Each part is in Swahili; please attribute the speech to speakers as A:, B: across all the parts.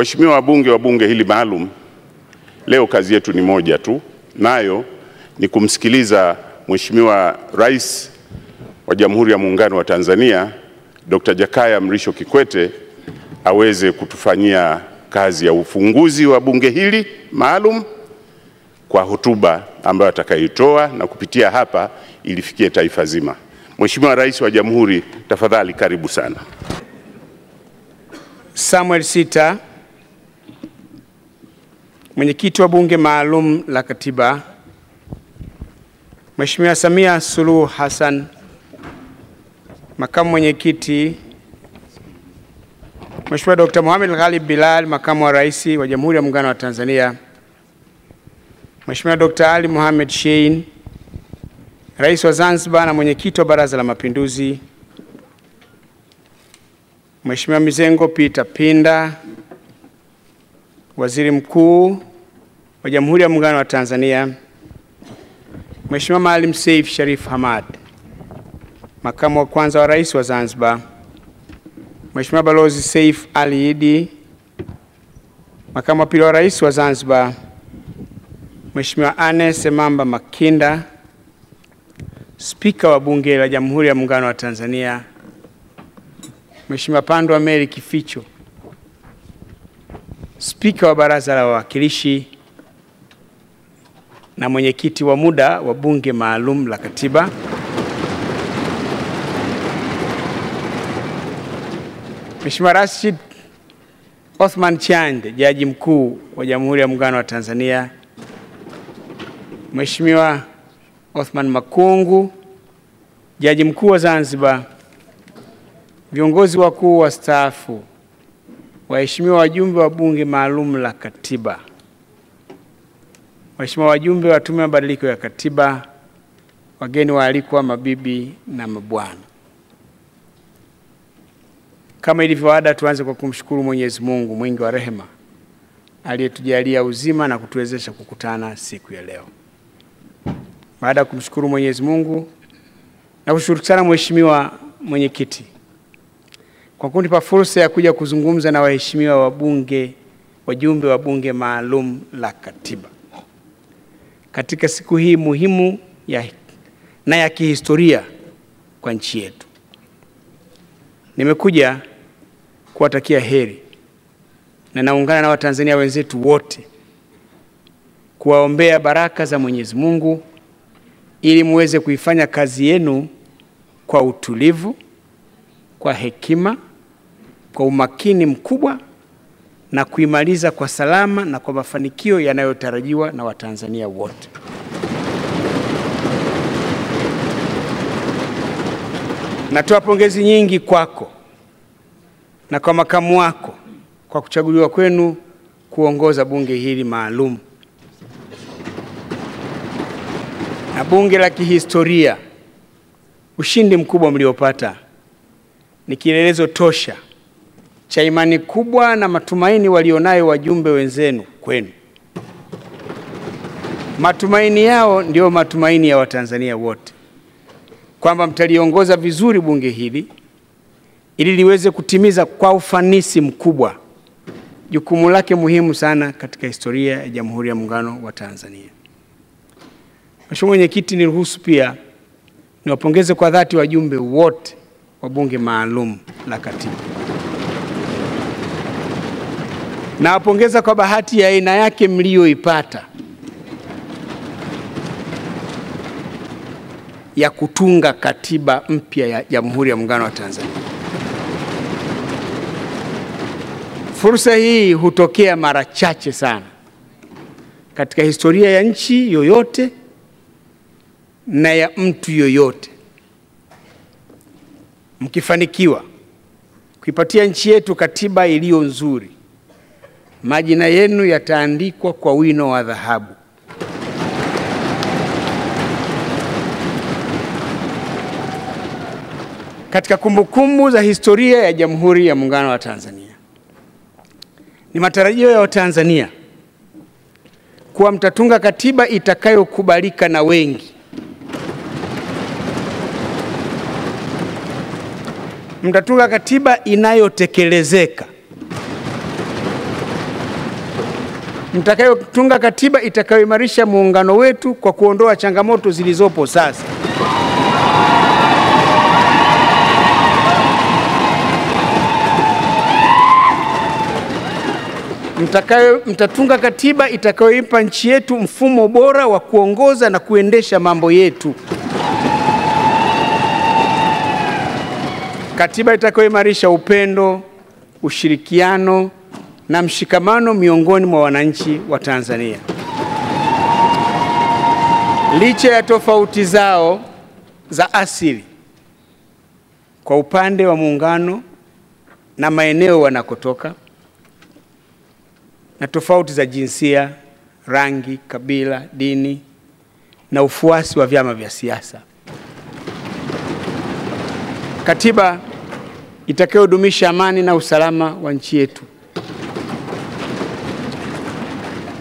A: Waheshimiwa wabunge wa bunge hili maalum, leo kazi yetu ni moja tu, nayo ni kumsikiliza Mheshimiwa Rais wa Jamhuri ya Muungano wa Tanzania Dr. Jakaya Mrisho Kikwete aweze kutufanyia kazi ya ufunguzi wa bunge hili maalum kwa hotuba ambayo atakayoitoa na kupitia hapa ilifikie taifa zima. Mheshimiwa Rais wa Jamhuri, tafadhali karibu sana.
B: Samuel Sita, mwenyekiti wa bunge maalum la katiba. Mheshimiwa Samia Suluhu Hassan, makamu mwenyekiti. Mheshimiwa Dr. Mohamed Ghalib Bilal, makamu wa rais wa Jamhuri ya Muungano wa Tanzania. Mheshimiwa Dr. Ali Mohamed Shein, rais wa Zanzibar na mwenyekiti wa Baraza la Mapinduzi. Mheshimiwa Mizengo Peter Pinda, Waziri Mkuu wa Jamhuri ya Muungano wa Tanzania. Mheshimiwa Maalim Seif Sharif Hamad, makamu wa kwanza wa rais wa Zanzibar. Mheshimiwa Balozi Seif Ali Idi, makamu wa pili wa rais wa Zanzibar. Mheshimiwa Anne Semamba Makinda, spika wa Bunge la Jamhuri ya Muungano wa Tanzania. Mheshimiwa Pandwa Mary Kificho, spika wa Baraza la Wawakilishi na mwenyekiti wa muda wa Bunge Maalum la Katiba. Mheshimiwa Rashid Othman Chande, jaji mkuu wa Jamhuri ya Muungano wa Tanzania. Mheshimiwa Othman Makungu, jaji mkuu wa Zanzibar. Viongozi wakuu wastaafu, waheshimiwa wajumbe wa Bunge Maalum la Katiba, waheshimiwa wajumbe wa Tume ya Mabadiliko ya Katiba, wageni waalikwa, mabibi na mabwana. Kama ilivyo ada, tuanze kwa kumshukuru Mwenyezi Mungu mwingi wa rehema aliyetujalia uzima na kutuwezesha kukutana siku ya leo. Baada ya kumshukuru Mwenyezi Mungu na kushukuru sana Mheshimiwa Mwenyekiti kwa kunipa fursa ya kuja kuzungumza na waheshimiwa wabunge, wajumbe wa Bunge Maalum la Katiba katika siku hii muhimu ya, na ya kihistoria kwa nchi yetu. Nimekuja kuwatakia heri na naungana na Watanzania wenzetu wote kuwaombea baraka za Mwenyezi Mungu ili muweze kuifanya kazi yenu kwa utulivu, kwa hekima, kwa umakini mkubwa na kuimaliza kwa salama na kwa mafanikio yanayotarajiwa na Watanzania wote. Natoa pongezi nyingi kwako na kwa makamu wako kwa kuchaguliwa kwenu kuongoza bunge hili maalum na bunge la kihistoria. Ushindi mkubwa mliopata ni kielelezo tosha cha imani kubwa na matumaini walionayo wajumbe wenzenu kwenu. Matumaini yao ndiyo matumaini ya Watanzania wote kwamba mtaliongoza vizuri bunge hili ili liweze kutimiza kwa ufanisi mkubwa jukumu lake muhimu sana katika historia ya Jamhuri ya Muungano wa Tanzania. Mheshimiwa Mwenyekiti, niruhusu pia niwapongeze kwa dhati wajumbe wote wa Bunge Maalum la Katiba. Nawapongeza kwa bahati ya aina yake mliyoipata ya kutunga katiba mpya ya Jamhuri ya Muungano wa Tanzania. Fursa hii hutokea mara chache sana katika historia ya nchi yoyote na ya mtu yoyote. Mkifanikiwa kuipatia nchi yetu katiba iliyo nzuri, majina yenu yataandikwa kwa wino wa dhahabu. Katika kumbukumbu za historia ya Jamhuri ya Muungano wa Tanzania. Ni matarajio ya Watanzania kuwa mtatunga katiba itakayokubalika na wengi. Mtatunga katiba inayotekelezeka mtakayotunga katiba itakayoimarisha muungano wetu kwa kuondoa changamoto zilizopo sasa. Mtakayo, mtatunga katiba itakayoipa nchi yetu mfumo bora wa kuongoza na kuendesha mambo yetu. Katiba itakayoimarisha upendo, ushirikiano na mshikamano miongoni mwa wananchi wa Tanzania. Licha ya tofauti zao za asili kwa upande wa muungano na maeneo wanakotoka na tofauti za jinsia, rangi, kabila, dini na ufuasi wa vyama vya siasa. Katiba itakayodumisha amani na usalama wa nchi yetu.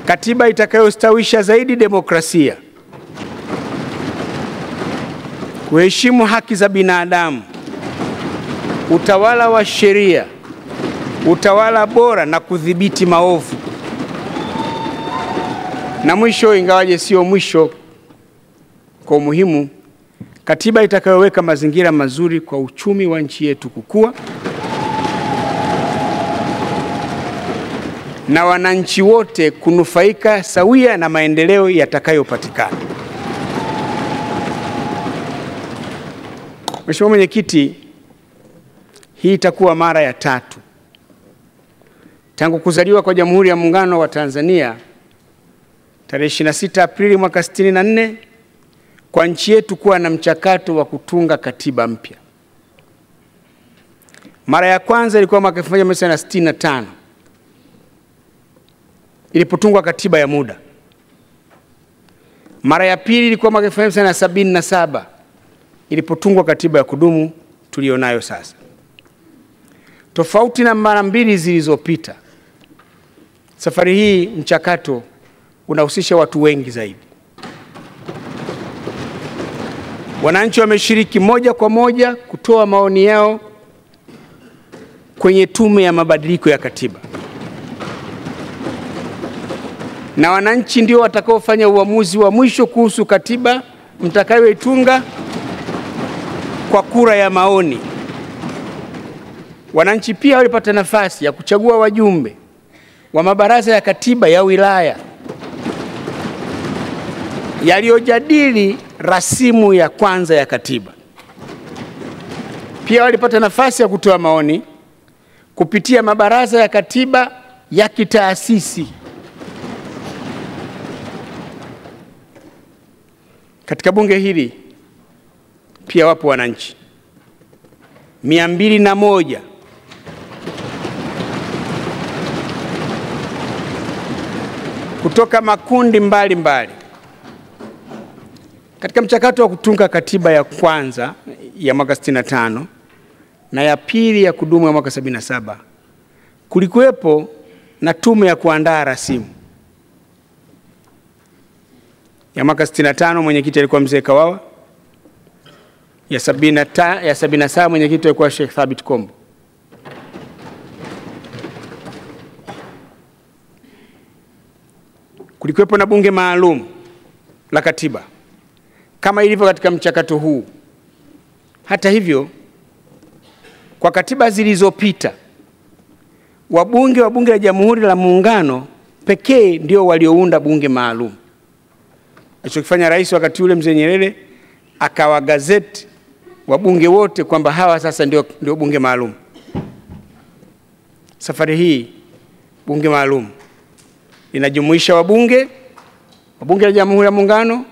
B: Katiba itakayostawisha zaidi demokrasia, kuheshimu haki za binadamu, utawala wa sheria, utawala bora na kudhibiti maovu. Na mwisho, ingawaje sio mwisho kwa umuhimu, katiba itakayoweka mazingira mazuri kwa uchumi wa nchi yetu kukua na wananchi wote kunufaika sawia na maendeleo yatakayopatikana. Mheshimiwa Mwenyekiti, hii itakuwa mara ya tatu tangu kuzaliwa kwa Jamhuri ya Muungano wa Tanzania tarehe 26 Aprili mwaka 64 kwa nchi yetu kuwa na mchakato wa kutunga katiba mpya. Mara ya kwanza ilikuwa mwaka 1965 ilipotungwa katiba ya muda. Mara ya pili ilikuwa mwaka 1977 ilipotungwa katiba ya kudumu tuliyonayo sasa. Tofauti na mara mbili zilizopita, safari hii mchakato unahusisha watu wengi zaidi. Wananchi wameshiriki moja kwa moja kutoa maoni yao kwenye Tume ya Mabadiliko ya Katiba, na wananchi ndio watakaofanya uamuzi wa mwisho kuhusu katiba mtakayoitunga kwa kura ya maoni. Wananchi pia walipata nafasi ya kuchagua wajumbe wa mabaraza ya katiba ya wilaya yaliyojadili rasimu ya kwanza ya katiba. Pia walipata nafasi ya kutoa maoni kupitia mabaraza ya katiba ya kitaasisi. Katika bunge hili pia wapo wananchi mia mbili na moja kutoka makundi mbalimbali mbali. Katika mchakato wa kutunga katiba ya kwanza ya mwaka 65 na ya pili ya kudumu ya mwaka 77 kulikuwepo na tume ya kuandaa rasimu. Ya mwaka 65 mwenyekiti alikuwa mzee Kawawa, ya 77 ya 77 mwenyekiti alikuwa Sheikh Thabit Kombo. Kulikuwepo na bunge maalum la katiba kama ilivyo katika mchakato huu. Hata hivyo, kwa katiba zilizopita, wabunge wa Bunge la Jamhuri la Muungano pekee ndio waliounda bunge maalum. Alichokifanya rais wakati ule Mzee Nyerere akawagazeti wabunge wote kwamba hawa sasa ndio, ndio bunge maalum. Safari hii bunge maalum linajumuisha wabunge wabunge la Jamhuri ya Muungano,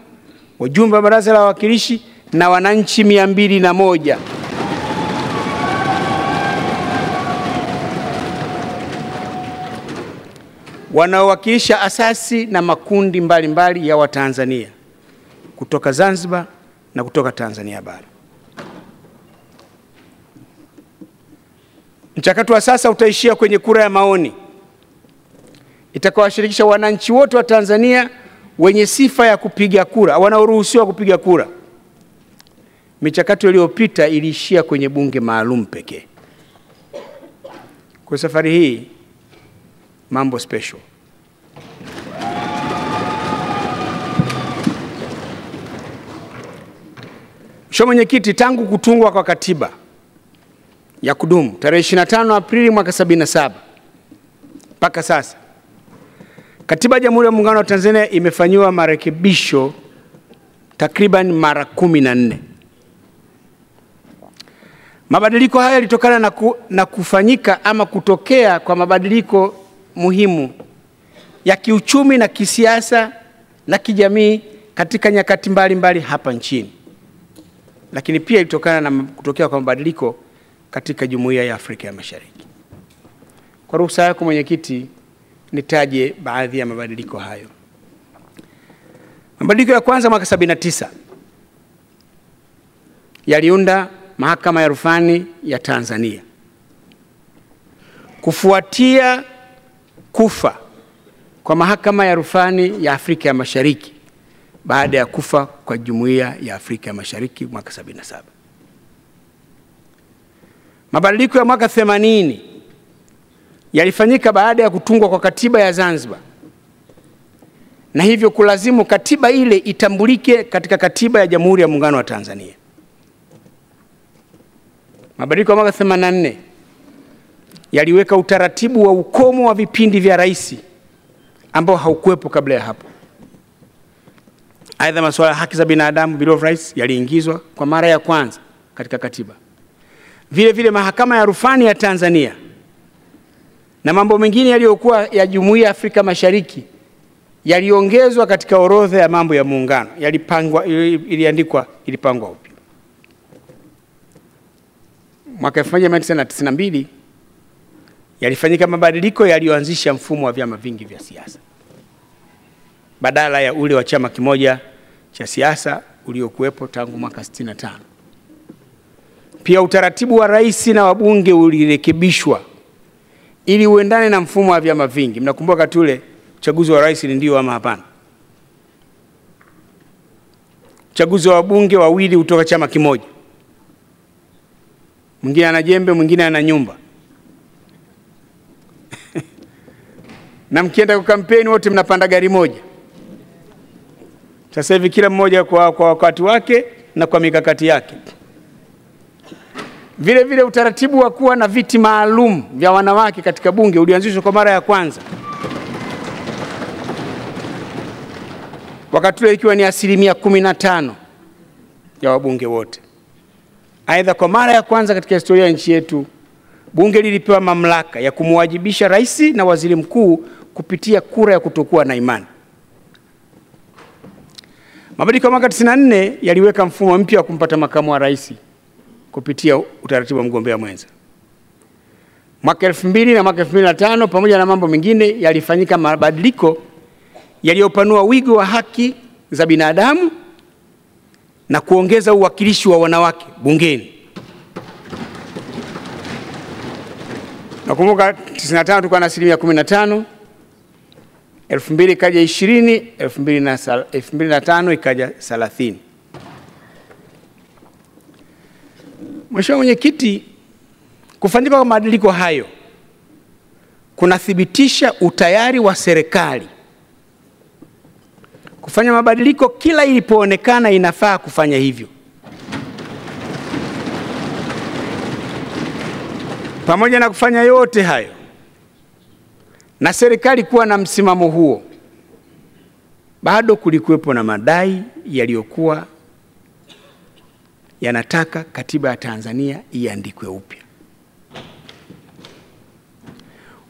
B: wajumbe wa Baraza la Wawakilishi na wananchi mia mbili na moja. Wanaowakilisha asasi na makundi mbalimbali mbali ya Watanzania kutoka Zanzibar na kutoka Tanzania bara. Mchakato wa sasa utaishia kwenye kura ya maoni itakawashirikisha wananchi wote wa Tanzania wenye sifa ya kupiga kura, wanaoruhusiwa kupiga kura. Michakato iliyopita iliishia kwenye bunge maalum pekee. Kwa safari hii mambo special. Mheshimiwa Mwenyekiti, tangu kutungwa kwa katiba ya kudumu tarehe 25 Aprili mwaka 77 mpaka sasa, katiba ya Jamhuri ya Muungano wa Tanzania imefanyiwa marekebisho takriban mara kumi na nne. Mabadiliko haya yalitokana na, ku, na kufanyika ama kutokea kwa mabadiliko muhimu ya kiuchumi na kisiasa na kijamii katika nyakati mbalimbali hapa nchini, lakini pia ilitokana na kutokea kwa mabadiliko katika Jumuiya ya Afrika ya Mashariki. Kwa ruhusa yako mwenyekiti, nitaje baadhi ya mabadiliko hayo. Mabadiliko ya kwanza mwaka 79 yaliunda Mahakama ya Rufani ya Tanzania kufuatia kufa kwa Mahakama ya Rufani ya Afrika ya Mashariki baada ya kufa kwa Jumuiya ya Afrika ya Mashariki mwaka 77. Mabadiliko ya mwaka 80 yalifanyika baada ya kutungwa kwa katiba ya Zanzibar na hivyo kulazimu katiba ile itambulike katika katiba ya Jamhuri ya Muungano wa Tanzania. Mabadiliko ya mwaka 84 yaliweka utaratibu wa ukomo wa vipindi vya rais ambao haukuwepo kabla ya hapo. Aidha, masuala ya haki za binadamu, Bill of Rights, yaliingizwa kwa mara ya kwanza katika katiba. Vile vile mahakama ya rufani ya Tanzania na mambo mengine yaliyokuwa ya Jumuiya ya Afrika Mashariki yaliongezwa katika orodha ya mambo ya muungano, yalipangwa, iliandikwa, ilipangwa upya. Mwaka 1992 yalifanyika mabadiliko yaliyoanzisha mfumo wa vyama vingi vya siasa badala ya ule wa chama kimoja cha siasa uliokuwepo tangu mwaka 65. Pia utaratibu wa rais na wabunge ulirekebishwa ili uendane na mfumo wa vyama vingi. Mnakumbuka wakati ule uchaguzi wa rais ni ndio ama hapana? Uchaguzi wa wabunge wawili kutoka chama kimoja, mwingine ana jembe, mwingine ana nyumba na mkienda kwa kampeni wote mnapanda gari moja. Sasa hivi kila mmoja kwa, kwa wakati wake na kwa mikakati yake. Vile vile utaratibu wa kuwa na viti maalum vya wanawake katika bunge ulianzishwa kwa mara ya kwanza, wakati ule ikiwa ni asilimia kumi na tano ya wabunge wote. Aidha, kwa mara ya kwanza katika historia ya nchi yetu bunge lilipewa mamlaka ya kumwajibisha rais na waziri mkuu kupitia kura ya kutokuwa na imani. Mabadiliko ya mwaka 94 yaliweka mfumo mpya wa kumpata makamu wa rais kupitia utaratibu wa mgombea mwenza. Mwaka 2000 na mwaka 2005 pamoja na mambo mengine yalifanyika mabadiliko yaliyopanua wigo wa haki za binadamu na kuongeza uwakilishi wa wanawake bungeni. Nakumbuka 95 tulikuwa na asilimia 15, 2000 ikaja 20, 2005 ikaja 30. Mheshimiwa Mwenyekiti, kufanyika kwa mabadiliko hayo kunathibitisha utayari wa serikali kufanya mabadiliko kila ilipoonekana inafaa kufanya hivyo. Pamoja na kufanya yote hayo na serikali kuwa na msimamo huo, bado kulikuwepo na madai yaliyokuwa yanataka katiba ya Tanzania iandikwe upya.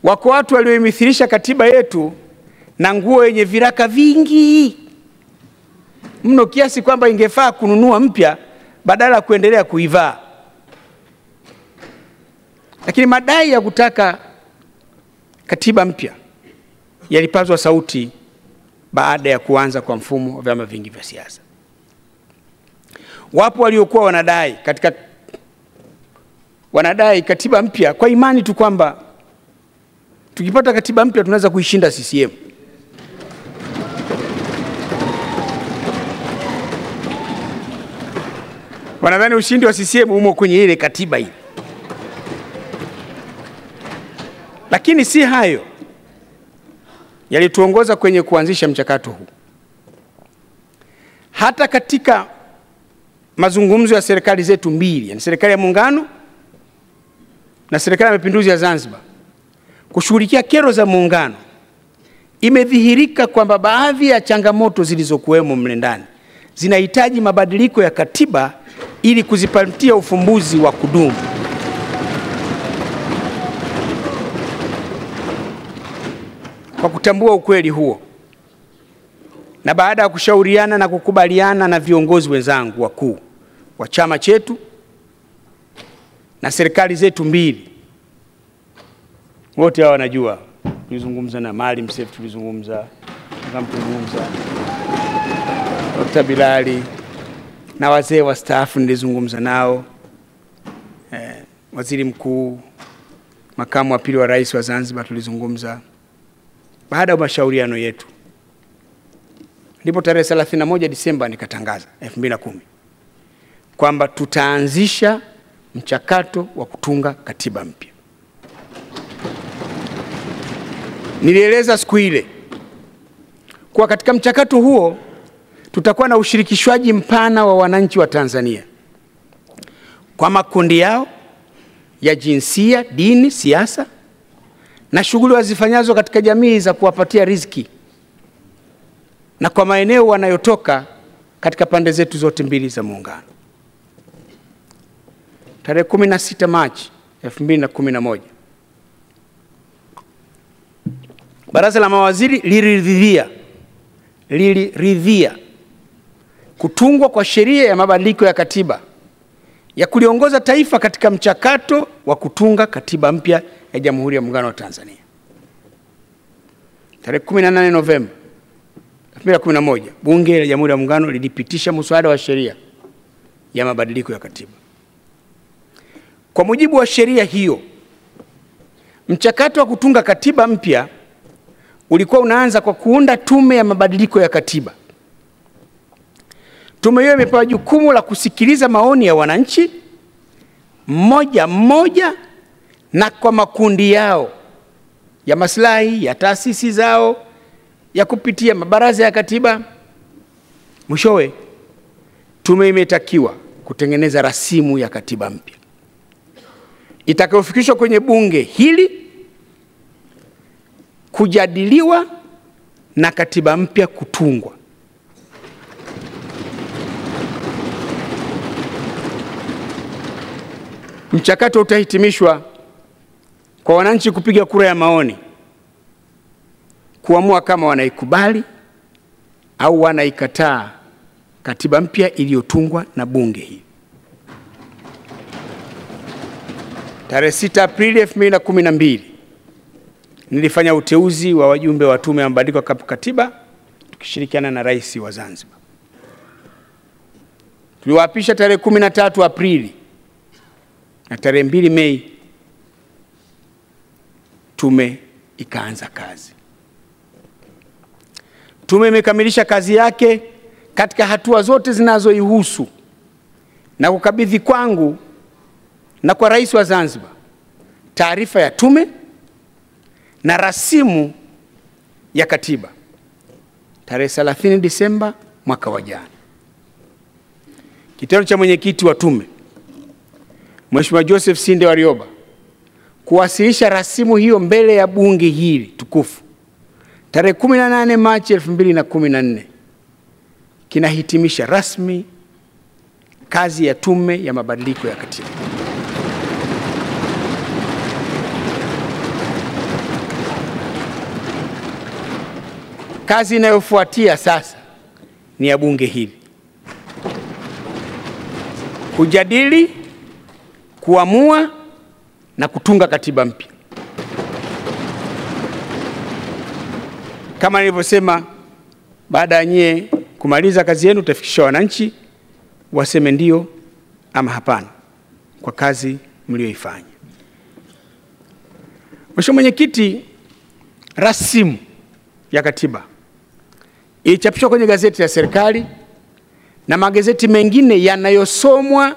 B: Wako watu walioimithilisha katiba yetu na nguo yenye viraka vingi mno kiasi kwamba ingefaa kununua mpya badala ya kuendelea kuivaa. Lakini madai ya kutaka katiba mpya yalipazwa sauti baada ya kuanza kwa mfumo wa vyama vingi vya siasa. Wapo waliokuwa wanadai katika wanadai katiba mpya kwa imani tu kwamba tukipata katiba mpya tunaweza kuishinda CCM. Wanadhani ushindi wa CCM umo kwenye ile katiba ile. Lakini si hayo yalituongoza kwenye kuanzisha mchakato huu. Hata katika mazungumzo ya serikali zetu mbili, yani serikali ya muungano na serikali ya mapinduzi ya Zanzibar kushughulikia kero za muungano, imedhihirika kwamba baadhi ya changamoto zilizokuwemo mle ndani zinahitaji mabadiliko ya katiba ili kuzipatia ufumbuzi wa kudumu. Kwa kutambua ukweli huo na baada ya kushauriana na kukubaliana na viongozi wenzangu wakuu wa chama chetu na serikali zetu mbili, wote hao wanajua, tulizungumza na Maalim Seif, tulizungumza nikamtuzungumza Dr. Bilali na wazee wa wastaafu nilizungumza nao eh, waziri mkuu, makamu wa pili wa rais wa Zanzibar tulizungumza. Baada ya mashauriano yetu, ndipo tarehe 31 Disemba nikatangaza 2010 kwamba tutaanzisha mchakato wa kutunga katiba mpya. Nilieleza siku ile kuwa katika mchakato huo tutakuwa na ushirikishwaji mpana wa wananchi wa Tanzania kwa makundi yao ya jinsia, dini, siasa na shughuli wazifanyazo katika jamii za kuwapatia riziki na kwa maeneo wanayotoka katika pande zetu zote mbili za Muungano. Tarehe 16 Machi 2011 Baraza la mawaziri liliridhia liliridhia kutungwa kwa sheria ya mabadiliko ya katiba ya kuliongoza taifa katika mchakato wa kutunga katiba mpya ya Jamhuri ya Muungano wa Tanzania. Tarehe 18 Novemba 2011 Bunge la Jamhuri ya Muungano lilipitisha muswada wa sheria ya mabadiliko ya katiba. Kwa mujibu wa sheria hiyo, mchakato wa kutunga katiba mpya ulikuwa unaanza kwa kuunda tume ya mabadiliko ya katiba. Tume hiyo imepewa jukumu la kusikiliza maoni ya wananchi mmoja mmoja na kwa makundi yao ya maslahi ya taasisi zao ya kupitia mabaraza ya katiba. Mwishowe, tume imetakiwa kutengeneza rasimu ya katiba mpya itakayofikishwa kwenye bunge hili kujadiliwa na katiba mpya kutungwa. Mchakato utahitimishwa kwa wananchi kupiga kura ya maoni kuamua kama wanaikubali au wanaikataa katiba mpya iliyotungwa na bunge hii Tarehe 6 Aprili 2012 nilifanya uteuzi wa wajumbe wa tume ya mabadiliko ya katiba tukishirikiana na rais wa Zanzibar. Tuliwaapisha tarehe 13 Aprili na tarehe 2 Mei tume ikaanza kazi. Tume imekamilisha kazi yake katika hatua zote zinazoihusu na kukabidhi kwangu na kwa rais wa Zanzibar taarifa ya tume na rasimu ya katiba tarehe 30 Disemba mwaka wa jana. Kitendo cha mwenyekiti wa tume Mheshimiwa Joseph Sinde Warioba kuwasilisha rasimu hiyo mbele ya bunge hili tukufu tarehe 18 Machi 2014 kinahitimisha rasmi kazi ya tume ya mabadiliko ya katiba. Kazi inayofuatia sasa ni ya bunge hili kujadili, kuamua na kutunga katiba mpya. Kama nilivyosema, baada ya nyie kumaliza kazi yenu, utafikisha wananchi waseme ndio ama hapana kwa kazi mlioifanya. Mheshimiwa Mwenyekiti, rasimu ya katiba ilichapishwa kwenye gazeti la serikali na magazeti mengine yanayosomwa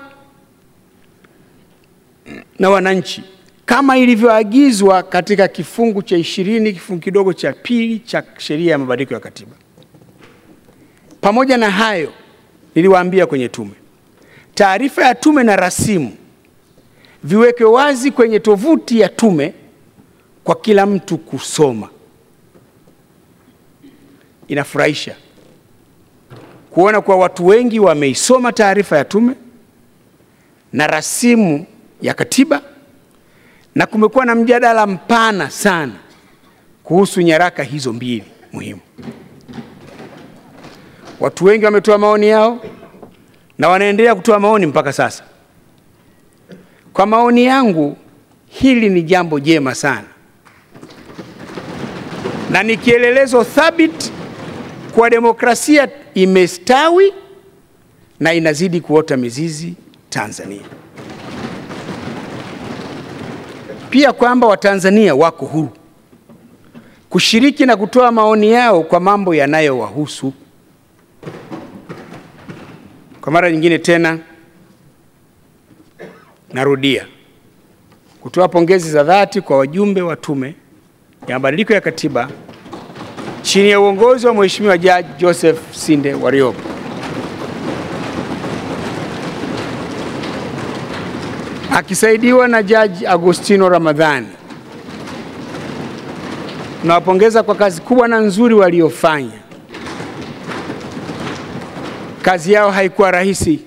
B: na wananchi kama ilivyoagizwa katika kifungu cha ishirini kifungu kidogo cha pili cha sheria ya mabadiliko ya katiba. Pamoja na hayo, niliwaambia kwenye tume taarifa ya tume na rasimu viwekwe wazi kwenye tovuti ya tume kwa kila mtu kusoma. Inafurahisha kuona kwa watu wengi wameisoma taarifa ya tume na rasimu ya katiba, na kumekuwa na mjadala mpana sana kuhusu nyaraka hizo mbili muhimu. Watu wengi wametoa maoni yao na wanaendelea kutoa maoni mpaka sasa. Kwa maoni yangu, hili ni jambo jema sana na ni kielelezo thabiti kwa demokrasia imestawi na inazidi kuota mizizi Tanzania. Pia kwamba Watanzania wako huru kushiriki na kutoa maoni yao kwa mambo yanayowahusu. Kwa mara nyingine tena, narudia kutoa pongezi za dhati kwa wajumbe wa Tume ya Mabadiliko ya Katiba chini ya uongozi wa Mheshimiwa Jaji Joseph Sinde Warioba. Akisaidiwa na Jaji Agostino Ramadhani. Nawapongeza kwa kazi kubwa na nzuri waliofanya. Kazi yao haikuwa rahisi,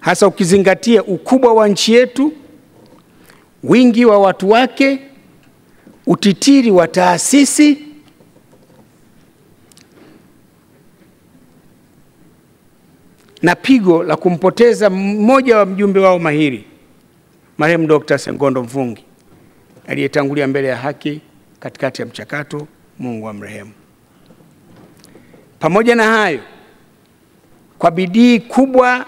B: hasa ukizingatia ukubwa wa nchi yetu, wingi wa watu wake, utitiri wa taasisi na pigo la kumpoteza mmoja wa mjumbe wao mahiri marehemu Dr. Sengondo Mvungi aliyetangulia mbele ya haki katikati ya mchakato. Mungu amrehemu. Pamoja na hayo, kwa bidii kubwa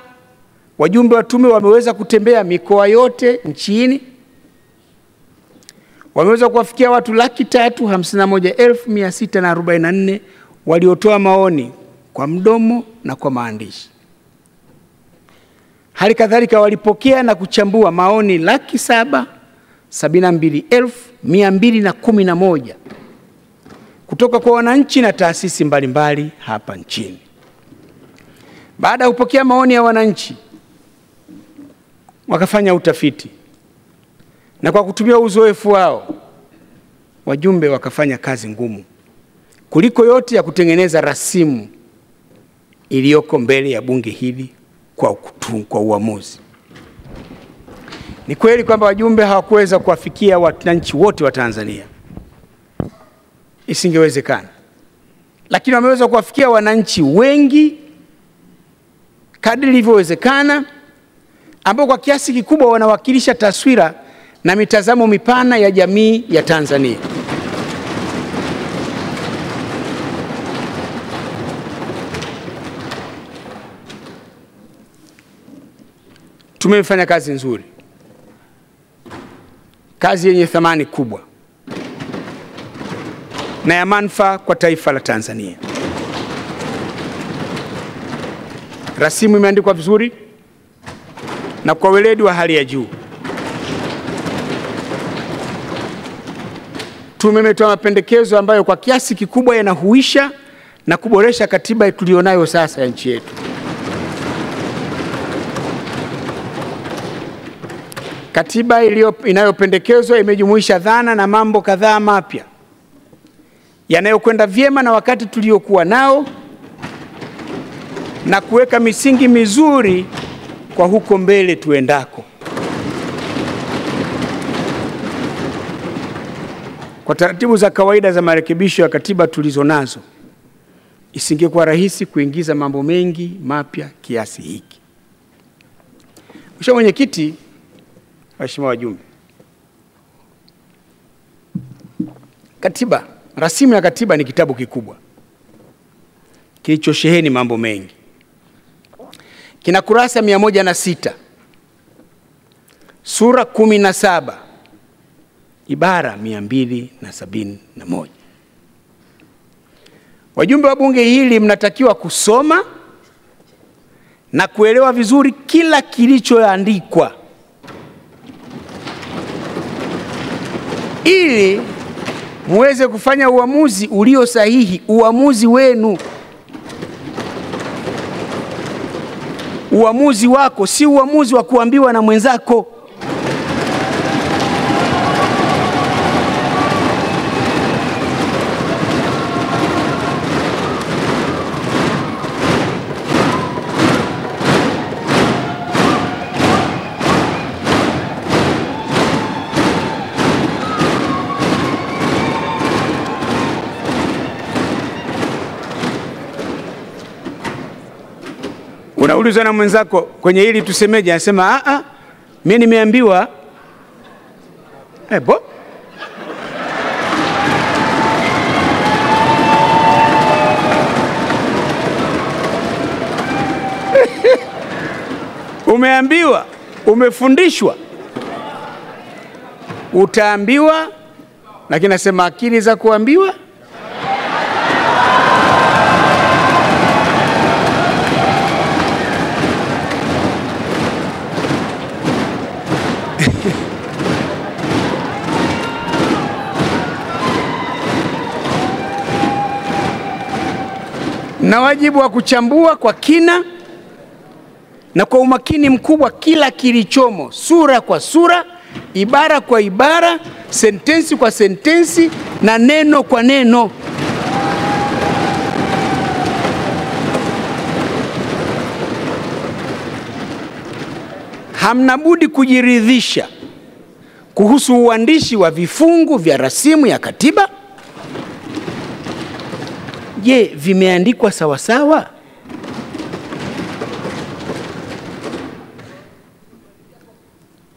B: wajumbe wa tume wameweza kutembea mikoa yote nchini, wameweza kuwafikia watu laki tatu hamsini na moja elfu mia sita na arobaini na nne waliotoa maoni kwa mdomo na kwa maandishi. Hali kadhalika walipokea na kuchambua maoni laki saba sabini na mbili elfu mia mbili na kumi na moja kutoka kwa wananchi na taasisi mbalimbali mbali hapa nchini. Baada ya kupokea maoni ya wananchi, wakafanya utafiti na kwa kutumia uzoefu wao, wajumbe wakafanya kazi ngumu kuliko yote ya kutengeneza rasimu iliyoko mbele ya bunge hili kwa, kwa uamuzi. Ni kweli kwamba wajumbe hawakuweza kuwafikia wananchi wote wa Tanzania, isingewezekana, lakini wameweza kuwafikia wananchi wengi kadri ilivyowezekana, ambao kwa kiasi kikubwa wanawakilisha taswira na mitazamo mipana ya jamii ya Tanzania. Tumefanya kazi nzuri, kazi yenye thamani kubwa na ya manufaa kwa taifa la Tanzania. Rasimu imeandikwa vizuri na kwa weledi wa hali ya juu. Tume imetoa mapendekezo ambayo kwa kiasi kikubwa yanahuisha na kuboresha katiba tuliyonayo sasa ya nchi yetu. Katiba inayopendekezwa imejumuisha dhana na mambo kadhaa mapya yanayokwenda vyema na wakati tuliokuwa nao na kuweka misingi mizuri kwa huko mbele tuendako. Kwa taratibu za kawaida za marekebisho ya katiba tulizo nazo, isingekuwa rahisi kuingiza mambo mengi mapya kiasi hiki. Mheshimiwa Mwenyekiti, waheshimiwa wajumbe, katiba, rasimu ya katiba ni kitabu kikubwa. Kilichosheheni mambo mengi. Kina kurasa mia moja na sita, sura kumi na saba, ibara mia mbili na sabini na moja. Wajumbe wa bunge hili mnatakiwa kusoma na kuelewa vizuri kila kilichoandikwa ili muweze kufanya uamuzi ulio sahihi, uamuzi wenu, uamuzi wako si uamuzi wa kuambiwa na mwenzako. Unaulizwa na mwenzako kwenye hili tusemeje? Anasema a a, mimi nimeambiwa. ebo umeambiwa, umefundishwa, utaambiwa, lakini nasema akili za kuambiwa na wajibu wa kuchambua kwa kina na kwa umakini mkubwa kila kilichomo, sura kwa sura, ibara kwa ibara, sentensi kwa sentensi na neno kwa neno. Hamna budi kujiridhisha kuhusu uandishi wa vifungu vya rasimu ya katiba. Je, vimeandikwa sawasawa?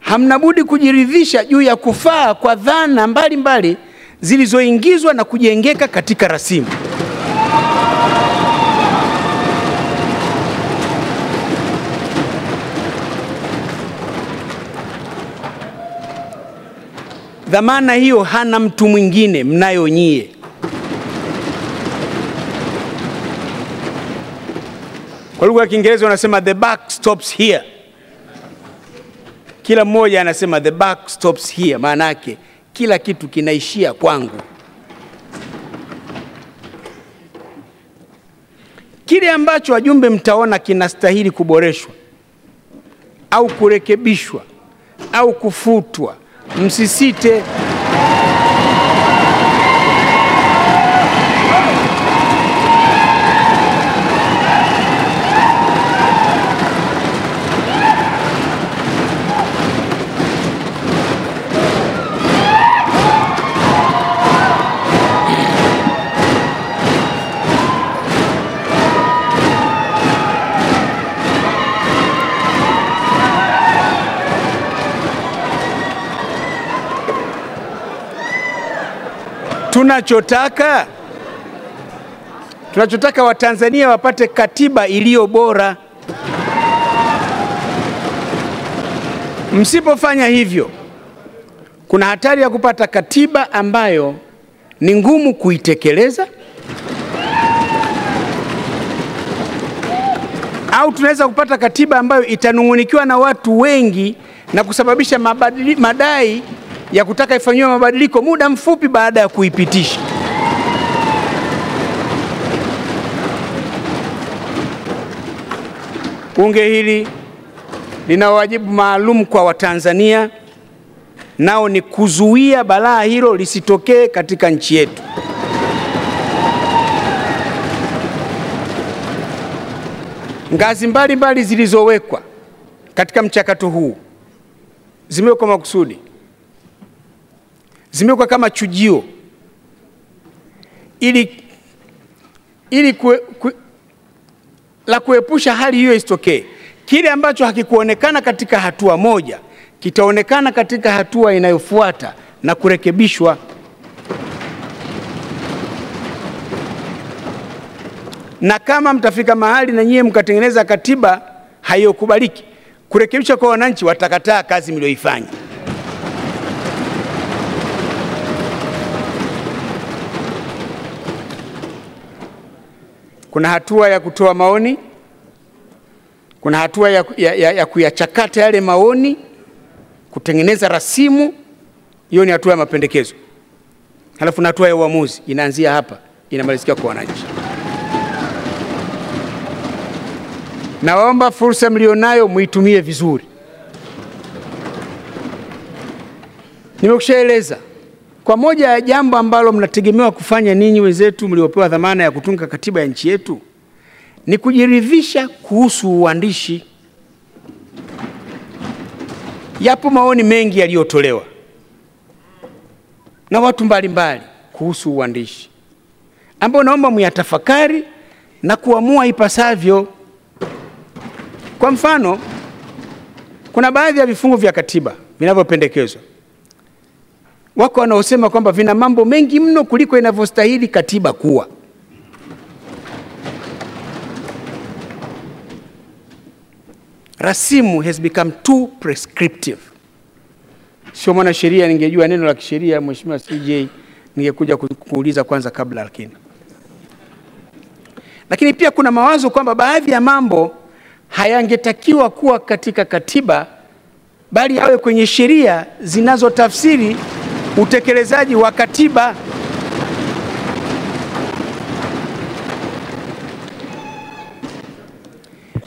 B: Hamna budi kujiridhisha juu ya kufaa kwa dhana mbalimbali zilizoingizwa na kujengeka katika rasimu. Dhamana hiyo hana mtu mwingine, mnayo nyie. Kwa lugha ya Kiingereza wanasema the buck stops here. Kila mmoja anasema the buck stops here, maana yake kila kitu kinaishia kwangu. Kile ambacho wajumbe mtaona kinastahili kuboreshwa au kurekebishwa au kufutwa, msisite tunachotaka tunachotaka Watanzania wapate katiba iliyo bora. Msipofanya hivyo, kuna hatari ya kupata katiba ambayo ni ngumu kuitekeleza, au tunaweza kupata katiba ambayo itanung'unikiwa na watu wengi na kusababisha mabadili, madai ya kutaka ifanyiwe mabadiliko muda mfupi baada ya kuipitisha. Bunge hili lina wajibu maalum kwa Watanzania, nao ni kuzuia balaa hilo lisitokee katika nchi yetu. Ngazi mbalimbali zilizowekwa katika mchakato huu zimewekwa makusudi zimewekwa kama chujio ili, ili kue, kue, la kuepusha hali hiyo isitokee. Kile ambacho hakikuonekana katika hatua moja kitaonekana katika hatua inayofuata na kurekebishwa. Na kama mtafika mahali na nyie mkatengeneza katiba haiyokubaliki, kurekebisha kwa wananchi, watakataa kazi mlioifanya. Kuna hatua ya kutoa maoni, kuna hatua ya, ya, ya, ya kuyachakata yale maoni, kutengeneza rasimu. Hiyo ni hatua ya mapendekezo, halafu na hatua ya uamuzi inaanzia hapa, inamalizikia kwa wananchi. Nawaomba fursa mlionayo muitumie vizuri. Nimekushaeleza kwa moja ya jambo ambalo mnategemewa kufanya ninyi wenzetu mliopewa dhamana ya kutunga katiba ya nchi yetu ni kujiridhisha kuhusu uandishi. Yapo maoni mengi yaliyotolewa na watu mbalimbali mbali kuhusu uandishi ambao naomba muyatafakari na kuamua ipasavyo. Kwa mfano, kuna baadhi ya vifungu vya katiba vinavyopendekezwa, wako wanaosema kwamba vina mambo mengi mno kuliko inavyostahili katiba kuwa. Rasimu has become too prescriptive. Sio mwanasheria, ningejua neno la kisheria, Mheshimiwa CJ, ningekuja kuuliza kwanza kabla, lakini lakini pia kuna mawazo kwamba baadhi ya mambo hayangetakiwa kuwa katika katiba bali yawe kwenye sheria zinazotafsiri utekelezaji wa katiba.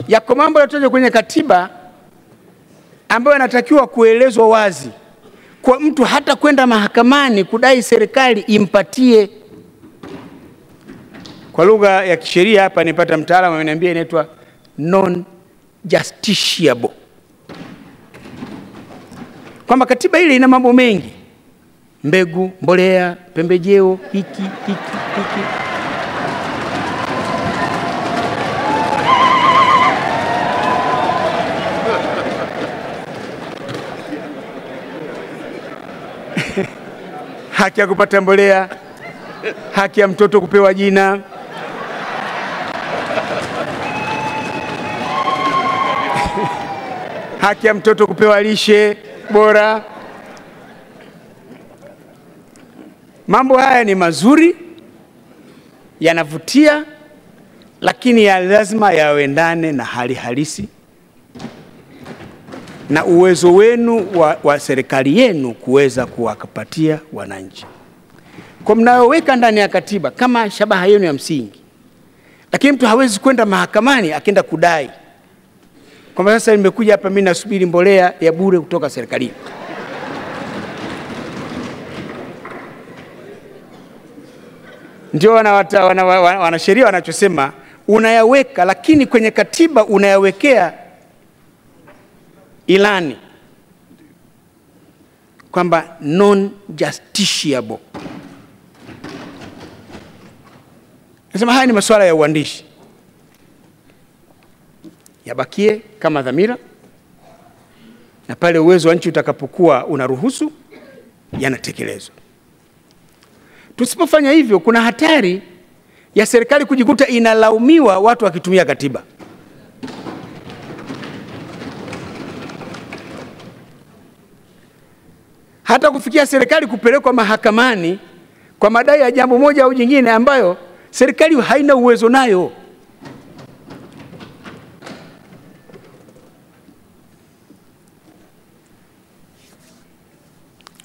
B: Yako mambo yanatajwa kwenye katiba ambayo yanatakiwa kuelezwa wazi kwa mtu hata kwenda mahakamani kudai serikali impatie. Kwa lugha ya kisheria hapa, nipata mtaalamu ameniambia inaitwa non justiciable, kwamba katiba ile ina mambo mengi, mbegu, mbolea, pembejeo, hiki hiki hiki haki ya kupata mbolea, haki ya mtoto kupewa jina, haki ya mtoto kupewa lishe bora. Mambo haya ni mazuri, yanavutia, lakini ya lazima yaendane na hali halisi. Na uwezo wenu wa, wa serikali yenu kuweza kuwapatia wananchi. Kwa mnayoweka ndani ya katiba kama shabaha yenu ya msingi, lakini mtu hawezi kwenda mahakamani akienda kudai. Kwamba sasa nimekuja hapa mimi nasubiri mbolea ya bure kutoka serikalini. Ndio wanasheria wana, wana, wana wanachosema unayaweka, lakini kwenye katiba unayawekea ilani kwamba non justiciable. Nasema haya ni masuala ya uandishi, yabakie kama dhamira, na pale uwezo wa nchi utakapokuwa unaruhusu yanatekelezwa. Tusipofanya hivyo, kuna hatari ya serikali kujikuta inalaumiwa watu wakitumia katiba. hata kufikia serikali kupelekwa mahakamani kwa madai ya jambo moja au jingine ambayo serikali haina uwezo nayo.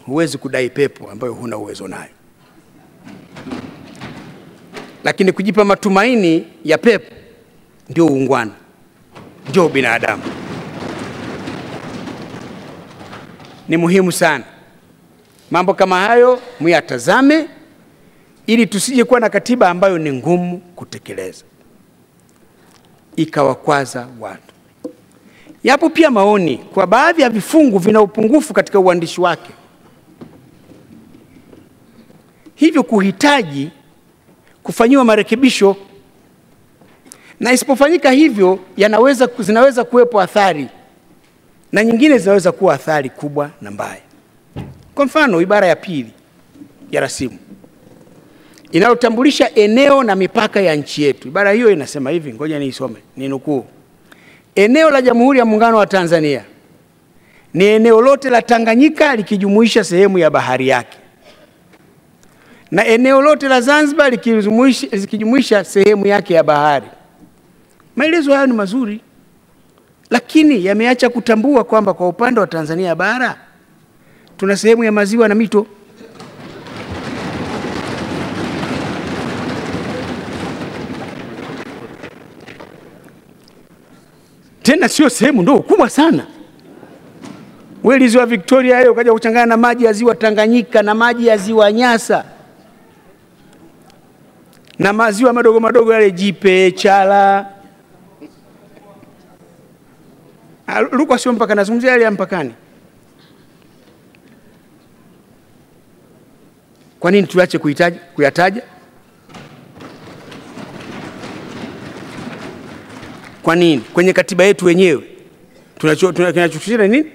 B: Huwezi kudai pepo ambayo huna uwezo nayo, lakini kujipa matumaini ya pepo ndio uungwana, ndio ubinadamu. Ni muhimu sana mambo kama hayo muyatazame, ili tusije kuwa na katiba ambayo ni ngumu kutekeleza ikawakwaza watu. Yapo pia maoni kwa baadhi ya vifungu vina upungufu katika uandishi wake, hivyo kuhitaji kufanyiwa marekebisho, na isipofanyika hivyo yanaweza, zinaweza kuwepo athari. Na nyingine zinaweza kuwa athari kubwa na mbaya. Kwa mfano, ibara ya pili ya rasimu inayotambulisha eneo na mipaka ya nchi yetu, ibara hiyo inasema hivi, ngoja niisome, ni nukuu. Eneo la Jamhuri ya Muungano wa Tanzania ni eneo lote la Tanganyika likijumuisha sehemu ya bahari yake, na eneo lote la Zanzibar likijumuisha, sehemu yake ya bahari. Maelezo hayo ni mazuri, lakini yameacha kutambua kwamba kwa upande wa Tanzania bara tuna sehemu ya maziwa na mito. tena sio sehemu ndogo, kubwa sana. Wewe ziwa Victoria hayo ukaja kuchangana na maji ya ziwa Tanganyika na maji ya ziwa Nyasa na maziwa madogo madogo yale Jipe, Chala, Luka Rukwa sio mpaka, nazungumzia yale ya mpakani. Kwa nini tuache kuitaja kuyataja? Kwa nini? Kwenye katiba yetu wenyewe ni nini?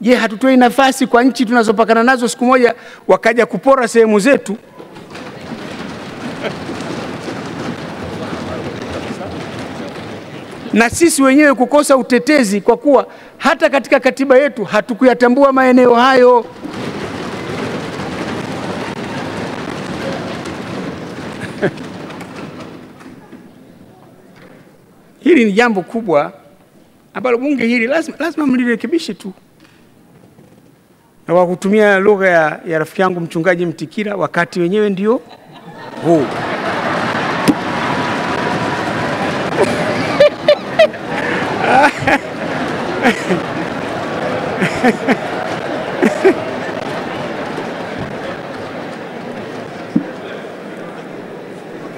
B: Je, hatutoi nafasi kwa nchi tunazopakana nazo siku moja wakaja kupora sehemu zetu? Na sisi wenyewe kukosa utetezi kwa kuwa hata katika katiba yetu hatukuyatambua maeneo hayo. Hili ni jambo kubwa ambalo bunge hili lazima, lazima mlirekebishe tu, na kwa kutumia lugha ya, ya rafiki yangu mchungaji Mtikira, wakati wenyewe ndio huu.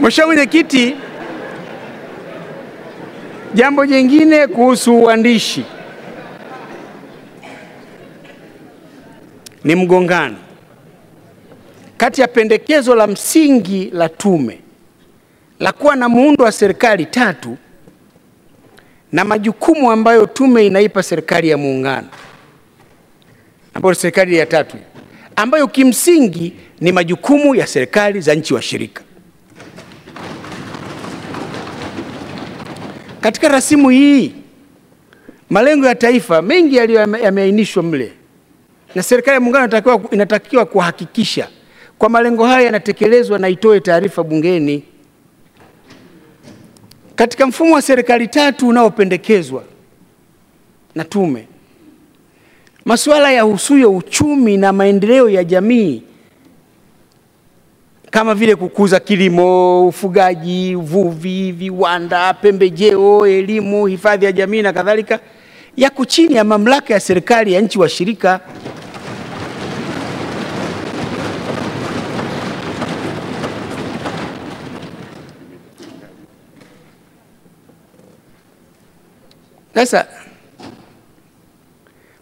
B: Mheshimiwa Mwenyekiti, jambo jingine kuhusu uandishi ni mgongano kati ya pendekezo la msingi la tume la kuwa na muundo wa serikali tatu na majukumu ambayo tume inaipa serikali ya muungano ambayo serikali ya tatu ambayo kimsingi ni majukumu ya serikali za nchi washirika. Katika rasimu hii malengo ya taifa mengi yaliyo yameainishwa mle, na serikali ya muungano inatakiwa, inatakiwa kuhakikisha kwa malengo haya yanatekelezwa na itoe taarifa bungeni. Katika mfumo wa serikali tatu unaopendekezwa na tume, masuala ya husuyo uchumi na maendeleo ya jamii kama vile kukuza kilimo, ufugaji, uvuvi, viwanda, pembejeo, elimu, hifadhi ya jamii na kadhalika, yako chini ya mamlaka ya serikali ya nchi washirika. Sasa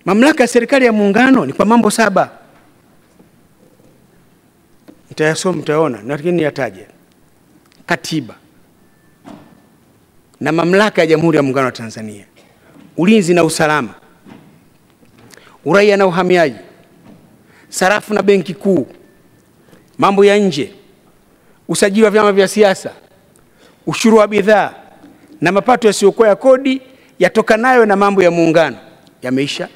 B: mamlaka ya serikali ya muungano ni kwa mambo saba. Mtayasoma mtaona, lakini niyataje: katiba na mamlaka ya Jamhuri ya Muungano wa Tanzania, ulinzi na usalama, uraia na uhamiaji, sarafu na benki kuu, mambo ya nje, usajili wa vyama vya siasa, ushuru wa bidhaa. Na mapato yasiyokuwa ya kodi yatokanayo na mambo ya muungano yameisha.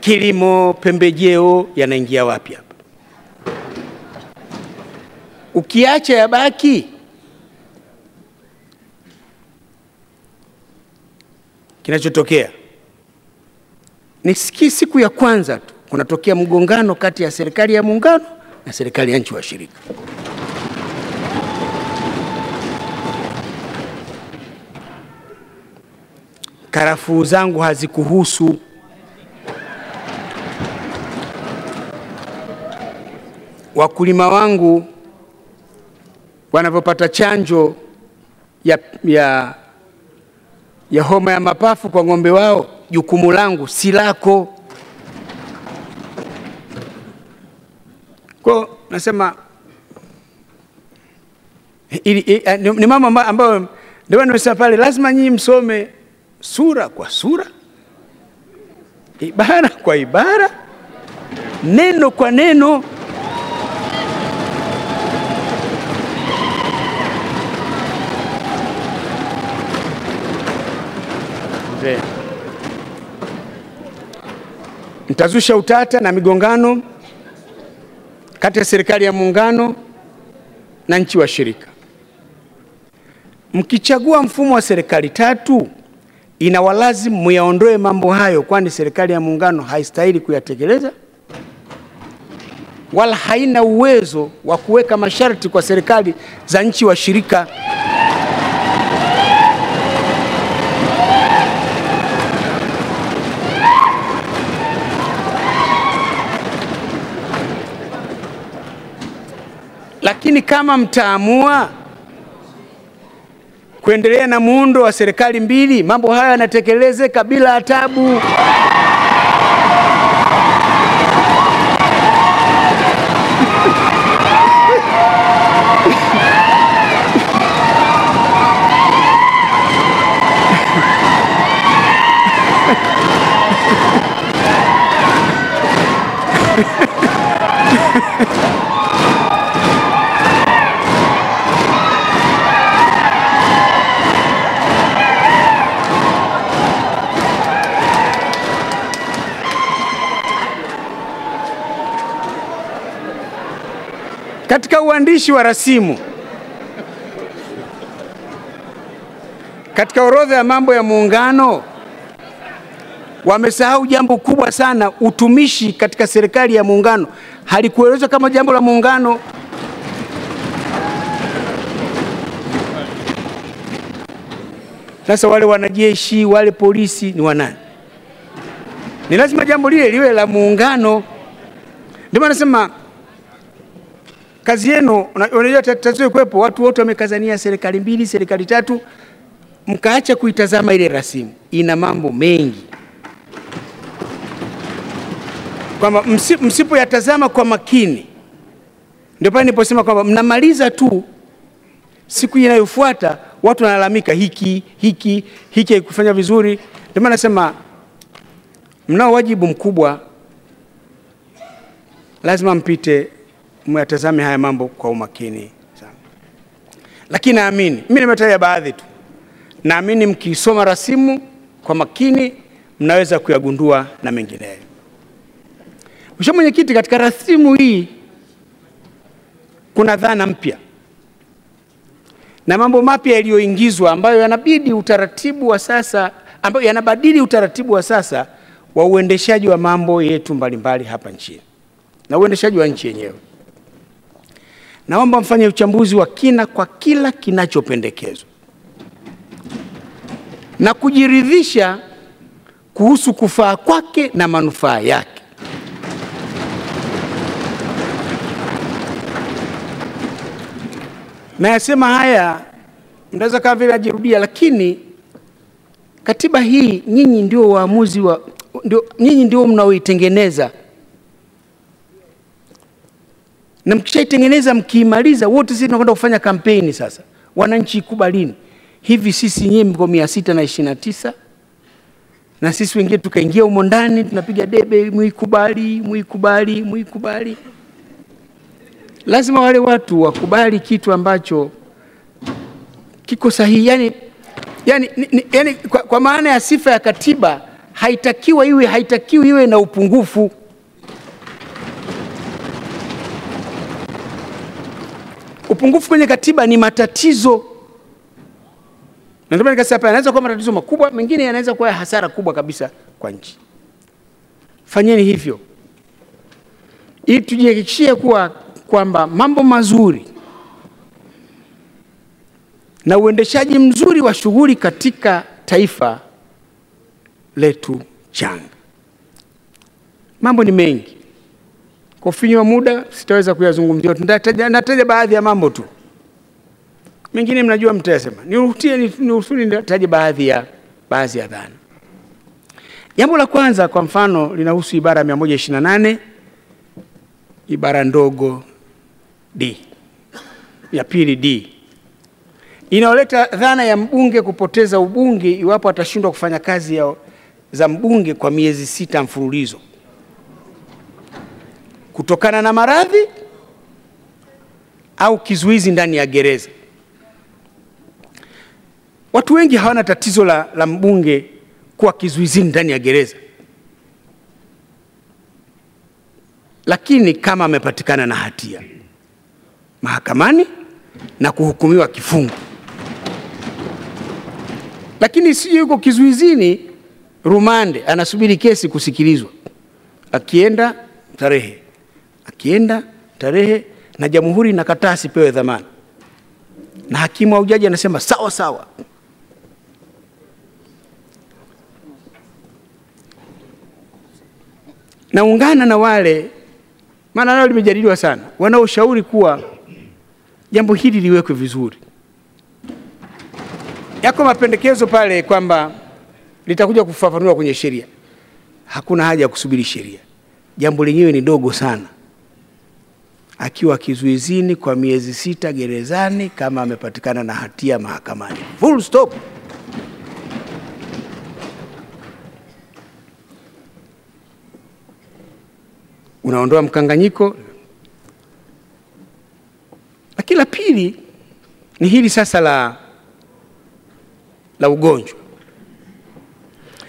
B: Kilimo, pembejeo yanaingia wapi hapa? Ukiacha yabaki, kinachotokea ni siku ya kwanza tu kunatokea mgongano kati ya serikali ya muungano na serikali ya nchi washirika. Karafuu zangu hazikuhusu. Wakulima wangu wanavyopata chanjo ya, ya, ya homa ya mapafu kwa ng'ombe wao, jukumu langu si lako. Kwa nasema ili, ili, ni, mambo amba- ambayo ndio nimesema pale lazima nyinyi msome sura kwa sura, ibara kwa ibara, neno kwa neno. Mtazusha utata na migongano kati ya serikali ya muungano na nchi washirika. Mkichagua mfumo wa serikali tatu, inawalazimu muyaondoe mambo hayo, kwani serikali ya muungano haistahili kuyatekeleza wala haina uwezo wa kuweka masharti kwa serikali za nchi washirika. Lakini kama mtaamua kuendelea na muundo wa serikali mbili, mambo haya yanatekelezeka bila tabu. Katika uandishi wa rasimu katika orodha ya mambo ya muungano wamesahau jambo kubwa sana. Utumishi katika serikali ya muungano halikuelezwa kama jambo la muungano. Sasa wale wanajeshi wale polisi ni wanani? Ni lazima jambo lile liwe la muungano. Ndio maana nasema kazi yenu, unajua tatizo kuwepo, watu wote wamekazania serikali mbili, serikali tatu, mkaacha kuitazama ile rasimu. Ina mambo mengi kwamba msipoyatazama kwa makini, ndio pale niliposema kwamba mnamaliza tu, siku inayofuata watu wanalalamika hiki hiki hiki haikufanya vizuri. Ndio maana nasema mnao wajibu mkubwa, lazima mpite myatazame haya mambo kwa umakini sana. Lakini naamini mimi nimetaja baadhi tu, naamini mkisoma rasimu kwa makini mnaweza kuyagundua na mengineyo. Mheshimiwa Mwenyekiti, katika rasimu hii kuna dhana mpya na mambo mapya yaliyoingizwa ambayo yanabidi utaratibu wa sasa ambayo yanabadili utaratibu wa sasa wa uendeshaji wa mambo yetu mbalimbali hapa nchini na uendeshaji wa nchi yenyewe. Naomba mfanye uchambuzi wa kina kwa kila kinachopendekezwa na kujiridhisha kuhusu kufaa kwake na manufaa yake. Nayasema haya mnaweza kama vile ajirudia, lakini katiba hii nyinyi ndio waamuzi wa, ndio, nyinyi ndio mnaoitengeneza na mkishaitengeneza mkiimaliza, wote sisi tunakwenda kufanya kampeni sasa, wananchi kubalini. Hivi sisi nyinyi mko mia sita na ishirini na tisa na sisi wengine tukaingia humo ndani tunapiga debe, muikubali, muikubali, muikubali. Lazima wale watu wakubali kitu ambacho kiko sahihi, yani, yani, ni, yani kwa, kwa maana ya sifa ya katiba haitakiwa iwe haitakiwi iwe na upungufu. Upungufu kwenye katiba ni matatizo, na ndio nikasema hapa yanaweza kuwa matatizo makubwa, mengine yanaweza kuwa ya hasara kubwa kabisa kwa nchi. Fanyeni hivyo ili tujihakikishie kuwa kwamba mambo mazuri na uendeshaji mzuri wa shughuli katika taifa letu changa. Mambo ni mengi, kwa ufinyu wa muda sitaweza kuyazungumzia. Nataja, nataja baadhi ya mambo tu, mengine mnajua mtayasema. Niruhutie niruhusuni nitaje baadhi ya, baadhi ya dhana. Jambo la kwanza kwa mfano linahusu ibara ya 128 ibara ndogo D ya pili D inayoleta dhana ya mbunge kupoteza ubunge iwapo atashindwa kufanya kazi ya, za mbunge kwa miezi sita mfululizo kutokana na maradhi au kizuizi ndani ya gereza. Watu wengi hawana tatizo la, la mbunge kuwa kizuizini ndani ya gereza, lakini kama amepatikana na hatia mahakamani na kuhukumiwa kifungo, lakini sio yuko kizuizini rumande, anasubiri kesi kusikilizwa, akienda tarehe, akienda tarehe, na jamhuri inakataa sipewe dhamana, na hakimu au jaji anasema sawa sawa. Naungana na wale, maana nao limejadiliwa sana, wanaoshauri kuwa jambo hili liwekwe vizuri. Yako mapendekezo pale kwamba litakuja kufafanua kwenye sheria. Hakuna haja ya kusubiri sheria, jambo lenyewe ni dogo sana. Akiwa kizuizini kwa miezi sita gerezani, kama amepatikana na hatia mahakamani, full stop. Unaondoa mkanganyiko. Lakini la pili ni hili sasa la, la ugonjwa.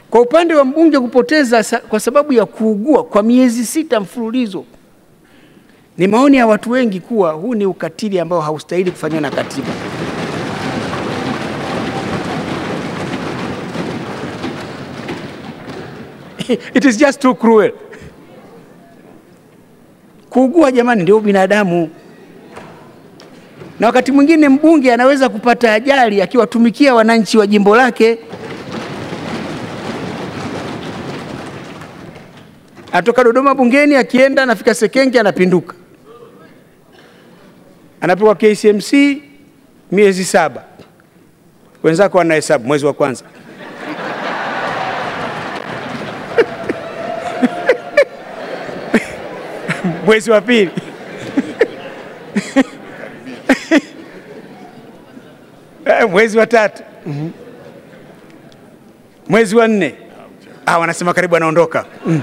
B: Kwa upande wa mbunge kupoteza kwa sababu ya kuugua kwa miezi sita mfululizo, ni maoni ya watu wengi kuwa huu ni ukatili ambao haustahili kufanywa na katiba. It is just too cruel. Kuugua jamani, ndio binadamu na wakati mwingine mbunge anaweza kupata ajali akiwatumikia wananchi wa jimbo lake. Atoka Dodoma bungeni, akienda anafika Sekenge anapinduka, anapewa KCMC miezi saba, wenzako wanahesabu mwezi wa kwanza. Mwezi wa pili. Mwezi wa tatu. Mwezi wa nne. Ah, wanasema karibu anaondoka. Mm.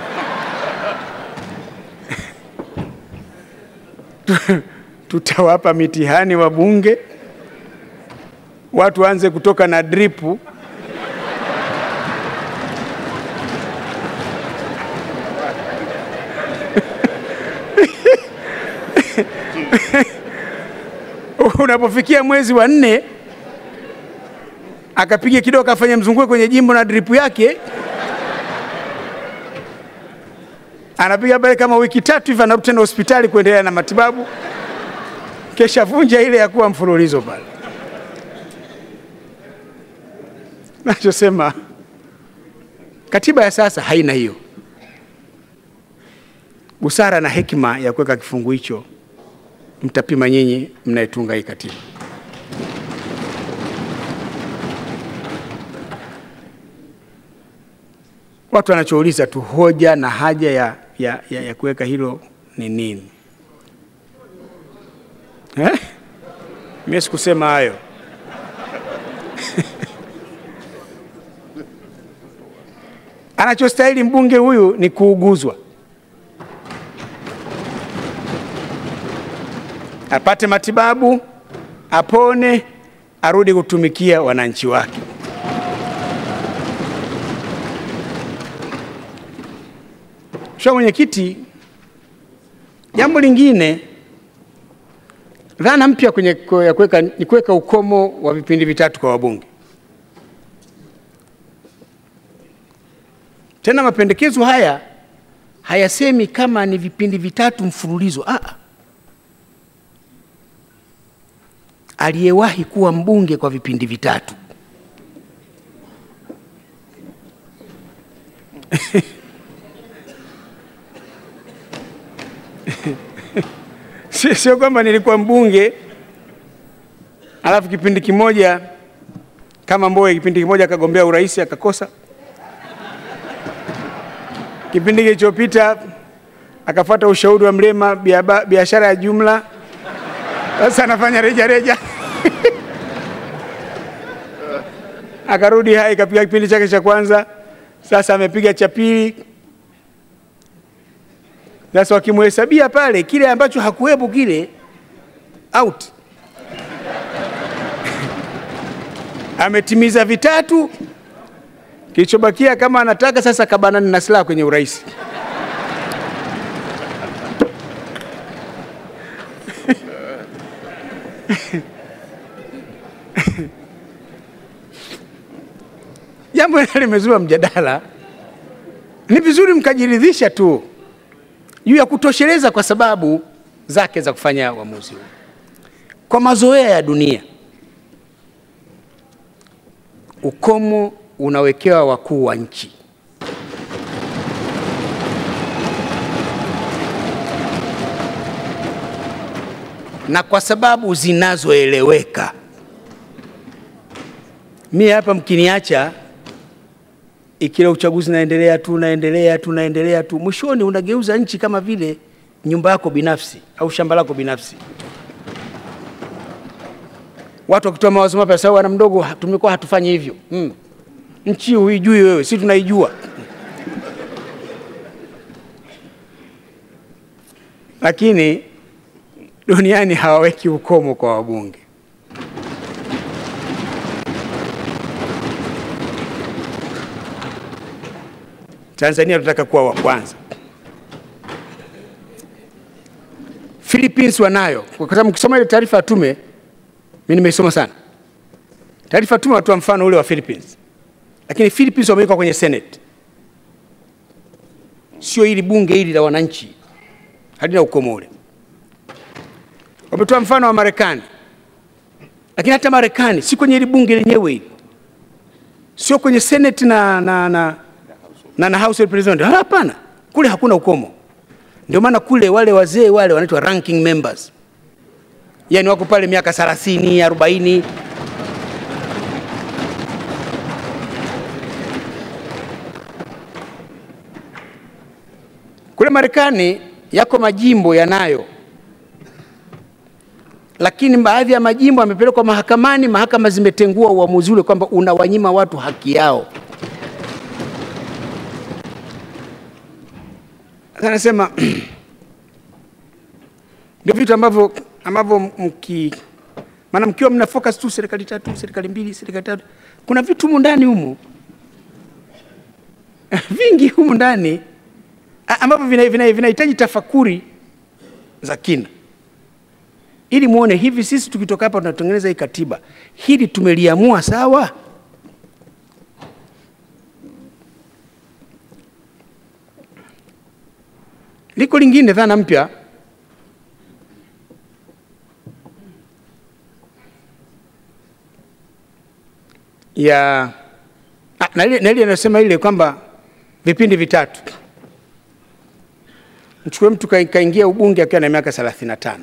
B: Tutawapa mitihani wa bunge, watu waanze kutoka na dripu. Unapofikia mwezi wa nne akapiga kidogo akafanya mzunguko kwenye jimbo na dripu yake, anapiga pale kama wiki tatu hivi, anarudi tena hospitali kuendelea na matibabu, kesha vunja ile ya kuwa mfululizo pale. Nachosema katiba ya sasa haina hiyo busara na hekima ya kuweka kifungu hicho, mtapima nyinyi mnayetunga hii katiba. Watu wanachouliza tu hoja na haja ya, ya, ya, ya kuweka hilo ni nini eh? Mimi sikusema hayo anachostahili mbunge huyu ni kuuguzwa, apate matibabu, apone, arudi kutumikia wananchi wake. Mheshimiwa Mwenyekiti, jambo lingine, dhana mpya kwenye ya kuweka ni kuweka ukomo wa vipindi vitatu kwa wabunge. Tena mapendekezo haya hayasemi kama ni vipindi vitatu mfululizo. Ah, aliyewahi kuwa mbunge kwa vipindi vitatu sio kwamba nilikuwa mbunge alafu kipindi kimoja kama Mbowe, kipindi kimoja akagombea urais akakosa, kipindi kilichopita akafuata ushauri wa Mrema, biashara ya jumla, sasa anafanya reja reja. Akarudi hai, kapiga kipindi chake cha kwanza, sasa amepiga cha pili. Sasa wakimhesabia pale kile ambacho hakuwepo kile out ametimiza vitatu, kilichobakia kama anataka sasa kabanani na silaha kwenye urais. Jambo hili limezua mjadala, ni vizuri mkajiridhisha tu juu ya kutosheleza kwa sababu zake za kufanya uamuzi huu. Kwa mazoea ya dunia, ukomo unawekewa wakuu wa nchi. na kwa sababu zinazoeleweka. Mi hapa mkiniacha, ikiwa uchaguzi naendelea tu naendelea tu naendelea tu, mwishoni unageuza nchi kama vile nyumba yako binafsi au shamba lako binafsi. Watu wakitoa mawazo mapya, sababu wana mdogo, tumekuwa hatufanyi hivyo. Hmm. Nchi huijui wewe, si tunaijua. Lakini duniani hawaweki ukomo kwa wabunge. Tanzania tunataka kuwa wa kwanza. Philippines wanayo, kwa sababu mkisoma ile taarifa ya tume, mimi nimeisoma sana. Taarifa tume watoa mfano ule wa Philippines, lakini Philippines wamewekwa kwenye Senate, sio hili bunge hili la wananchi, halina ukomo ule. Wametoa mfano wa Marekani, lakini hata Marekani si kwenye hili bunge lenyewe hili, sio kwenye Senate na, na, na, na, na House representative. Hapana, kule hakuna ukomo. Ndio maana kule wale wazee wale wanaitwa ranking members, yani wako pale miaka 30 40. Kule Marekani yako majimbo yanayo lakini baadhi ya majimbo yamepelekwa mahakamani, mahakama zimetengua uamuzi ule kwamba unawanyima watu haki yao. Anasema ndio vitu ambavyo ambavyo mki maana mkiwa mna focus tu serikali tatu, serikali mbili, serikali tatu, kuna vitu humu ndani humu. Vingi humu ndani ambavyo vinahitaji vina, vina tafakuri za kina. Ili muone hivi, sisi tukitoka hapa tunatengeneza hii katiba, hili tumeliamua sawa? Liko lingine dhana mpya. Ya ah, na ile anasema ile kwamba vipindi vitatu, mchukue mtu kaingia ubunge akiwa na miaka 35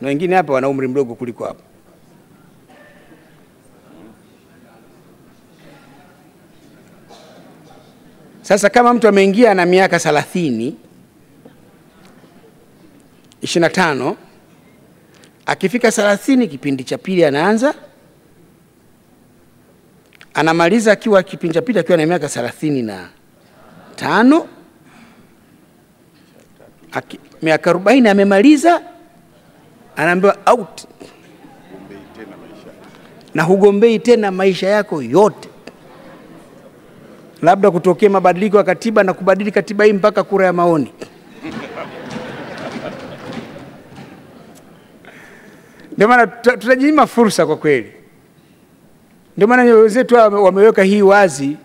B: na wengine hapa wana umri mdogo kuliko hapo. Sasa kama mtu ameingia na miaka 30 25, akifika 30 kipindi cha pili anaanza, anamaliza akiwa kipindi cha pili akiwa na miaka 35, miaka 40 amemaliza anaambiwa out na hugombei tena maisha yako yote, labda kutokea mabadiliko ya katiba na kubadili katiba hii mpaka kura ya maoni. Ndio maana tutajinyima fursa kwa kweli. Ndio maana wenzetu wameweka hii wazi,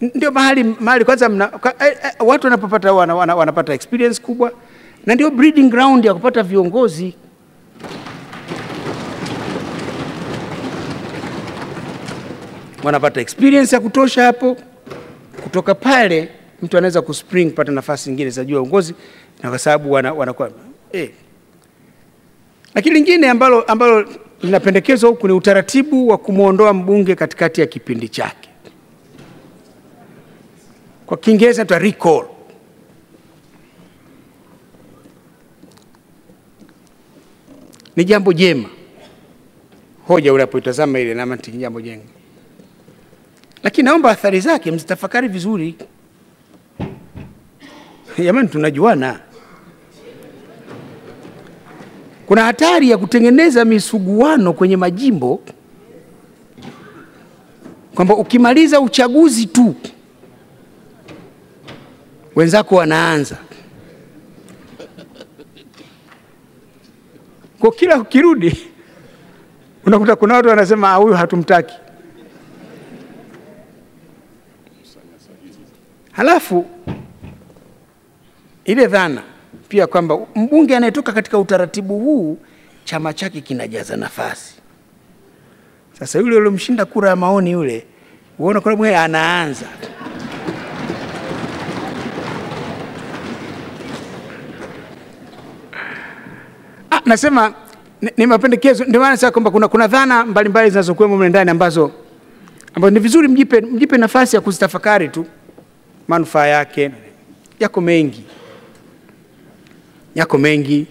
B: ndio mahali mahali kwanza mna, kwa, eh, eh, watu wanapopata wana, wana, wanapata experience kubwa, na ndio breeding ground ya kupata viongozi wanapata experience ya kutosha hapo. Kutoka pale mtu anaweza kuspring pata nafasi nyingine za juu ya uongozi, na kwa sababu wanakuwa wana eh. Lakini lingine ambalo, ambalo linapendekezwa huku ni utaratibu wa kumwondoa mbunge katikati ya kipindi chake, kwa Kiingereza tuta recall. Ni jambo jema, hoja unapoitazama ile na mantiki, jambo jema lakini naomba athari zake mzitafakari vizuri. Jamani, tunajuana. Kuna hatari ya kutengeneza misuguano kwenye majimbo, kwamba ukimaliza uchaguzi tu wenzako wanaanza. Kwa kila ukirudi unakuta kuna watu wanasema huyu hatumtaki. Halafu ile dhana pia kwamba mbunge anayetoka katika utaratibu huu chama chake kinajaza nafasi. Sasa yule uliomshinda kura ya maoni yule, uona kwa mwe anaanza ah, nasema ni, mapendekezo. Ndio maana sasa kwamba kuna, kuna dhana mbalimbali zinazokuwemo mle ndani ambazo ambazo ni vizuri mjipe, mjipe nafasi ya kuzitafakari tu manufaa yake. Yako mengi, yako mengi.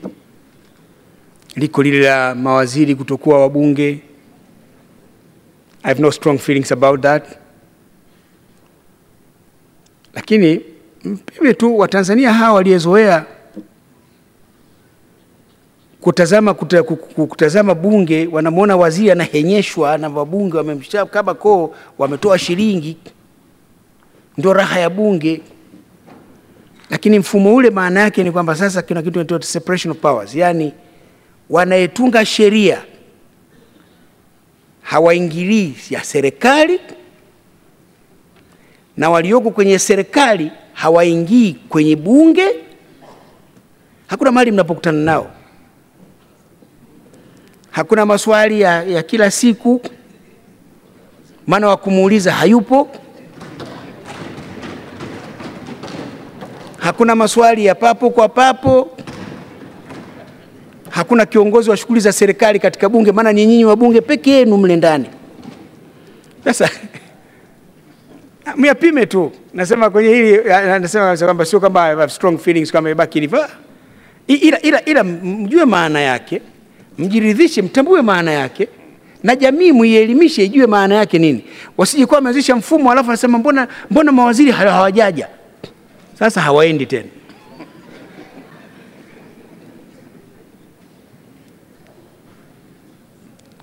B: Liko lile la mawaziri kutokuwa wabunge. I have no strong feelings about that, lakini mpime tu Watanzania hawa waliozoea kutazama, kuta, kutazama bunge, wanamwona waziri anahenyeshwa na wabunge wamemshakaba koo, wametoa shilingi, ndio raha ya bunge. Lakini mfumo ule maana yake ni kwamba sasa kuna kitu kinaitwa separation of powers, yani wanayetunga sheria hawaingilii ya serikali na walioko kwenye serikali hawaingii kwenye bunge. Hakuna mahali mnapokutana nao, hakuna maswali ya, ya kila siku, maana wa kumuuliza hayupo. Hakuna maswali ya papo kwa papo. Hakuna kiongozi wa shughuli za serikali katika bunge, maana ni nyinyi wabunge peke yenu mle ndani. Sasa myapime tu, nasema kwenye hili, nasema kwamba sio kwamba have strong feelings kama ibaki hivyo, ila, ila, ila mjue maana yake, mjiridhishe, mtambue maana yake, na jamii muielimishe, ijue maana yake nini. Wasije kuwa wameanzisha mfumo alafu anasema mbona, mbona mawaziri hawajaja, sasa hawaendi tena.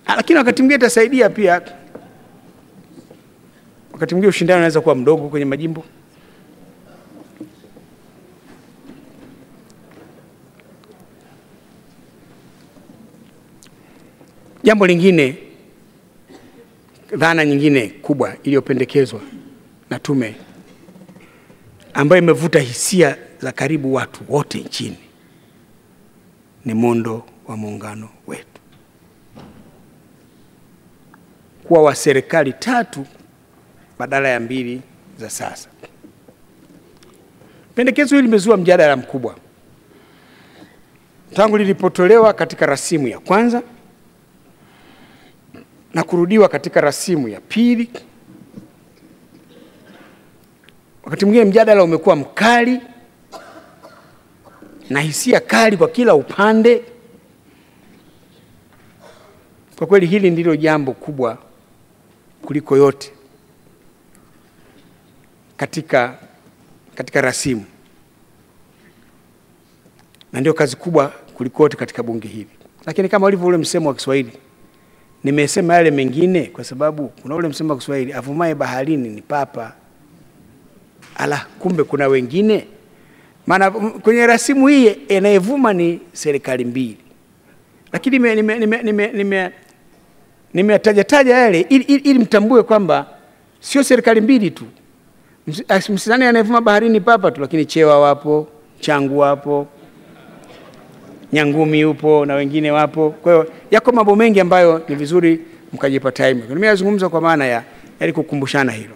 B: Lakini wakati mwingine itasaidia pia, wakati mwingine ushindani unaweza kuwa mdogo kwenye majimbo. Jambo lingine, dhana nyingine kubwa iliyopendekezwa na tume ambayo imevuta hisia za karibu watu wote nchini ni muundo wa muungano wetu kuwa wa serikali tatu badala ya mbili za sasa. Pendekezo hili limezua mjadala mkubwa tangu lilipotolewa katika rasimu ya kwanza na kurudiwa katika rasimu ya pili. Wakati mwingine mjadala umekuwa mkali na hisia kali kwa kila upande. Kwa kweli hili ndilo jambo kubwa kuliko yote katika, katika rasimu na ndio kazi kubwa kuliko yote katika bunge hili. Lakini kama ulivyo ule msemo wa Kiswahili, nimesema yale mengine kwa sababu kuna ule msemo wa Kiswahili, avumaye baharini ni papa. Ala, kumbe kuna wengine. Maana kwenye rasimu hii inayevuma ni serikali mbili, lakini nime, nime, nime, nime, nime nimetajataja yale ili, ili, ili mtambue kwamba sio serikali mbili tu. Msidhani anayevuma baharini papa tu, lakini Chewa wapo, Changu wapo, Nyangumi yupo na wengine wapo. Kwa hiyo yako mambo mengi ambayo ni vizuri mkajipa time. Nimeyazungumza kwa maana ya ili kukumbushana hilo.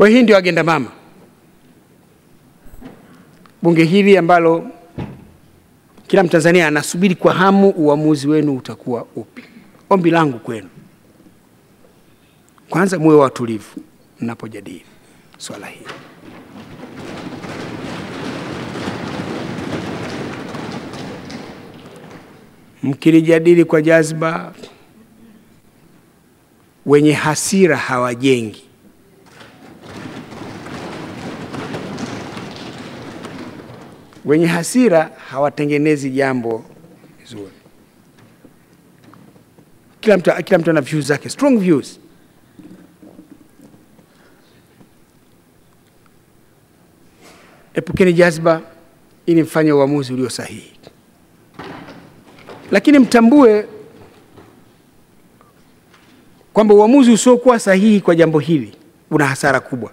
B: Kwa hiyo hii ndio agenda mama bunge hili ambalo kila Mtanzania anasubiri kwa hamu uamuzi wenu utakuwa upi. Ombi langu kwenu, kwanza muwe watulivu mnapojadili swala hili. Mkilijadili kwa jazba, wenye hasira hawajengi. Wenye hasira hawatengenezi jambo zuri. Kila mtu, kila mtu ana views zake, strong views. Epukeni jazba ili mfanye uamuzi ulio sahihi, lakini mtambue kwamba uamuzi usiokuwa sahihi kwa jambo hili una hasara kubwa.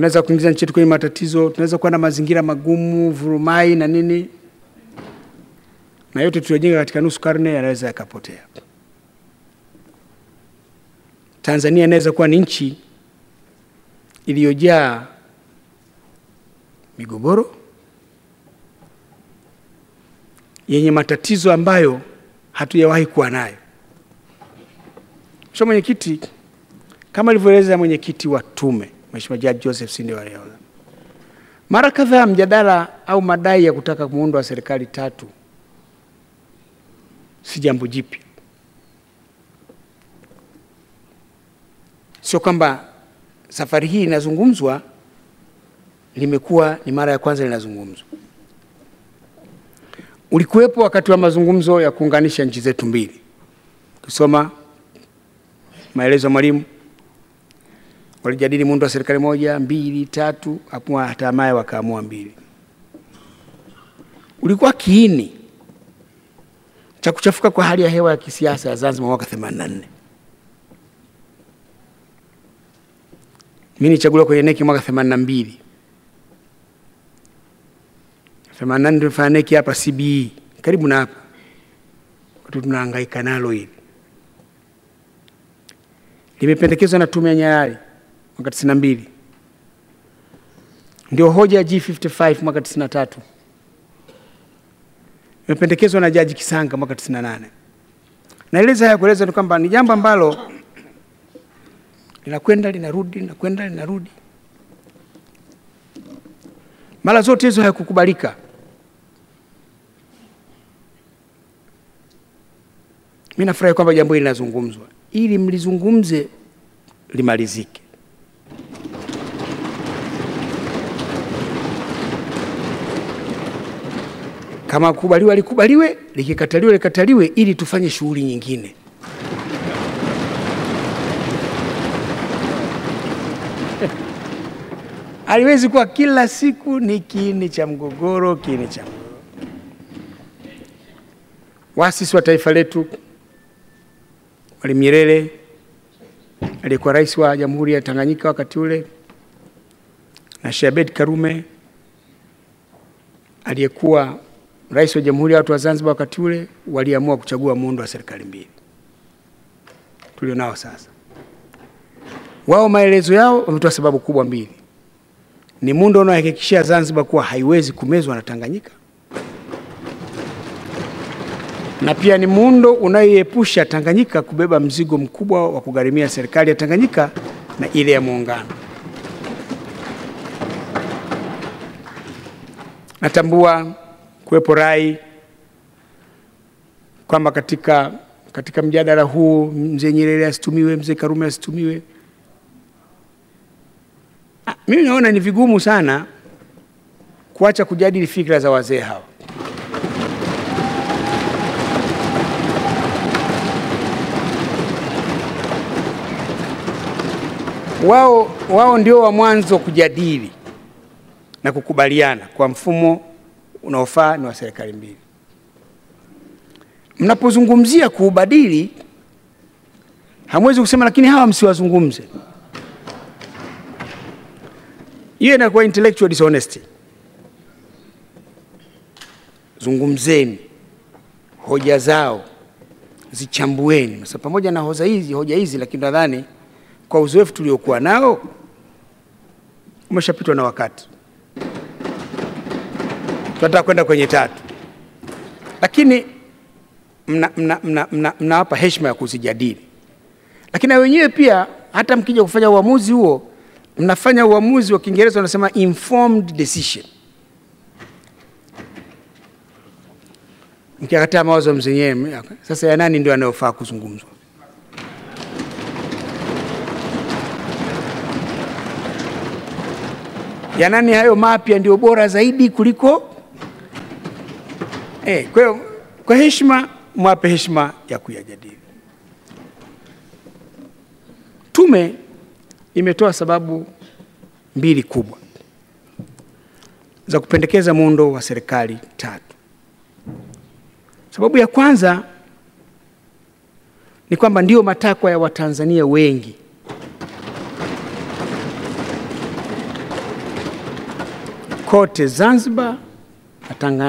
B: Tunaweza kuingiza nchi yetu kwenye matatizo, tunaweza kuwa na mazingira magumu, vurumai na nini, na yote tuliojenga katika nusu karne yanaweza yakapotea. Tanzania inaweza kuwa ni nchi iliyojaa migogoro yenye matatizo ambayo hatujawahi kuwa nayo. Mheshimiwa Mwenyekiti, kama alivyoeleza mwenyekiti wa tume Mheshimiwa Jaji Joseph Sinde Warioba, mara kadhaa mjadala au madai ya kutaka muundo wa serikali tatu si jambo jipya. Sio kwamba safari hii inazungumzwa, limekuwa ni mara ya kwanza linazungumzwa. Ulikuwepo wakati wa mazungumzo ya kuunganisha nchi zetu mbili. Kusoma maelezo ya Mwalimu, walijadili muundo wa serikali moja, mbili, tatu, hapo hatimaye wakaamua mbili. Ulikuwa kiini cha kuchafuka kwa hali ya hewa ya kisiasa ya Zanzibar mwaka 84. Mimi nichaguliwa kwenye neki mwaka 82. 84 tulifanya neki hapa CBE karibu na hapa, watu tunahangaika nalo hili. Limependekezwa na tume ya Nyalali mwaka 92, ndio hoja ya G55 mwaka 93, imependekezwa na Jaji Kisanga mwaka 98. Naeleza haya kueleza ni kwamba ni jambo ambalo linakwenda linarudi, linakwenda linarudi, mara zote hizo hayakukubalika. Mimi nafurahi kwamba jambo hili linazungumzwa ili mlizungumze limalizike. Kama kubaliwa likubaliwe, likikataliwa likataliwe, ili tufanye shughuli nyingine. Haliwezi kuwa kila siku ni kiini cha mgogoro, kiini cha mgogoro. Waasisi wa taifa letu Mwalimu Nyerere aliyekuwa rais wa Jamhuri ya Tanganyika wakati ule na Sheikh Abeid Karume aliyekuwa rais wa Jamhuri ya Watu wa Zanzibar wakati ule waliamua kuchagua muundo wa serikali mbili tulionao sasa. Wao maelezo yao wametoa sababu kubwa mbili: ni muundo unaohakikishia Zanzibar kuwa haiwezi kumezwa na Tanganyika na pia ni muundo unayoepusha Tanganyika kubeba mzigo mkubwa wa kugharimia serikali ya Tanganyika na ile ya Muungano. Natambua kuwepo rai kwamba katika, katika mjadala huu mzee Nyerere asitumiwe, mzee Karume asitumiwe. Ah, mimi naona ni vigumu sana kuacha kujadili fikra za wazee hawa. Wao, wao ndio wa mwanzo kujadili na kukubaliana kwa mfumo unaofaa ni wa serikali mbili. Mnapozungumzia kuubadili, hamwezi kusema lakini hawa msiwazungumze. Hiyo inakuwa intellectual dishonesty. Zungumzeni hoja zao, zichambueni. Sasa pamoja na hoja hizi, hoja hizi, lakini nadhani kwa uzoefu tuliokuwa nao umeshapitwa na wakati. Tunataka kwenda kwenye tatu, lakini mnawapa mna, mna, mna, mna heshima ya kuzijadili, lakini na wenyewe pia, hata mkija kufanya uamuzi huo, mnafanya uamuzi wa Kiingereza wanasema informed decision. Mkikataa mawazo mzenyewe, sasa ya nani ndio anayofaa kuzungumzwa? Ya nani hayo mapya ndio bora zaidi kuliko eh. Kwa hiyo kwa heshima, mwape heshima ya kuyajadili. Tume imetoa sababu mbili kubwa za kupendekeza muundo wa serikali tatu. Sababu ya kwanza ni kwamba ndio matakwa ya Watanzania wengi kote Zanzibar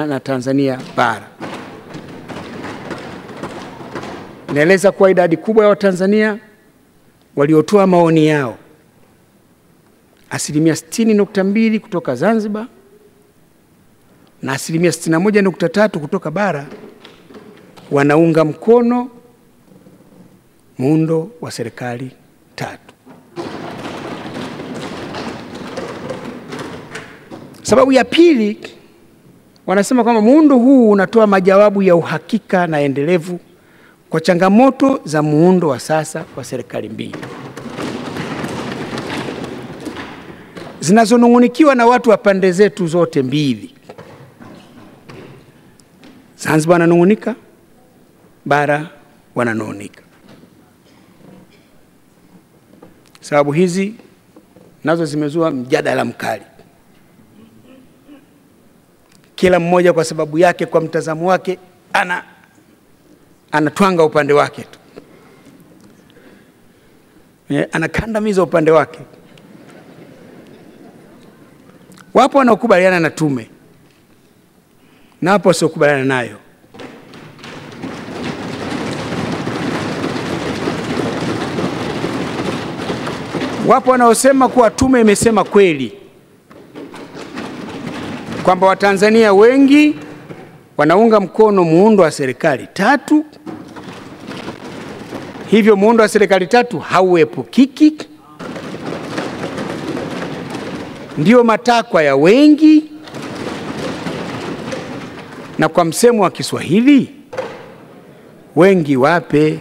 B: na Tanzania bara. Naeleza kuwa idadi kubwa ya Watanzania waliotoa maoni yao, asilimia 60.2 kutoka Zanzibar na asilimia 61.3 kutoka bara, wanaunga mkono muundo wa serikali tatu. Sababu ya pili, wanasema kwamba muundo huu unatoa majawabu ya uhakika na endelevu kwa changamoto za muundo wa sasa wa serikali mbili zinazonung'unikiwa na watu wa pande zetu zote mbili. Zanzibar wananung'unika, bara wananung'unika. Sababu hizi nazo zimezua mjadala mkali, kila mmoja kwa sababu yake, kwa mtazamo wake, ana anatwanga upande wake tu, Eh, anakandamiza upande wake. Wapo wanaokubaliana na tume na wapo wasiokubaliana nayo. Wapo wanaosema kuwa tume imesema kweli kwamba Watanzania wengi wanaunga mkono muundo wa serikali tatu, hivyo muundo wa serikali tatu hauepukiki, ndio matakwa ya wengi, na kwa msemo wa Kiswahili wengi wape.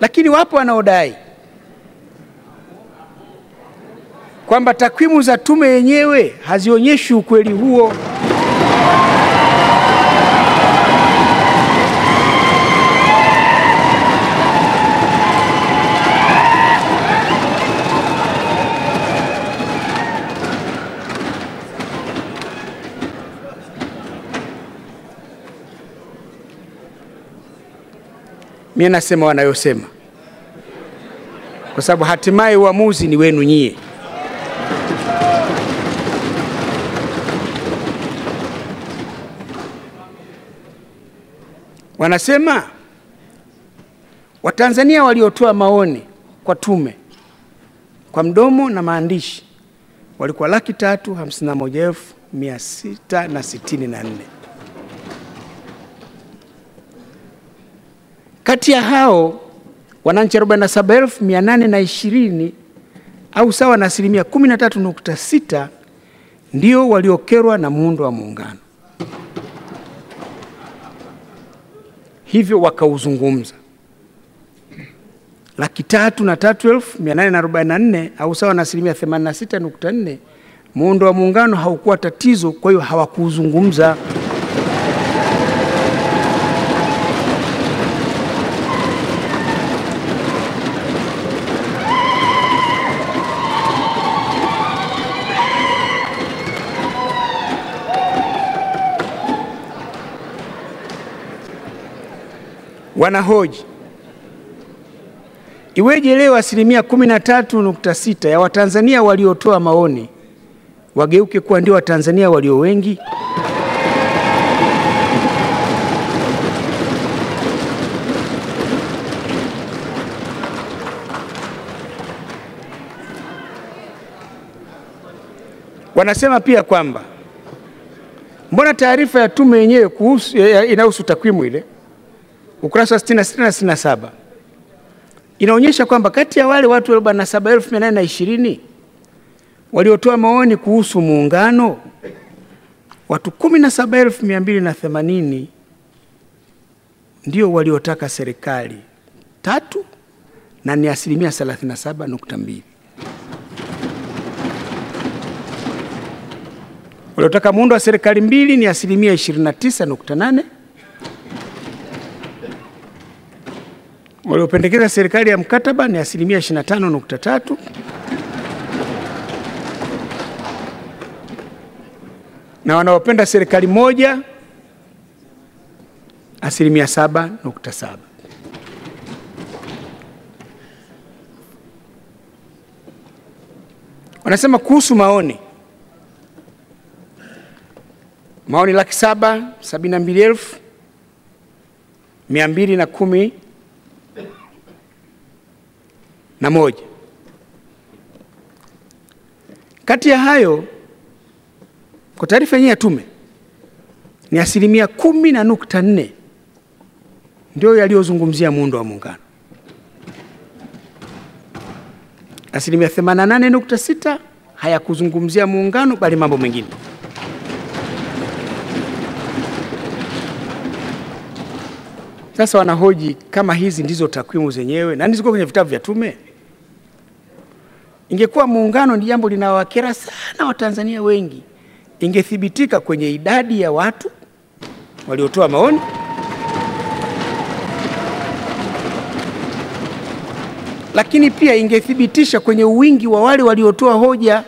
B: Lakini wapo wanaodai kwamba takwimu za tume yenyewe hazionyeshi ukweli huo. Mimi nasema wanayosema, kwa sababu hatimaye uamuzi ni wenu nyie. Wanasema Watanzania waliotoa maoni kwa tume kwa mdomo na maandishi walikuwa laki tatu hamsini na moja elfu mia sita na sitini na nne. Kati ya hao wananchi 47820 au sawa na asilimia 13.6 ndio waliokerwa na muundo wa muungano, hivyo wakauzungumza. Laki tatu na tatu elfu mia nane na arobaini na nne au sawa na asilimia 86.4 muundo wa muungano haukuwa tatizo, kwa hiyo hawakuuzungumza. Wanahoji iweje leo asilimia 13.6 ya Watanzania waliotoa maoni wageuke kuwa ndio Watanzania walio wengi? Wanasema pia kwamba mbona taarifa ya tume yenyewe kuhusu inahusu takwimu ile ukurasa wa 66 na 67 inaonyesha kwamba kati ya wale watu 47820 waliotoa maoni kuhusu muungano, watu 17280 ndio waliotaka serikali tatu na ni asilimia 37.2. Waliotaka muundo wa serikali mbili ni asilimia 29.8. Waliopendekeza serikali ya mkataba ni asilimia 25.3. Na wanaopenda serikali moja asilimia 7.7. Wanasema kuhusu maoni, maoni laki saba sabini na mbili elfu mia mbili na kumi na moja. Kati ya hayo, kwa taarifa yenyewe ya tume, ni asilimia kumi na nukta nne ndio yaliyozungumzia muundo wa muungano. Asilimia 88.6 hayakuzungumzia muungano bali mambo mengine. Sasa wanahoji kama hizi ndizo takwimu zenyewe na ziko kwenye vitabu vya tume. Ingekuwa muungano ni jambo linawakera sana Watanzania wengi, ingethibitika kwenye idadi ya watu waliotoa maoni lakini pia ingethibitisha kwenye wingi wa wale waliotoa hoja.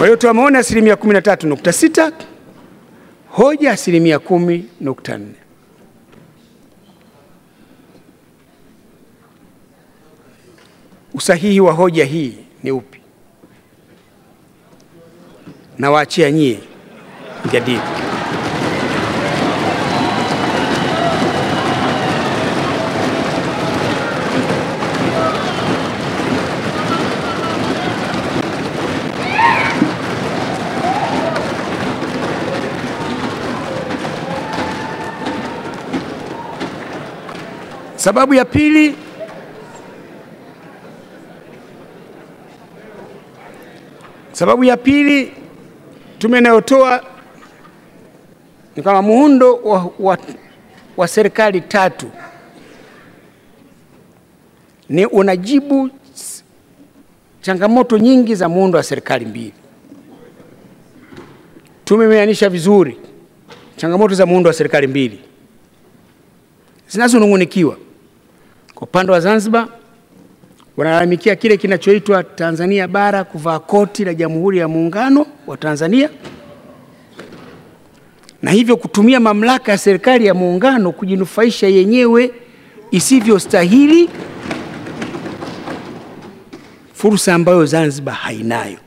B: Waliotoa maoni asilimia 13.6, hoja asilimia 10.4. Usahihi wa hoja hii ni upi? Na waachia nyie mjadili. Sababu ya pili, sababu ya pili tume inayotoa ni kama muundo wa, wa, wa serikali tatu ni unajibu changamoto nyingi za muundo wa serikali mbili. Tume imeainisha vizuri changamoto za muundo wa serikali mbili zinazonung'unikiwa. Kwa upande wa Zanzibar wanalalamikia kile kinachoitwa Tanzania bara kuvaa koti la Jamhuri ya Muungano wa Tanzania na hivyo kutumia mamlaka ya serikali ya muungano kujinufaisha yenyewe isivyostahili, fursa ambayo Zanzibar hainayo.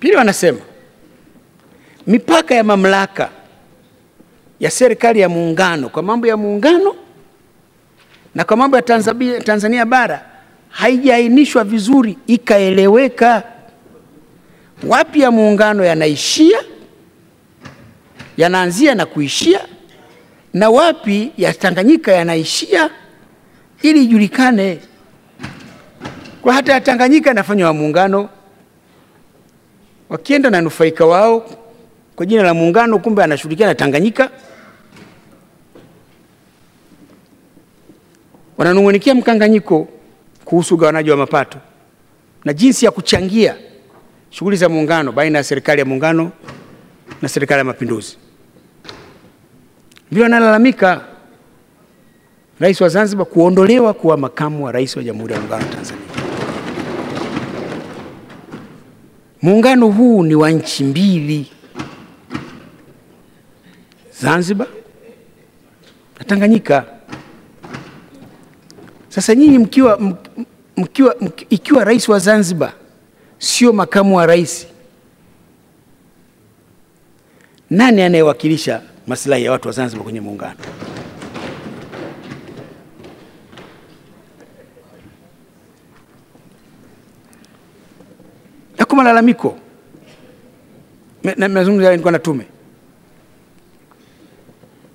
B: Pili, wanasema mipaka ya mamlaka ya serikali ya muungano. Kwa mambo ya muungano na kwa mambo ya Tanzania, Tanzania bara haijaainishwa vizuri ikaeleweka. Wapi ya muungano yanaishia yanaanzia na kuishia na wapi ya Tanganyika yanaishia ili ijulikane. Kwa hata ya Tanganyika inafanywa wa muungano, wakienda na nufaika wao kwa jina la muungano, kumbe anashughulikia na Tanganyika. Wananung'unikia mkanganyiko kuhusu ugawanaji wa mapato na jinsi ya kuchangia shughuli za muungano baina ya serikali ya muungano na serikali ya mapinduzi. Vile analalamika Rais wa Zanzibar kuondolewa kuwa makamu wa rais wa Jamhuri ya Muungano wa Tanzania. Muungano huu ni wa nchi mbili, Zanzibar na Tanganyika. Sasa nyinyi mkiwa, mkiwa, mkiwa, ikiwa rais wa Zanzibar sio makamu wa rais, nani anayewakilisha maslahi ya watu wa Zanzibar kwenye muungano? Yako malalamiko, nazungumza nilikuwa na tume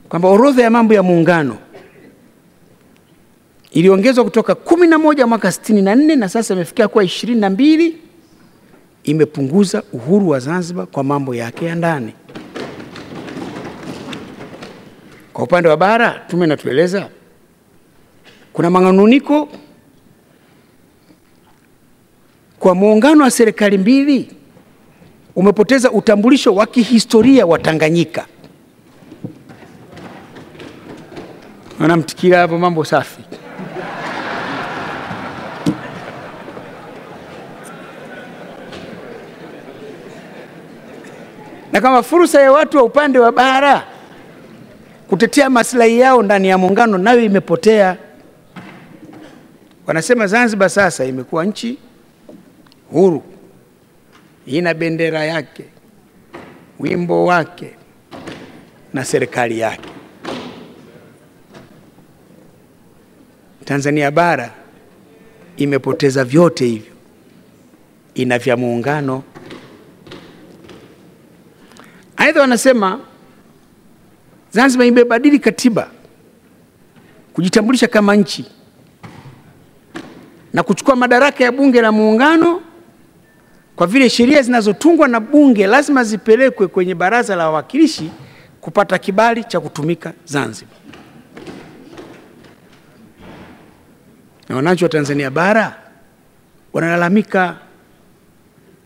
B: kwamba orodha ya mambo ya muungano iliongezwa kutoka kumi na moja mwaka sitini na nne na sasa imefikia kuwa ishirini na mbili imepunguza uhuru wa Zanzibar kwa mambo yake ya ndani. Kwa upande wa bara, tume inatueleza kuna mang'anuniko kwa muungano wa serikali mbili umepoteza utambulisho wa kihistoria wa Tanganyika. Wanamtikira hapo, mambo safi. na kama fursa ya watu wa upande wa bara kutetea maslahi yao ndani ya muungano nayo imepotea. Wanasema Zanzibar sasa imekuwa nchi huru, ina bendera yake, wimbo wake na serikali yake. Tanzania bara imepoteza vyote hivyo, ina vya muungano. Aidha, wanasema Zanzibar imebadili katiba kujitambulisha kama nchi na kuchukua madaraka ya bunge la muungano, kwa vile sheria zinazotungwa na bunge lazima zipelekwe kwenye baraza la wawakilishi kupata kibali cha kutumika Zanzibar. Na wananchi wa Tanzania bara wanalalamika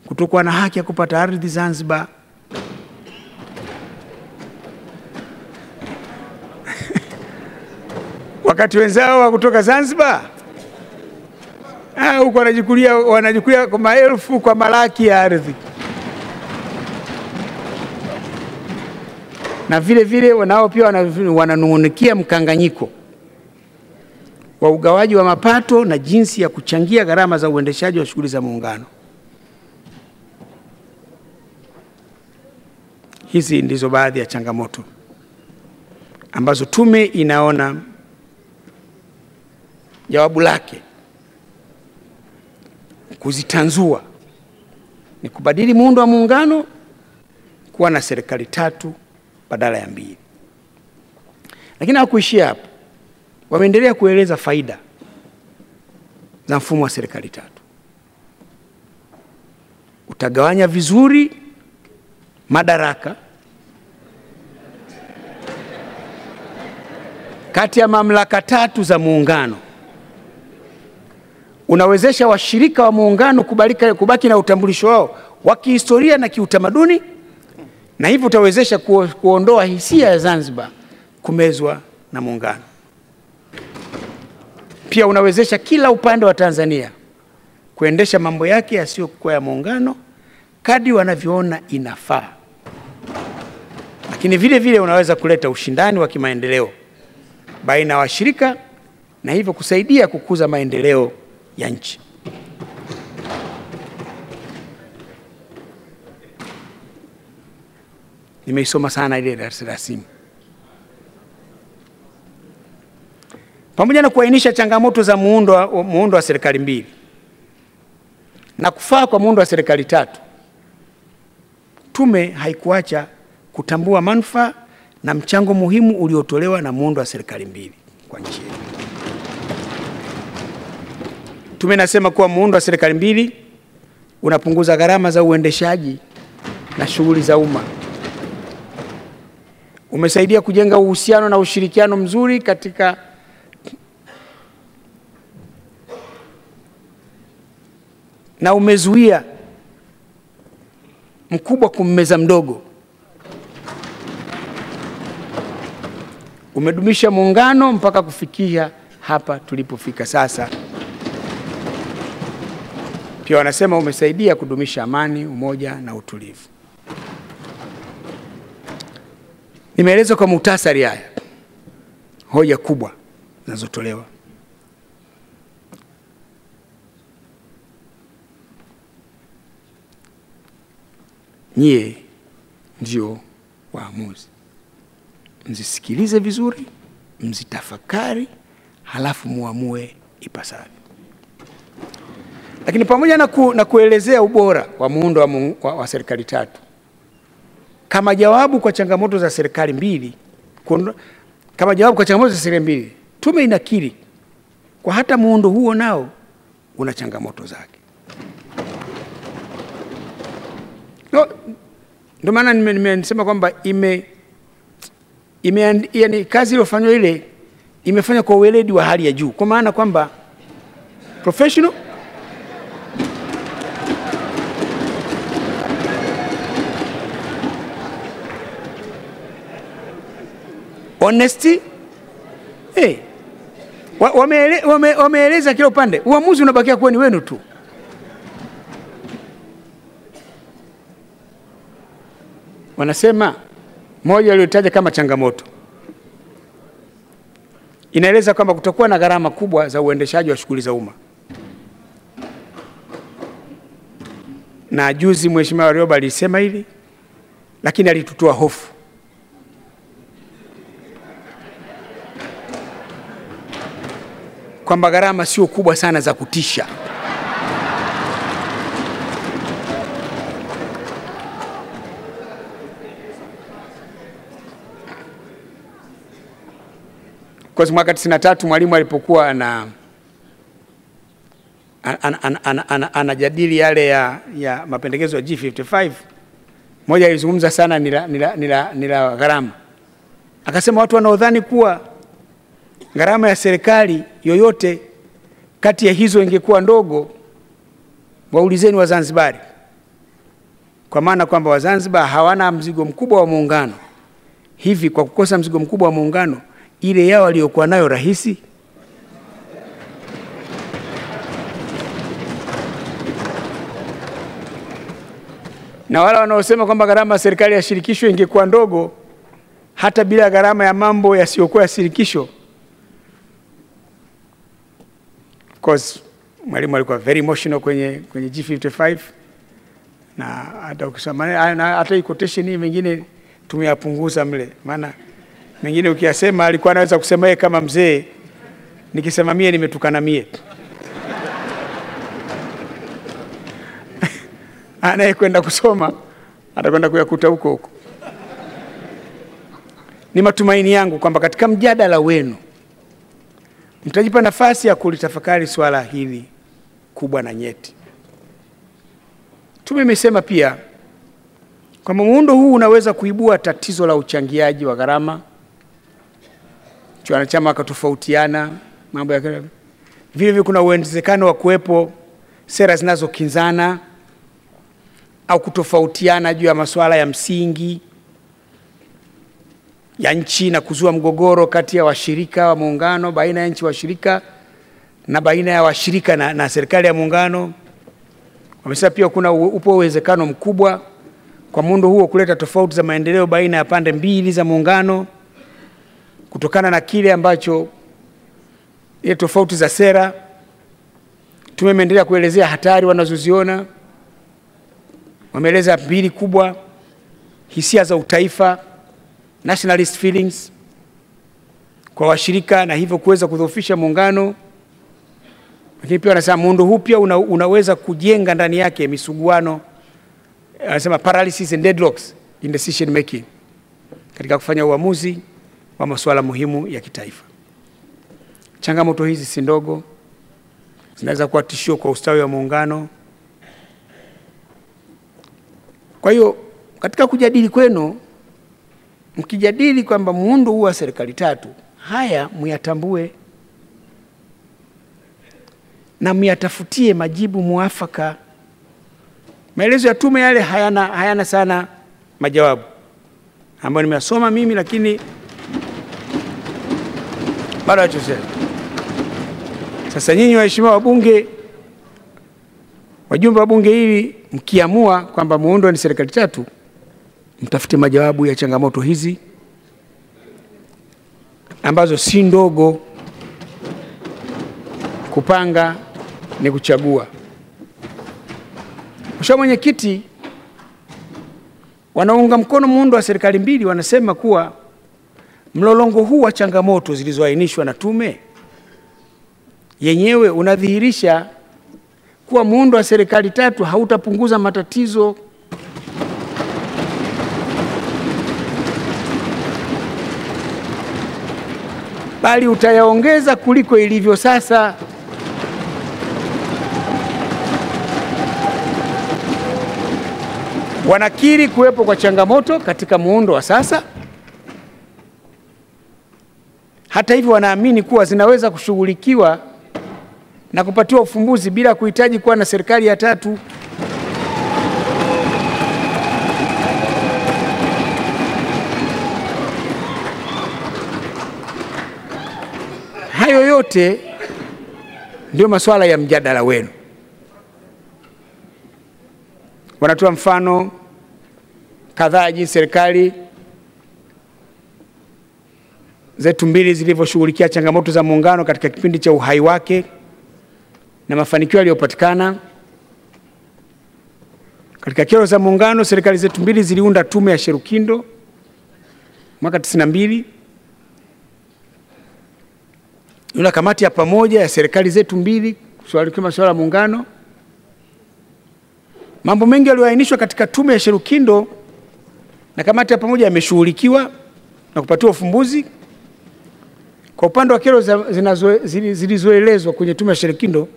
B: kutokuwa na haki ya kupata ardhi Zanzibar. wakati wenzao wa kutoka Zanzibar huko wanajikulia wanajikulia kwa maelfu kwa malaki ya ardhi, na vile vile wanao pia wananung'unikia mkanganyiko wa ugawaji wa mapato na jinsi ya kuchangia gharama za uendeshaji wa shughuli za muungano. Hizi ndizo baadhi ya changamoto ambazo tume inaona jawabu lake kuzitanzua ni kubadili muundo wa muungano kuwa na serikali tatu badala ya mbili. Lakini hakuishia hapo, wameendelea kueleza faida za mfumo wa serikali tatu. Utagawanya vizuri madaraka kati ya mamlaka tatu za muungano unawezesha washirika wa muungano kubalika, kubaki na utambulisho wao wa kihistoria na kiutamaduni, na hivyo utawezesha kuondoa hisia ya Zanzibar kumezwa na muungano. Pia unawezesha kila upande wa Tanzania kuendesha mambo yake yasiyokuwa ya muungano kadi wanavyoona inafaa, lakini vile vile unaweza kuleta ushindani wa kimaendeleo baina ya washirika na hivyo kusaidia kukuza maendeleo ya nchi. Nimeisoma sana ile rasimu pamoja na kuainisha changamoto za muundo wa, muundo wa serikali mbili na kufaa kwa muundo wa serikali tatu. Tume haikuacha kutambua manufaa na mchango muhimu uliotolewa na muundo wa serikali mbili kwa nchi yetu. Tume inasema kuwa muundo wa serikali mbili unapunguza gharama za uendeshaji na shughuli za umma, umesaidia kujenga uhusiano na ushirikiano mzuri katika na umezuia mkubwa kummeza mdogo, umedumisha muungano mpaka kufikia hapa tulipofika sasa. Pia wanasema umesaidia kudumisha amani, umoja na utulivu. Nimeeleza kwa muhtasari haya hoja kubwa zinazotolewa. Nyie ndio waamuzi, mzisikilize vizuri, mzitafakari, halafu muamue ipasavyo. Lakini pamoja na, ku, na kuelezea ubora wa muundo wa, wa, wa serikali tatu kama jawabu kwa changamoto za serikali mbili kundra, kama jawabu kwa changamoto za serikali mbili, tume inakiri kwa hata muundo huo nao una changamoto zake. No, ndio maana nimesema kwamba ime, ime, yani kazi iliyofanywa ile imefanywa kwa uweledi wa hali ya juu, kwa maana kwamba professional honesty hey. Wameeleza wame, wame kila upande, uamuzi unabakia kuwa ni wenu tu. Wanasema moja waliotaja kama changamoto inaeleza kwamba kutokuwa na gharama kubwa za uendeshaji wa shughuli za umma. Na juzi Mheshimiwa Warioba alisema hili, lakini alitutoa hofu. kwamba gharama sio kubwa sana za kutisha. Kwa mwaka 93 Mwalimu alipokuwa ana anajadili yale ya, ya mapendekezo ya G55, moja alizungumza sana ni la gharama, akasema watu wanaodhani kuwa gharama ya serikali yoyote kati ya hizo ingekuwa ndogo, waulizeni Wazanzibari, kwa maana kwamba Wazanzibar hawana mzigo mkubwa wa muungano. Hivi kwa kukosa mzigo mkubwa wa muungano, ile yao aliyokuwa nayo rahisi? Na wala wanaosema kwamba gharama ya serikali ya shirikisho ingekuwa ndogo hata bila gharama ya mambo yasiyokuwa ya shirikisho course Mwalimu alikuwa very emotional kwenye, kwenye G55 na hata ukisoma hata quotation hii mengine tumeyapunguza mle, maana mengine ukiyasema alikuwa anaweza kusema yeye kama mzee, nikisema mie nimetukana mie anayekwenda kusoma atakwenda kuyakuta huko huko. Ni matumaini yangu kwamba katika mjadala wenu mtajipa nafasi ya kulitafakari swala hili kubwa na nyeti. Tume imesema pia kwamba muundo huu unaweza kuibua tatizo la uchangiaji wa gharama, wanachama wakatofautiana mambo ya vile vile, kuna uwezekano wa kuwepo sera zinazokinzana au kutofautiana juu ya masuala ya msingi ya nchi na kuzua mgogoro kati ya washirika wa muungano, baina ya nchi washirika na baina ya washirika na, na serikali ya muungano. Wamesema pia kuna upo uwezekano mkubwa kwa muundo huo kuleta tofauti za maendeleo baina ya pande mbili za muungano kutokana na kile ambacho ile tofauti za sera. Tume imeendelea kuelezea hatari wanazoziona, wameeleza mbili kubwa: hisia za utaifa nationalist feelings kwa washirika na hivyo kuweza kudhoofisha muungano. Lakini pia wanasema muundo huu pia una, unaweza kujenga ndani yake misuguano, anasema paralysis and deadlocks in decision making, katika kufanya uamuzi wa masuala muhimu ya kitaifa. Changamoto hizi si ndogo, zinaweza kuwa tishio kwa ustawi wa muungano. Kwa hiyo katika kujadili kwenu mkijadili kwamba muundo huu wa serikali tatu, haya muyatambue na myatafutie majibu muafaka. Maelezo ya tume yale hayana, hayana sana majawabu ambayo nimeyasoma mimi, lakini bado hachosema. Sasa nyinyi waheshimiwa wabunge, wajumbe wa bunge hili, mkiamua kwamba muundo ni serikali tatu mtafute majawabu ya changamoto hizi ambazo si ndogo. Kupanga ni kuchagua. Mheshimiwa Mwenyekiti, wanaunga mkono muundo wa serikali mbili wanasema kuwa mlolongo huu wa changamoto zilizoainishwa na tume yenyewe unadhihirisha kuwa muundo wa serikali tatu hautapunguza matatizo bali utayaongeza kuliko ilivyo sasa. Wanakiri kuwepo kwa changamoto katika muundo wa sasa. Hata hivyo, wanaamini kuwa zinaweza kushughulikiwa na kupatiwa ufumbuzi bila kuhitaji kuwa na serikali ya tatu. Hayo yote ndio masuala ya mjadala wenu. Wanatoa mfano kadhaa jinsi serikali zetu mbili zilivyoshughulikia changamoto za muungano katika kipindi cha uhai wake na mafanikio yaliyopatikana. Katika kero za muungano, serikali zetu mbili ziliunda tume ya Sherukindo mwaka 92 iliunda kamati ya pamoja ya serikali zetu mbili kushughulikia masuala ya muungano. Mambo mengi yaliyoainishwa katika tume ya Sherukindo na kamati ya pamoja yameshughulikiwa na kupatiwa ufumbuzi. Kwa upande wa kero zilizoelezwa kwenye tume ya sherekindo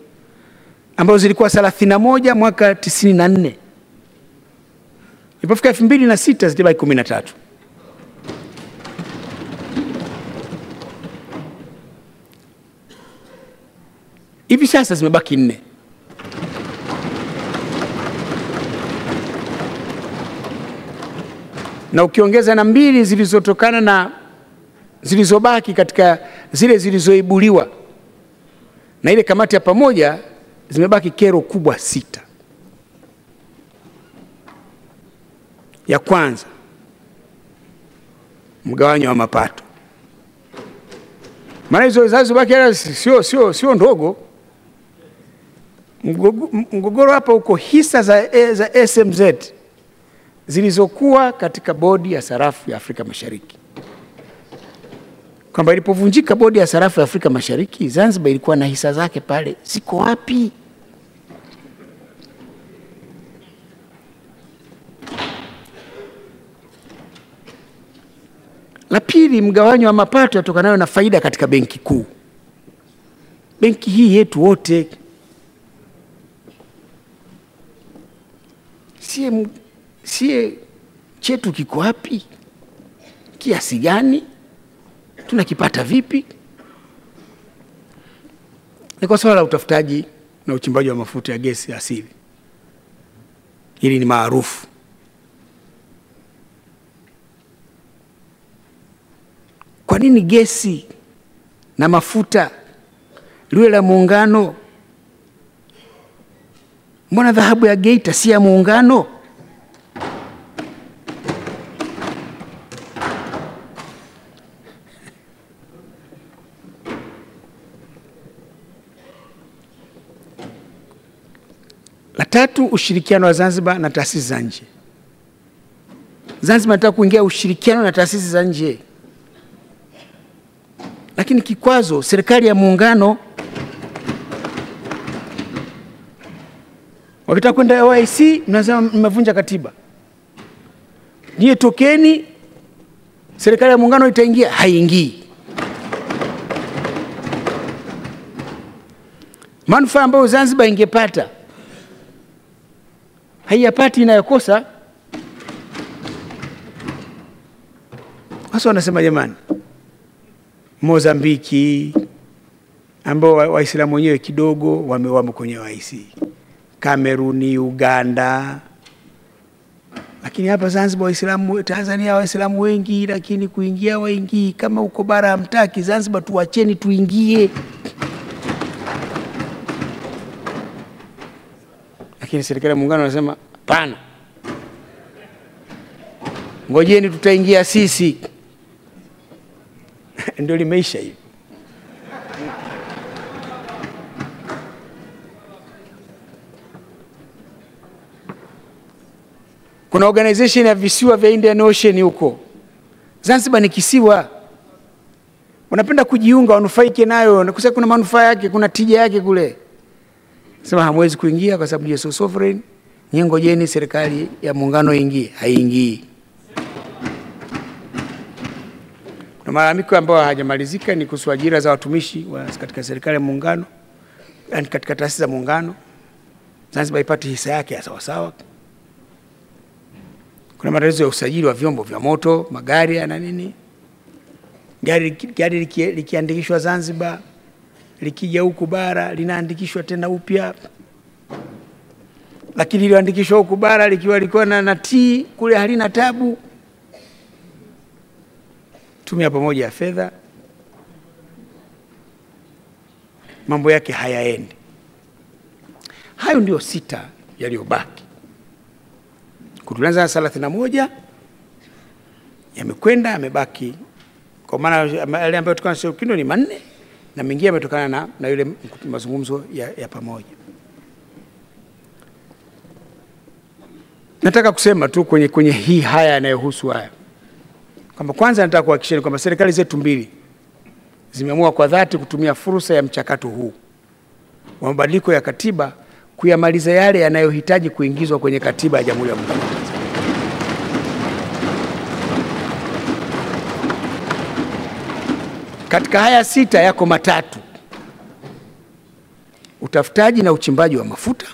B: ambazo zilikuwa 31 mwaka 94 ilipofika 2006 zilibaki 13. Hivi sasa zimebaki nne. Na ukiongeza na mbili zilizotokana na zilizobaki katika zile zilizoibuliwa na ile kamati ya pamoja zimebaki kero kubwa sita. Ya kwanza, mgawanyo wa mapato. Maana hizo zilizobaki sio sio sio ndogo. Mgogoro hapa uko hisa za, za SMZ zilizokuwa katika bodi ya sarafu ya Afrika Mashariki, kwamba ilipovunjika bodi ya sarafu ya Afrika Mashariki, Zanzibar ilikuwa na hisa zake pale, ziko wapi? La pili, mgawanyo wa mapato yatokanayo na faida katika benki kuu. Benki hii yetu wote sie, chetu kiko wapi? Kiasi gani? Tunakipata vipi? Ni kwa swala la utafutaji na uchimbaji wa mafuta ya gesi asili. Hili ni maarufu. Kwa nini gesi na mafuta liwe la muungano? Mbona dhahabu ya Geita si ya muungano? La tatu, ushirikiano wa Zanzibar na taasisi za nje. Zanzibar nataka kuingia ushirikiano na taasisi za nje, lakini kikwazo serikali ya muungano wakitaka kwenda OIC mnasema mmevunja katiba. Nyie tokeni, serikali ya muungano itaingia, haingii. Manufaa ambayo Zanzibar ingepata haiyapati, inayokosa. Sasa wanasema jamani, Mozambiki ambao Waislamu wa wenyewe kidogo wamewamo kwenye waisi, Kameruni, Uganda, lakini hapa Zanzibar Waislamu, Tanzania Waislamu wengi, lakini kuingia waingii. Kama uko bara hamtaki, Zanzibar tuwacheni tuingie. Lakini serikali ya muungano anasema hapana, ngojeni, tutaingia sisi. Ndio limeisha hivi. Kuna organization ya visiwa vya Indian Ocean huko Zanzibar, ni kisiwa, wanapenda kujiunga, wanufaike nayo, na kuna manufaa yake, kuna tija yake kule. Sema hamwezi kuingia kwa sababu Yesu sovereign, nyie ngojeni serikali ya muungano ingie. Haiingii. Kuna malalamiko ambayo hajamalizika ni kuhusu ajira za watumishi wa katika serikali ya muungano, yani katika taasisi za muungano. Zanzibar ipate hisa yake ya sawasawa kuna matatizo ya usajili wa vyombo vya moto, magari na nini. Gari, gari liki, likiandikishwa Zanzibar likija huku bara linaandikishwa tena upya, lakini liliandikishwa huku bara likiwa likiwa na natii kule halina tabu. tumia pamoja ya fedha. Mambo yake hayaendi. Hayo ndio sita yaliyobaki. Kutulanza thelathini na moja yamekwenda, yamebaki. Kwa maana yale ambayo tukawa na ni manne na mengine yametokana na, na yule mazungumzo ya, ya pamoja. Nataka kusema tu kwenye, kwenye hii haya yanayohusu haya kwamba kwanza nataka kuhakikisheni kwamba serikali zetu mbili zimeamua kwa dhati kutumia fursa ya mchakato huu wa mabadiliko ya katiba kuyamaliza yale yanayohitaji kuingizwa kwenye katiba ya Jamhuri ya Muungano wa Tanzania. Katika haya sita yako matatu: utafutaji na uchimbaji wa mafuta,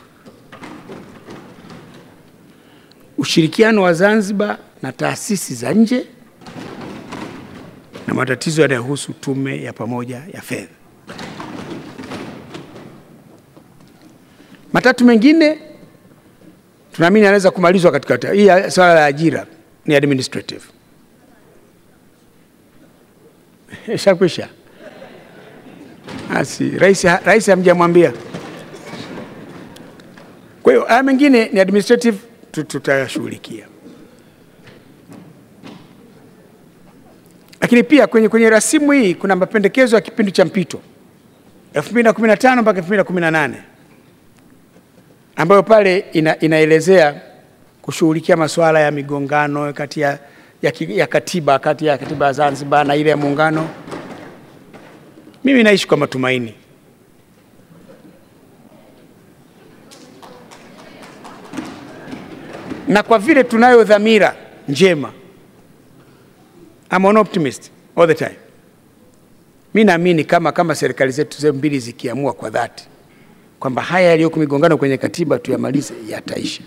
B: ushirikiano wa Zanzibar na taasisi za nje, na matatizo yanayohusu tume ya pamoja ya fedha. Matatu mengine tunaamini anaweza kumalizwa katika hii swala la ajira ni administrative. Shakwisha. Asi, rais rais hamjamwambia. Kwa hiyo haya mengine ni administrative tutayashughulikia. Lakini pia kwenye, kwenye rasimu hii kuna mapendekezo ya kipindi cha mpito 2015 mpaka 2018 ambayo pale ina, inaelezea kushughulikia masuala ya migongano kati ya, ya, ki- ya katiba kati ya katiba ya Zanzibar na ile ya muungano. Mimi naishi kwa matumaini na kwa vile tunayo dhamira njema, I'm an optimist all the time. Mi naamini kama, kama serikali zetu mbili zikiamua kwa dhati kwamba haya yaliyoko migongano kwenye katiba tuyamalize, yataisha.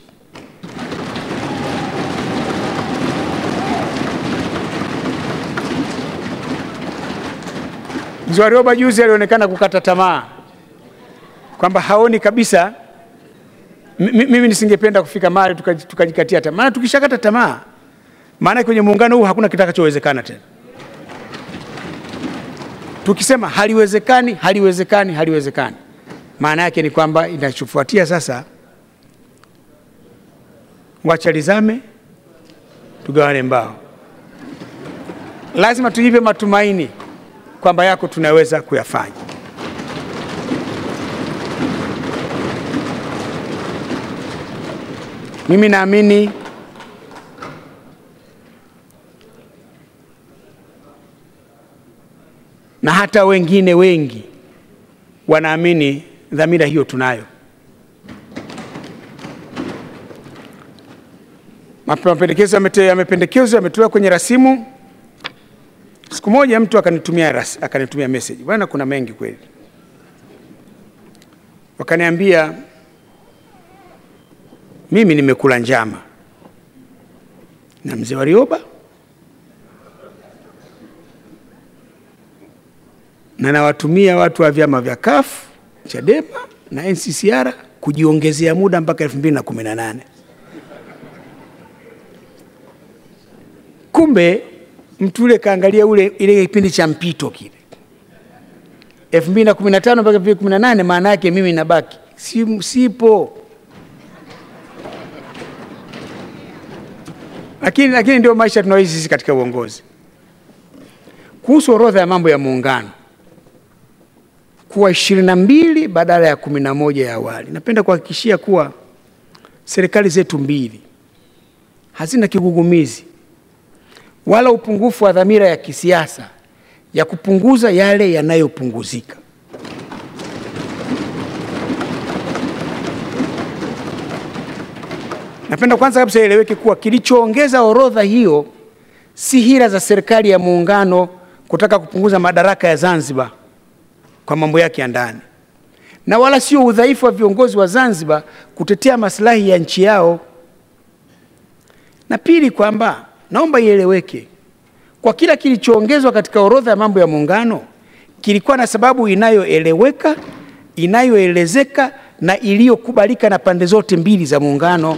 B: Mzee Warioba juzi alionekana kukata tamaa kwamba haoni kabisa. Mimi nisingependa kufika mahali tukaji- tukajikatia tamaa, maana tukishakata tamaa, maana kwenye muungano huu hakuna kitakachowezekana tena. Tukisema haliwezekani, haliwezekani, haliwezekani, maana yake ni kwamba inachofuatia sasa, wacha lizame, tugawane mbao. Lazima tujipe matumaini kwamba yako tunaweza kuyafanya. Mimi naamini na hata wengine wengi wanaamini dhamira hiyo tunayo. Mape- Mapendekezo yamependekezwa yametolewa kwenye rasimu. Siku moja mtu akanitumia ras, akanitumia message, bwana, kuna mengi kweli. Wakaniambia mimi nimekula njama na mzee Warioba na nawatumia watu wa vyama vya CUF, Chadema na NCCR kujiongezea muda mpaka 2018. Kumbe mtu ule kaangalia ule ile kipindi cha mpito kile. 2015 mpaka 2018, maana yake mimi nabaki. Si, sipo. Lakini, lakini ndio maisha tunaoishi sisi katika uongozi. Kuhusu orodha ya mambo ya muungano. Kuwa ishirini na mbili badala ya kumi na moja ya awali, napenda kuhakikishia kuwa serikali zetu mbili hazina kigugumizi wala upungufu wa dhamira ya kisiasa ya kupunguza yale yanayopunguzika. Napenda kwanza kabisa ieleweke kuwa kilichoongeza orodha hiyo si hila za serikali ya muungano kutaka kupunguza madaraka ya Zanzibar kwa mambo yake ya ndani, na wala sio udhaifu wa viongozi wa Zanzibar kutetea maslahi ya nchi yao. Na pili, kwamba naomba ieleweke kwa kila kilichoongezwa katika orodha ya mambo ya muungano kilikuwa na sababu inayoeleweka, inayoelezeka na iliyokubalika na pande zote mbili za muungano.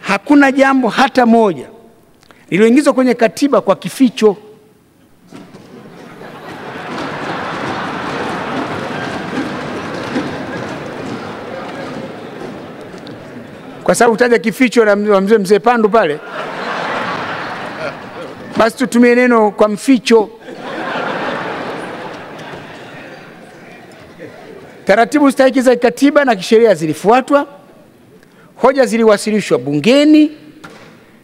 B: Hakuna jambo hata moja lililoingizwa kwenye katiba kwa kificho. Kwa sababu utaja kificho na mzee mzee Pandu pale basi tutumie neno kwa mficho. Taratibu stahiki za kikatiba na kisheria zilifuatwa, hoja ziliwasilishwa bungeni,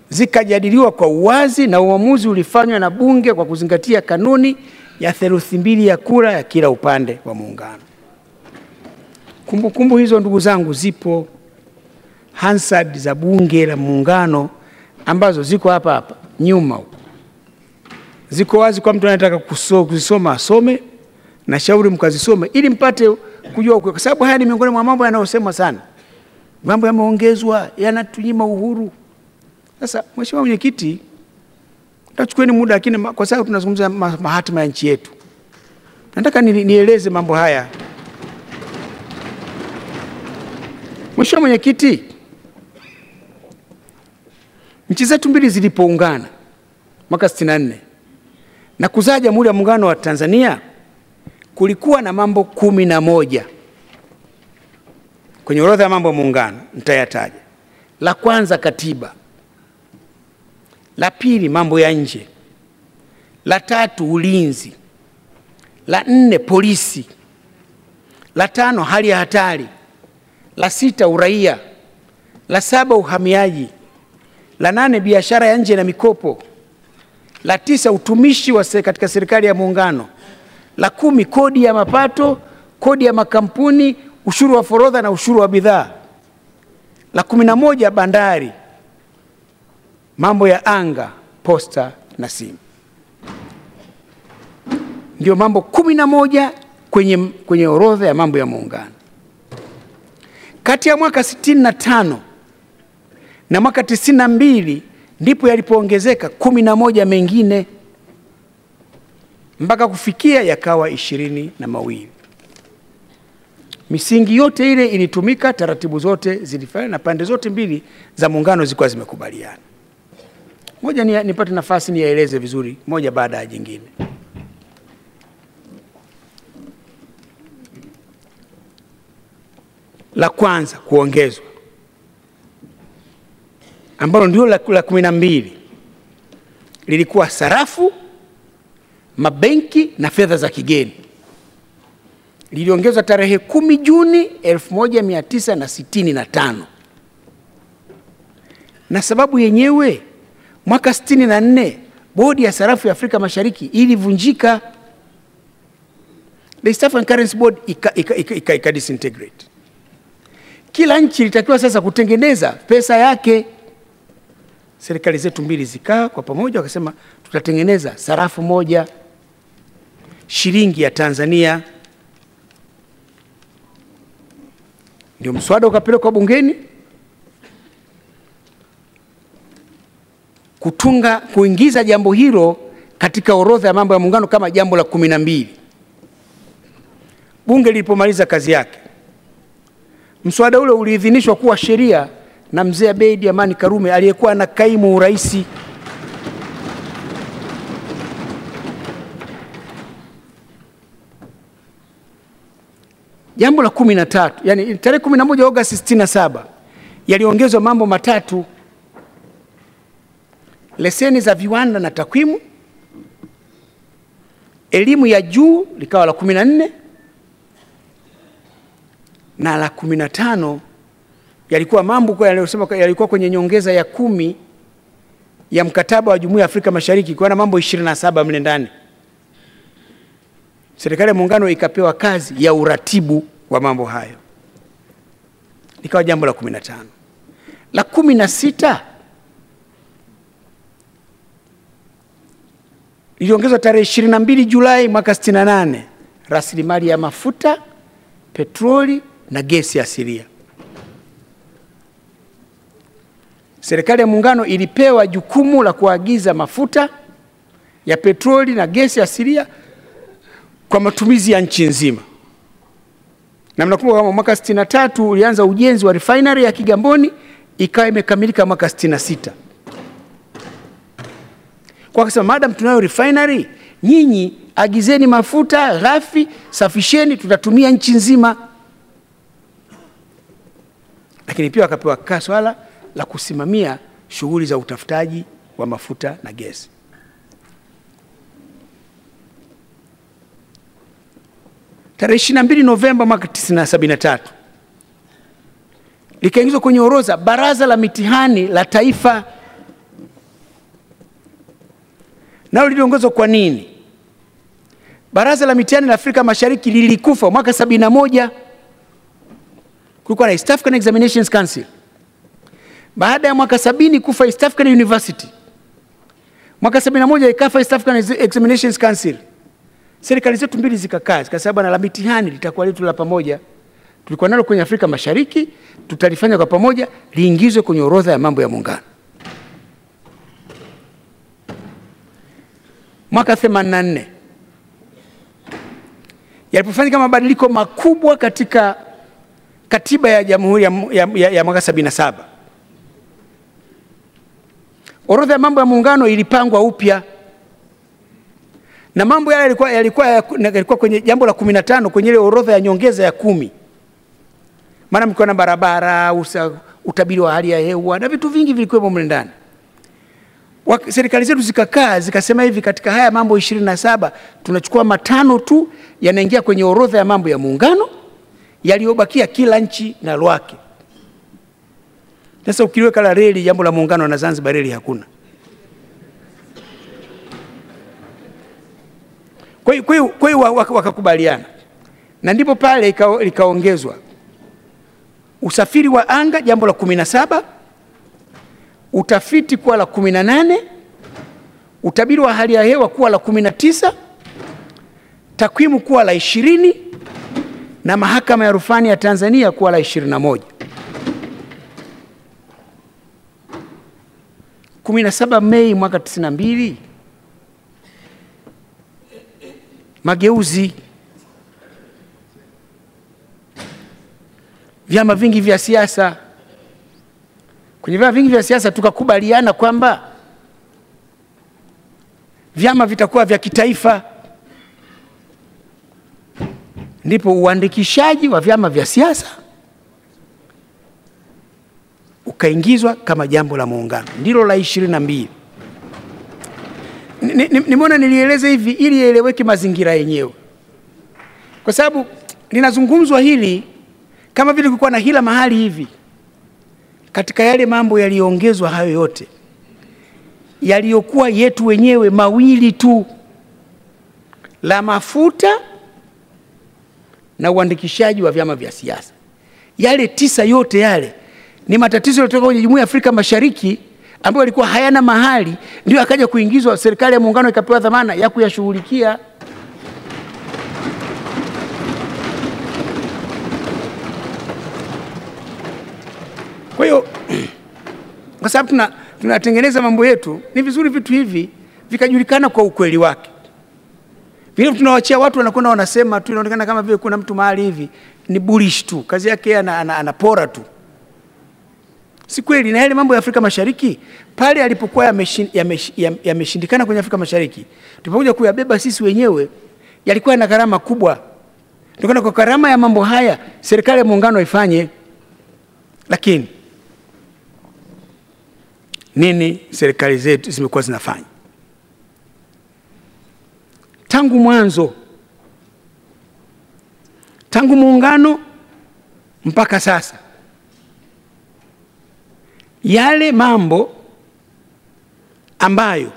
B: zikajadiliwa kwa uwazi na uamuzi ulifanywa na bunge kwa kuzingatia kanuni ya theluthi mbili ya kura ya kila upande wa muungano. Kumbukumbu hizo ndugu zangu, zipo Hansard za bunge la muungano ambazo ziko hapa hapa nyuma huko, ziko wazi kwa mtu anayetaka kuzisoma asome, na shauri mkazisome ili mpate kujua, kwa sababu haya ni miongoni mwa mambo yanayosemwa sana. Mambo yameongezwa, yanatunyima uhuru. Sasa Mheshimiwa Mwenyekiti, tachukueni muda, lakini kwa sababu tunazungumza mahatima ya nchi yetu, nataka nieleze mambo haya. Mheshimiwa Mwenyekiti, nchi zetu mbili zilipoungana mwaka 64 na kuzaa Jamhuri ya Muungano wa Tanzania, kulikuwa na mambo kumi na moja. Kwenye orodha ya mambo ya muungano, nitayataja. La kwanza katiba, la pili mambo ya nje, la tatu ulinzi, la nne polisi, la tano hali ya hatari, la sita uraia, la saba uhamiaji, la nane biashara ya nje na mikopo, la tisa utumishi wa se, katika serikali ya muungano, la kumi kodi ya mapato, kodi ya makampuni, ushuru wa forodha na ushuru wa bidhaa, la kumi na moja bandari, mambo ya anga, posta na simu. Ndio mambo kumi na moja kwenye, kwenye orodha ya mambo ya muungano. Kati ya mwaka 65 na mwaka 92 ndipo yalipoongezeka kumi na moja mengine mpaka kufikia yakawa ishirini na mawili. Misingi yote ile ilitumika, taratibu zote zilifanya na pande zote mbili za muungano zilikuwa zimekubaliana. Moja ni, nipate nafasi niyaeleze vizuri moja baada ya jingine. La kwanza kuongezwa, ambalo ndio la, kumi na mbili lilikuwa sarafu, mabenki na fedha za kigeni. Liliongezwa tarehe kumi Juni 1965 na sababu yenyewe mwaka 64 bodi ya sarafu ya Afrika Mashariki ilivunjika, the East African Currency Board ika, ika, ika, ika, ika disintegrate. Kila nchi ilitakiwa sasa kutengeneza pesa yake. Serikali zetu mbili zikaa kwa pamoja, wakasema tutatengeneza sarafu moja, shilingi ya Tanzania. Ndio mswada ukapelekwa bungeni kutunga kuingiza jambo hilo katika orodha ya mambo ya muungano kama jambo la kumi na mbili. Bunge lilipomaliza kazi yake, mswada ule uliidhinishwa kuwa sheria na mzee Abeid Amani Karume aliyekuwa na kaimu urais. Jambo la kumi na tatu, yani tarehe kumi na moja Agosti sitini na saba yaliongezwa mambo matatu: leseni za viwanda na takwimu, elimu ya juu likawa la kumi na nne na la kumi na tano yalikuwa mambo yaliyosema yalikuwa kwenye nyongeza ya kumi ya mkataba wa Jumuiya ya Afrika Mashariki, kwa na mambo 27 mle ndani. Serikali ya muungano ikapewa kazi ya uratibu wa mambo hayo, nikawa jambo la 15. La kumi na sita iliongezwa tarehe 22 Julai mwaka 68, rasilimali ya mafuta, petroli na gesi asilia. Serikali ya muungano ilipewa jukumu la kuagiza mafuta ya petroli na gesi asilia kwa matumizi ya nchi nzima, na mnakumbuka kama mwaka 63 ulianza ujenzi wa refinery ya Kigamboni ikawa imekamilika mwaka 66. Kwa kusema madam, tunayo refinery, nyinyi agizeni mafuta ghafi, safisheni, tutatumia nchi nzima. Lakini pia wakapewa kaa swala la kusimamia shughuli za utafutaji wa mafuta na gesi. Tarehe 22 Novemba mwaka 1973 likaingizwa kwenye orodha Baraza la Mitihani la Taifa, nalo liliongezwa. Kwa nini? Baraza la Mitihani la Afrika Mashariki lilikufa mwaka 71, kulikuwa na East African Examinations Council baada ya mwaka sabini kufa East African University, mwaka 71 ikafa East African Examinations Council. Serikali zetu mbili zikakaa zikasema, bwana, la mitihani litakuwa letu la pamoja, tulikuwa nalo kwenye Afrika Mashariki, tutalifanya kwa pamoja, liingizwe kwenye orodha ya mambo ya muungano. Mwaka 84 yalipofanyika mabadiliko makubwa katika katiba ya Jamhuri ya, ya, ya, ya mwaka 77 orodha ya mambo ya muungano ilipangwa upya na mambo yale yalikuwa, yalikuwa, yalikuwa kwenye jambo la 15 kwenye ile orodha ya nyongeza ya kumi. Maana mkiwa na barabara, usa, utabiri wa hali ya hewa na vitu vingi vilikuwepo mle ndani. Serikali zetu zikakaa zikasema hivi, katika haya mambo 27 tunachukua matano tu yanaingia kwenye orodha ya mambo ya muungano, yaliyobakia kila nchi na lwake. Sasa ukiweka la reli, jambo la muungano na Zanzibar reli hakuna. Kwa hiyo wakakubaliana, na ndipo pale likaongezwa usafiri wa anga, jambo la kumi na saba, utafiti kuwa la kumi na nane, utabiri wa hali ya hewa kuwa la kumi na tisa, takwimu kuwa la ishirini na mahakama ya rufani ya Tanzania kuwa la ishirini na moja. 17 Mei mwaka 92 mageuzi. Vyama vingi vya siasa, kwenye vyama vingi vya siasa tukakubaliana kwamba vyama vitakuwa vya kitaifa, ndipo uandikishaji wa vyama vya siasa ukaingizwa kama jambo la muungano, ndilo la ishirini na mbili. Nimeona nilieleze hivi ili ieleweke mazingira yenyewe, kwa sababu linazungumzwa hili kama vile kulikuwa na hila mahali hivi. Katika yale mambo yaliyoongezwa hayo yote yaliyokuwa yetu wenyewe mawili tu, la mafuta na uandikishaji wa vyama vya siasa, yale tisa yote yale ni matatizo yaliyotoka kwenye Jumuiya ya Afrika Mashariki ambayo yalikuwa hayana mahali, ndio akaja kuingizwa. Serikali ya muungano ikapewa dhamana ya kuyashughulikia. Kwa hiyo kwa sababu tuna tunatengeneza mambo yetu, ni vizuri vitu hivi vikajulikana kwa ukweli wake. Vile tunawachia watu wanakwenda wanasema tu, inaonekana kama vile kuna mtu mahali hivi ni bullish tu, kazi yake anapora ana, ana tu Si kweli. Na yale mambo ya Afrika Mashariki pale alipokuwa yameshindikana yame, ya kwenye Afrika Mashariki, tulipokuja kuyabeba sisi wenyewe yalikuwa na gharama kubwa. Tukaona kwa gharama ya mambo haya serikali ya muungano ifanye. Lakini nini serikali zetu zimekuwa zinafanya tangu mwanzo, tangu muungano mpaka sasa yale mambo ambayo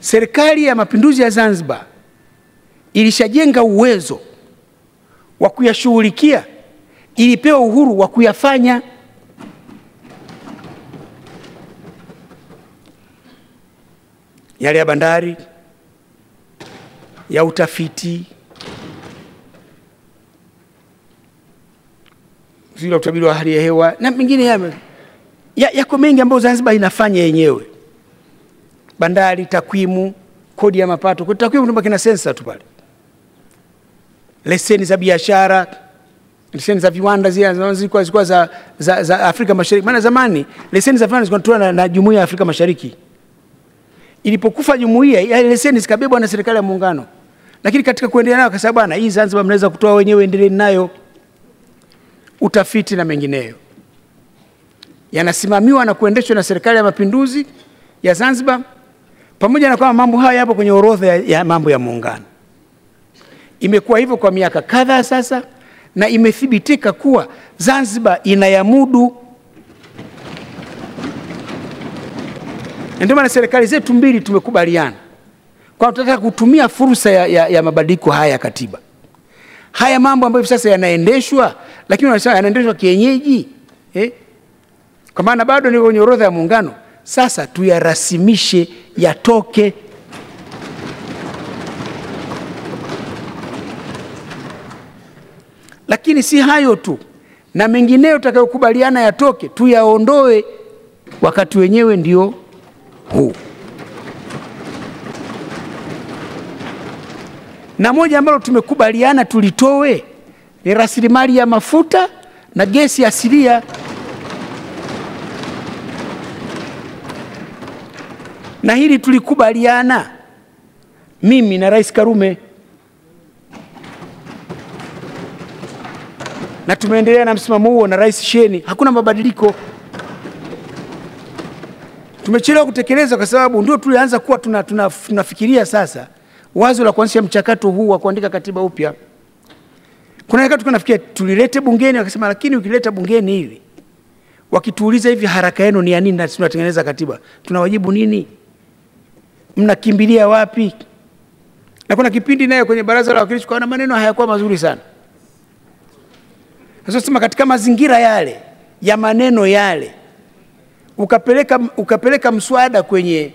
B: serikali ya mapinduzi ya Zanzibar ilishajenga uwezo wa kuyashughulikia, ilipewa uhuru wa kuyafanya. Yale ya bandari, ya utafiti, zile utabiri wa hali ya hewa na mengine yame yako ya mengi ambayo Zanzibar inafanya yenyewe, bandari, takwimu, kodi ya mapato. Kwa takwimu ndio kina sensa tu pale, leseni za biashara, leseni za viwanda zile zilikuwa za, za, za Afrika Mashariki. Maana zamani leseni za viwanda zilikuwa na, na Jumuiya ya Afrika Mashariki. Ilipokufa jumuiya, ya leseni zikabebwa na serikali ya muungano, lakini katika kuendelea nayo, kwa sababu bwana, hii Zanzibar mnaweza kutoa wenyewe, endeleeni nayo. Utafiti na mengineyo yanasimamiwa na kuendeshwa na serikali ya mapinduzi ya Zanzibar, pamoja na kwamba mambo haya yapo kwenye orodha ya, ya mambo ya muungano. Imekuwa hivyo kwa miaka kadhaa sasa, na imethibitika kuwa Zanzibar inayamudu. Na Ndio maana serikali zetu mbili tumekubaliana kwa tunataka kutumia fursa ya, ya, ya mabadiliko haya ya katiba, haya mambo ambayo hivi sasa yanaendeshwa, lakini wanasema yanaendeshwa kienyeji eh? Kwa maana bado niko kwenye orodha ya Muungano. Sasa tuyarasimishe, yatoke. Lakini si hayo tu, na mengineyo tutakayokubaliana yatoke, tuyaondoe. Wakati wenyewe ndio huu. Na moja ambalo tumekubaliana tulitoe ni rasilimali ya mafuta na gesi asilia. Na hili tulikubaliana mimi na Rais Karume, na tumeendelea na msimamo huo na Rais Sheni. Hakuna mabadiliko. Tumechelewa kutekeleza kwa sababu ndio tulianza kuwa tuna, tuna, tunafikiria sasa wazo la kuanzisha mchakato huu wa kuandika katiba upya. Kuna wakati tunafikiria tulilete bungeni, wakasema lakini ukileta bungeni hivi wakituuliza hivi haraka yenu ni ya nini na tunatengeneza katiba, tunawajibu nini? Mnakimbilia wapi? Na kuna kipindi nayo kwenye baraza la wawakilishi kwa maneno hayakuwa mazuri sana. Sasa sema katika mazingira yale ya maneno yale ukapeleka, ukapeleka mswada kwenye,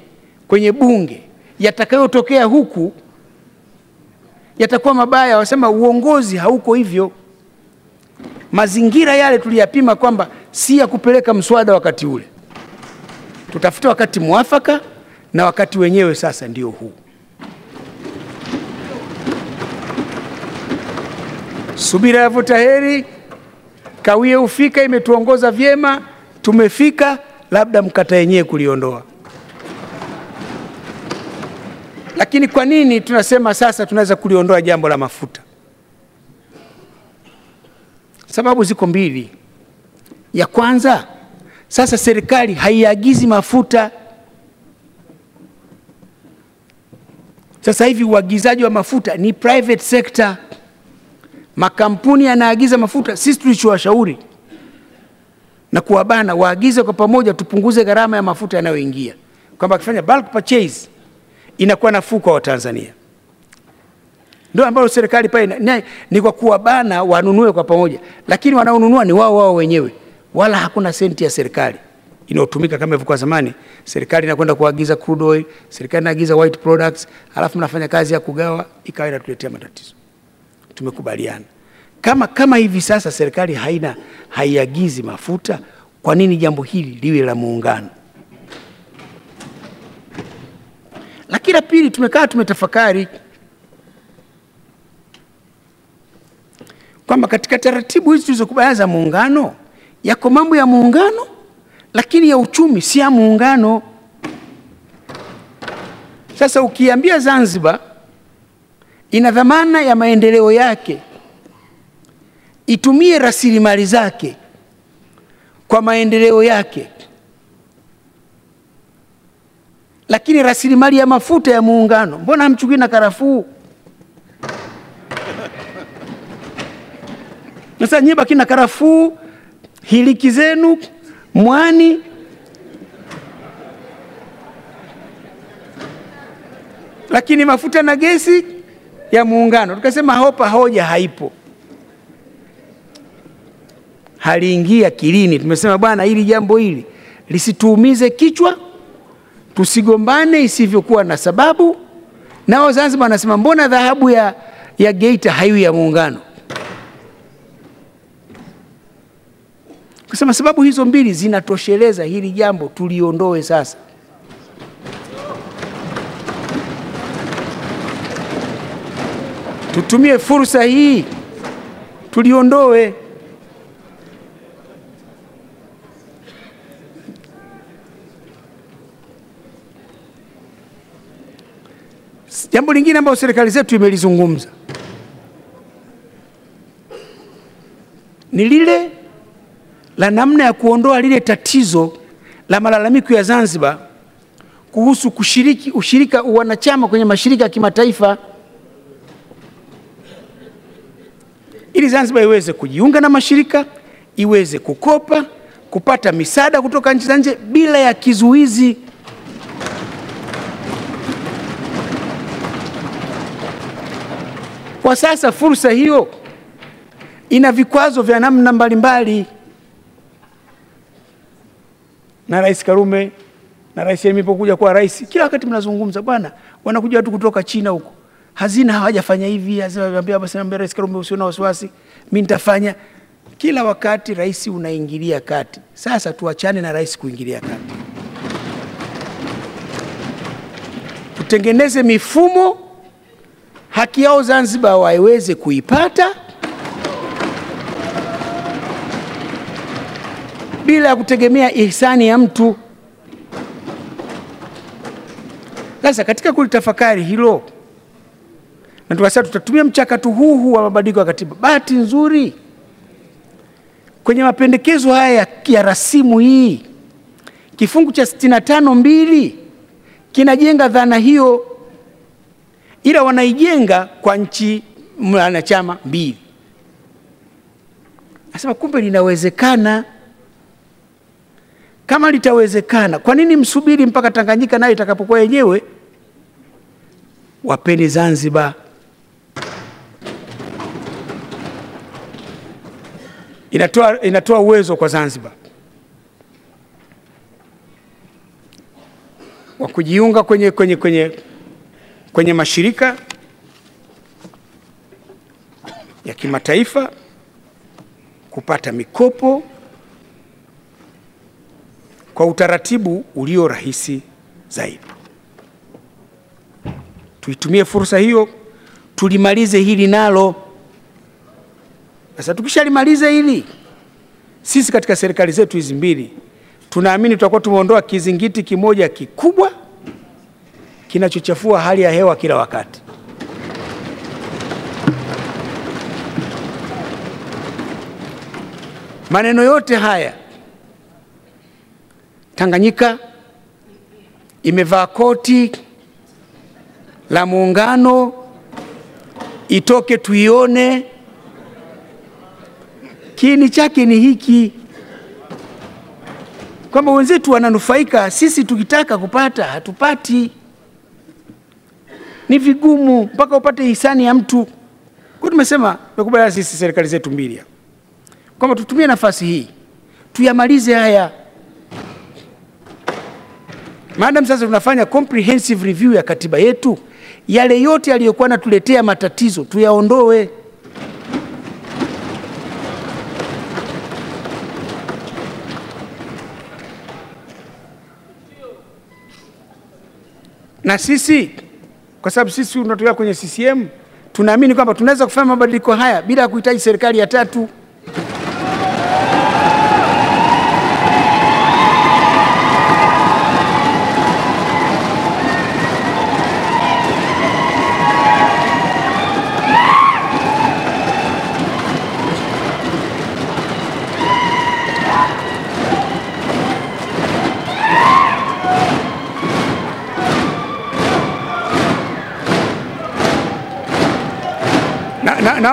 B: kwenye bunge yatakayotokea huku yatakuwa mabaya. Wasema uongozi hauko hivyo. Mazingira yale tuliyapima kwamba si ya kupeleka mswada wakati ule, tutafuta wakati mwafaka, na wakati wenyewe sasa ndio huu. Subira yavuta heri, kawie ufika, imetuongoza vyema, tumefika, labda mkata yenyewe kuliondoa. Lakini kwa nini tunasema sasa tunaweza kuliondoa jambo la mafuta? Sababu ziko mbili. Ya kwanza, sasa serikali haiagizi mafuta. Sasa hivi uagizaji wa mafuta ni private sector, makampuni yanaagiza mafuta. Sisi tulichowashauri na kuwabana waagize kwa pamoja, tupunguze gharama ya mafuta yanayoingia, kwamba akifanya bulk purchase inakuwa nafuu kwa Watanzania. Ndio ambayo serikali pale ni, kwa kuwabana wanunue kwa pamoja, lakini wanaonunua ni wao wao wenyewe, wala hakuna senti ya serikali inayotumika kama ilivyokuwa zamani. Serikali inakwenda kuagiza crude oil, serikali inaagiza white products, alafu mnafanya kazi ya kugawa, ikawa inatuletea matatizo. Tumekubaliana kama, kama hivi sasa serikali haina haiagizi mafuta, kwa nini jambo hili liwe la muungano? Lakini la pili, tumekaa tumetafakari kwamba katika taratibu hizi tulizokubaliana za muungano yako mambo ya muungano, lakini ya uchumi si ya muungano. Sasa ukiambia Zanzibar ina dhamana ya maendeleo yake, itumie rasilimali zake kwa maendeleo yake lakini rasilimali ya mafuta ya muungano, mbona hamchukui na karafuu? Sasa nyie baki na karafuu, hiliki zenu, mwani, lakini mafuta na gesi ya muungano. Tukasema hopa, hoja haipo, haliingia kilini. Tumesema bwana, hili jambo hili lisituumize kichwa tusigombane isivyokuwa na sababu. Nao Zanzibar wanasema mbona dhahabu ya, ya Geita haiwi ya muungano? Kusema sababu hizo mbili zinatosheleza hili jambo, tuliondoe sasa. Tutumie fursa hii tuliondoe. Jambo lingine ambalo serikali zetu imelizungumza ni lile la namna ya kuondoa lile tatizo la malalamiko ya Zanzibar kuhusu kushiriki ushirika wanachama kwenye mashirika ya kimataifa. ili Zanzibar iweze kujiunga na mashirika, iweze kukopa, kupata misaada kutoka nchi za nje bila ya kizuizi. Kwa sasa fursa hiyo ina vikwazo vya namna mbalimbali, na Rais Karume na rais alipokuja kuwa rais, kila wakati mnazungumza bwana, wanakuja watu kutoka China huko, hazina hawajafanya hivi, hazina basi, naambia Rais Karume usio na wasiwasi, mimi nitafanya. Kila wakati rais unaingilia kati. Sasa tuachane na rais kuingilia kati, tutengeneze mifumo haki yao Zanzibar waweze kuipata bila ya kutegemea ihsani ya mtu. Sasa katika kulitafakari hilo, na tukasema tutatumia mchakato huu huu wa mabadiliko ya katiba. Bahati nzuri kwenye mapendekezo haya ya, rasimu hii kifungu cha 65 mbili kinajenga dhana hiyo, ila wanaijenga kwa nchi mwanachama mbili. Nasema kumbe linawezekana. Kama litawezekana, kwa nini msubiri mpaka Tanganyika nayo itakapokuwa yenyewe? Wapeni Zanzibar. Inatoa, inatoa uwezo kwa Zanzibar wa kujiunga kwenye, kwenye, kwenye, kwenye mashirika ya kimataifa, kupata mikopo kwa utaratibu ulio rahisi zaidi. Tuitumie fursa hiyo, tulimalize hili nalo. Sasa tukishalimaliza hili, sisi katika serikali zetu hizi mbili tunaamini tutakuwa tumeondoa kizingiti kimoja kikubwa kinachochafua hali ya hewa kila wakati. Maneno yote haya Tanganyika imevaa koti la muungano, itoke tuione. Kiini chake ni hiki kwamba wenzetu wananufaika, sisi tukitaka kupata hatupati. Ni vigumu mpaka upate hisani ya mtu. Kwa tumesema tumekubaliana sisi serikali zetu mbili kwamba tutumie nafasi hii tuyamalize haya Madam, sasa tunafanya comprehensive review ya katiba yetu, yale yote yaliyokuwa natuletea matatizo tuyaondoe. Na sisi kwa sababu sisi tunatoka kwenye CCM tunaamini kwamba tunaweza kufanya mabadiliko haya bila kuhitaji serikali ya tatu.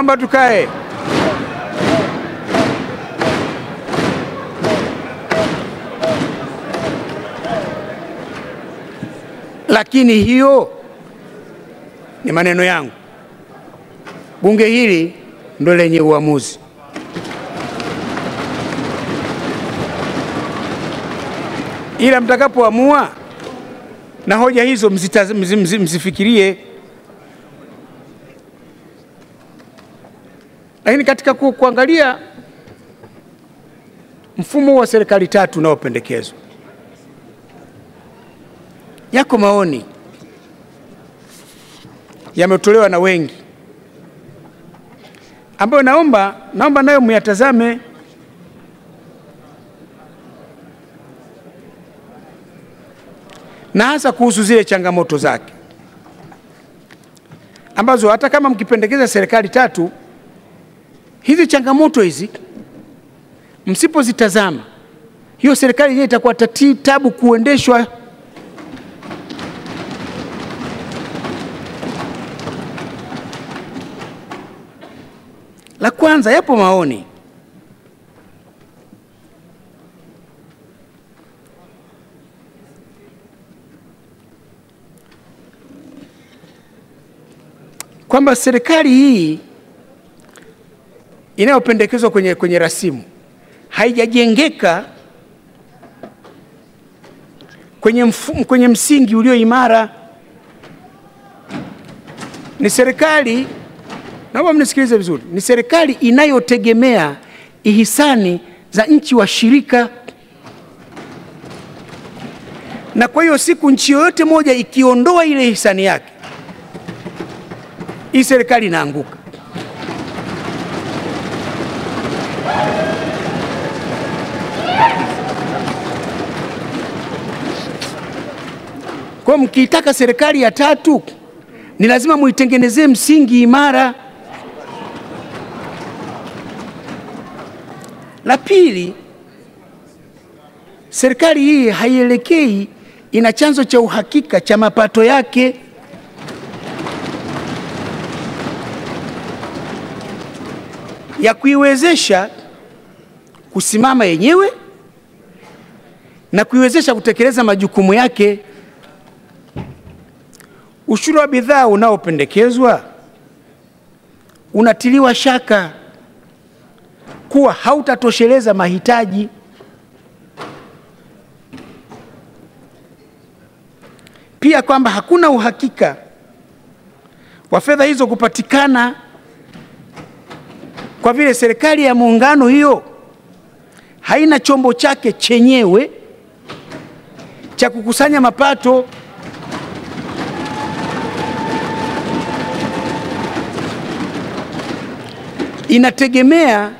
B: Naomba tukae. Lakini hiyo ni maneno yangu. Bunge hili ndo lenye uamuzi. Ila mtakapoamua na hoja hizo mzita- mzi- mzi- mzifikirie Lakini katika ku, kuangalia mfumo wa serikali tatu unaopendekezwa, yako maoni. Yametolewa na wengi. Ambayo naomba naomba nayo myatazame. Na hasa kuhusu zile changamoto zake. Ambazo hata kama mkipendekeza serikali tatu hizi changamoto hizi msipozitazama, hiyo serikali yenyewe itakuwa tabu kuendeshwa. La kwanza, yapo maoni kwamba serikali hii inayopendekezwa kwenye, kwenye rasimu haijajengeka kwenye, kwenye msingi ulio imara. Ni serikali, naomba mnisikilize vizuri, ni serikali inayotegemea ihisani za nchi washirika, na kwa hiyo siku nchi yoyote moja ikiondoa ile hisani yake, hii serikali inaanguka. Kwa mkiitaka serikali ya tatu ni lazima muitengenezee msingi imara. La pili, serikali hii haielekei ina chanzo cha uhakika cha mapato yake. ya kuiwezesha kusimama yenyewe na kuiwezesha kutekeleza majukumu yake. Ushuru wa bidhaa unaopendekezwa unatiliwa shaka kuwa hautatosheleza mahitaji. Pia kwamba hakuna uhakika wa fedha hizo kupatikana kwa vile serikali ya muungano hiyo haina chombo chake chenyewe cha kukusanya mapato. Inategemea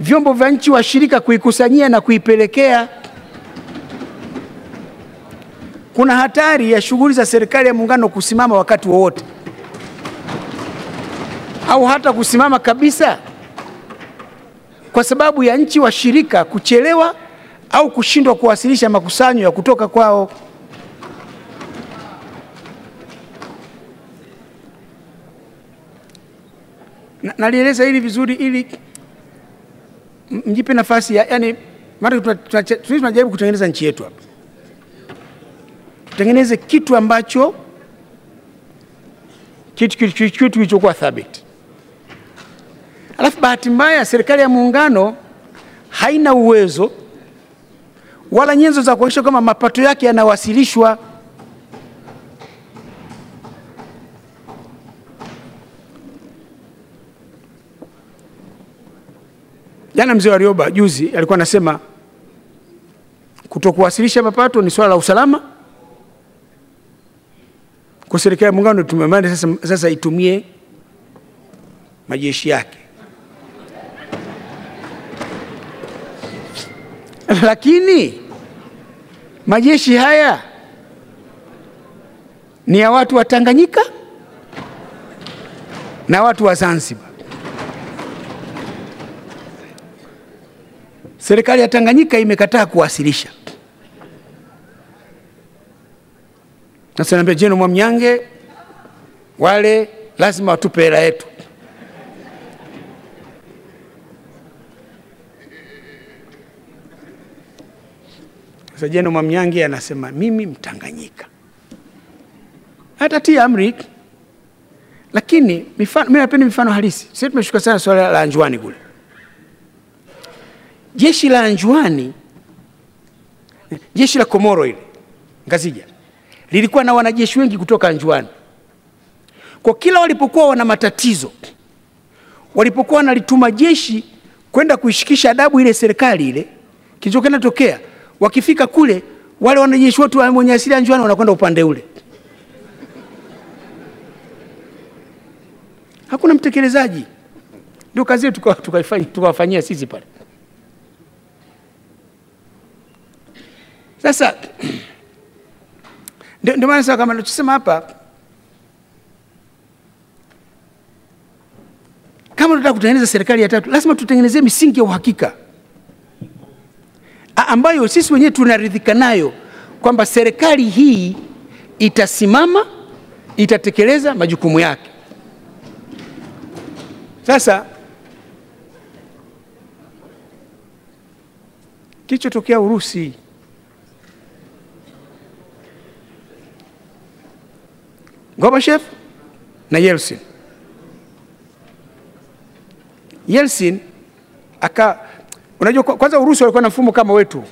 B: vyombo vya nchi washirika kuikusanyia na kuipelekea. Kuna hatari ya shughuli za serikali ya muungano kusimama wakati wowote au hata kusimama kabisa kwa sababu ya nchi washirika kuchelewa au kushindwa kuwasilisha makusanyo ya kutoka kwao. Na, nalieleza hili vizuri ili mjipe nafasi ya, yani, mara tunajaribu kutengeneza nchi yetu hapa, tutengeneze kitu ambacho kitu kitu kilichokuwa thabiti. Alafu bahati mbaya serikali ya muungano haina uwezo wala nyenzo za kuhakikisha kwamba mapato yake yanawasilishwa. Jana mzee wa Rioba juzi alikuwa anasema kutokuwasilisha mapato ni swala la usalama kwa serikali ya muungano. tumemanda sasa, sasa itumie majeshi yake lakini majeshi haya ni ya watu wa Tanganyika na watu wa Zanzibar. Serikali ya Tanganyika imekataa kuwasilisha. Sasa naambia Jeno Mwamnyange, wale lazima watupe hela yetu. Sasa Jeno Mwamnyange anasema mimi Mtanganyika, hata tia amri. Lakini mifano, mimi napenda mifano halisi. Sisi tumeshuka sana swala la Anjuani kule. Jeshi la Anjuani, jeshi la Komoro ile Ngazija lilikuwa na wanajeshi wengi kutoka Anjuani. Kwa kila walipokuwa wana matatizo, walipokuwa wanalituma jeshi kwenda kuishikisha adabu ile serikali ile, kilichokwenda tokea wakifika kule wale wanajeshi wote wenye asili ya Anjuani wanakwenda upande ule, hakuna mtekelezaji. Ndio kazi yetu tukawafanyia sisi pale. Sasa ndio maana sasa kama nachosema hapa, kama tunataka kutengeneza serikali ya tatu, lazima tutengenezee misingi ya uhakika ambayo sisi wenyewe tunaridhika nayo kwamba serikali hii itasimama, itatekeleza majukumu yake. Sasa kilichotokea Urusi Gorbachev na Yeltsin. Yeltsin aka unajua, kwanza Urusi walikuwa na mfumo kama wetu.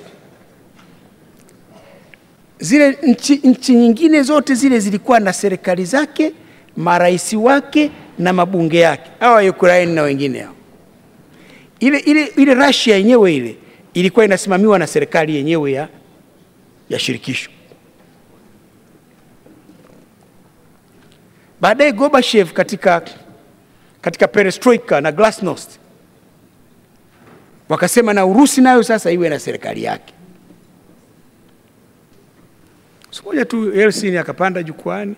B: Zile nchi, nchi nyingine zote zile zilikuwa na serikali zake, marais wake na mabunge yake, hawa Ukraine na wengine hao. Ile, ile, ile Russia yenyewe ile ilikuwa inasimamiwa na serikali yenyewe ya, ya shirikisho. Baadaye Gorbachev katika, katika perestroika na glasnost wakasema na Urusi nayo sasa iwe na serikali yake. Siku moja tu Yeltsin akapanda jukwani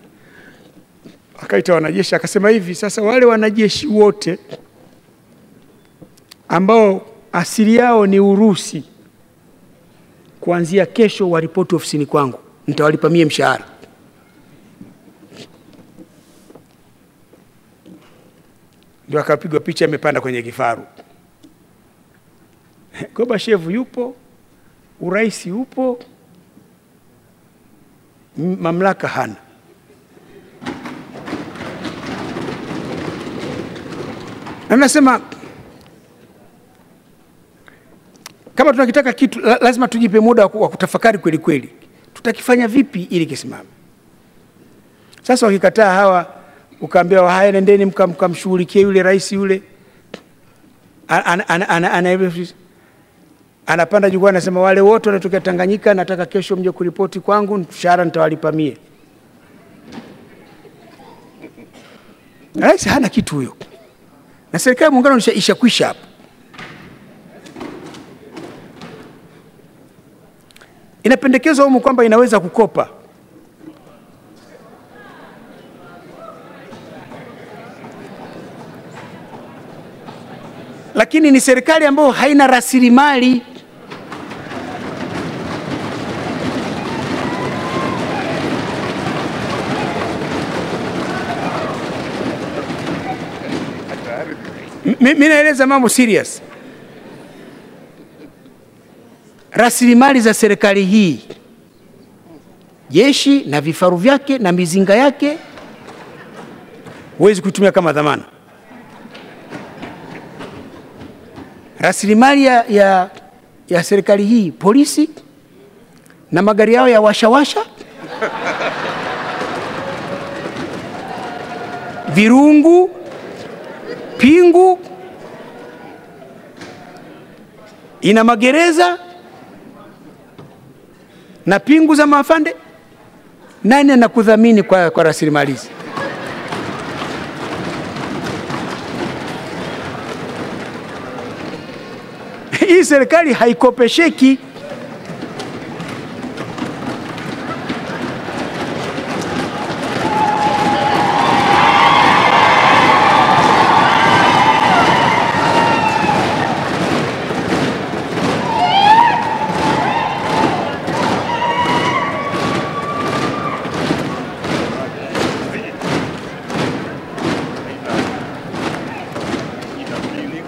B: akaita wanajeshi akasema hivi, sasa wale wanajeshi wote ambao asili yao ni Urusi, kuanzia kesho waripoti ofisini kwangu, nitawalipa mie mshahara. Ndio akapigwa picha amepanda kwenye kifaru. Gorbachev yupo, urais upo, mamlaka hana. Anasema kama tunakitaka kitu lazima tujipe muda wa kutafakari kweli kweli, tutakifanya vipi ili kisimame. Sasa wakikataa hawa, ukaambia wahaya, nendeni mkamshughulikie yule rais yule, anapanda jukwaa, anasema wale wote wanatokea Tanganyika, nataka kesho mje kuripoti kwangu, mshahara nitawalipa mie. Rais hana kitu huyo, na serikali ya muungano ishakwisha hapo. Inapendekezwa humu kwamba inaweza kukopa lakini ni serikali ambayo haina rasilimali. Mimi naeleza mambo serious. Rasilimali za serikali hii, jeshi na vifaru vyake na mizinga yake, huwezi kuitumia kama dhamana. Rasilimali ya, ya, ya serikali hii, polisi na magari yao ya washawasha virungu, pingu, ina magereza na pingu za mafande Nani anakudhamini kwa, kwa rasilimali hizi? Hii serikali haikopesheki.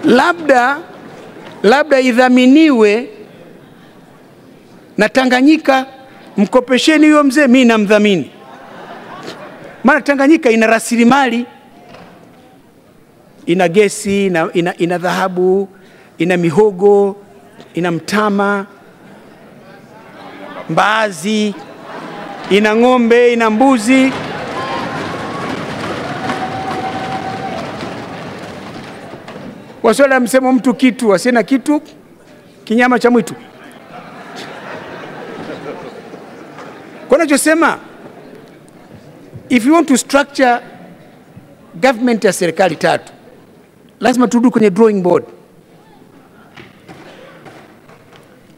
B: Labda labda idhaminiwe na Tanganyika, mkopesheni huyo mzee, mimi namdhamini. Maana Tanganyika ina rasilimali, ina gesi, ina, ina, ina dhahabu, ina mihogo, ina mtama, mbaazi, ina ng'ombe, ina mbuzi. Waswahili msemo mtu kitu asiye na kitu kinyama cha mwitu. Kwa nachosema, if you want to structure government ya serikali tatu, lazima turudi kwenye drawing board.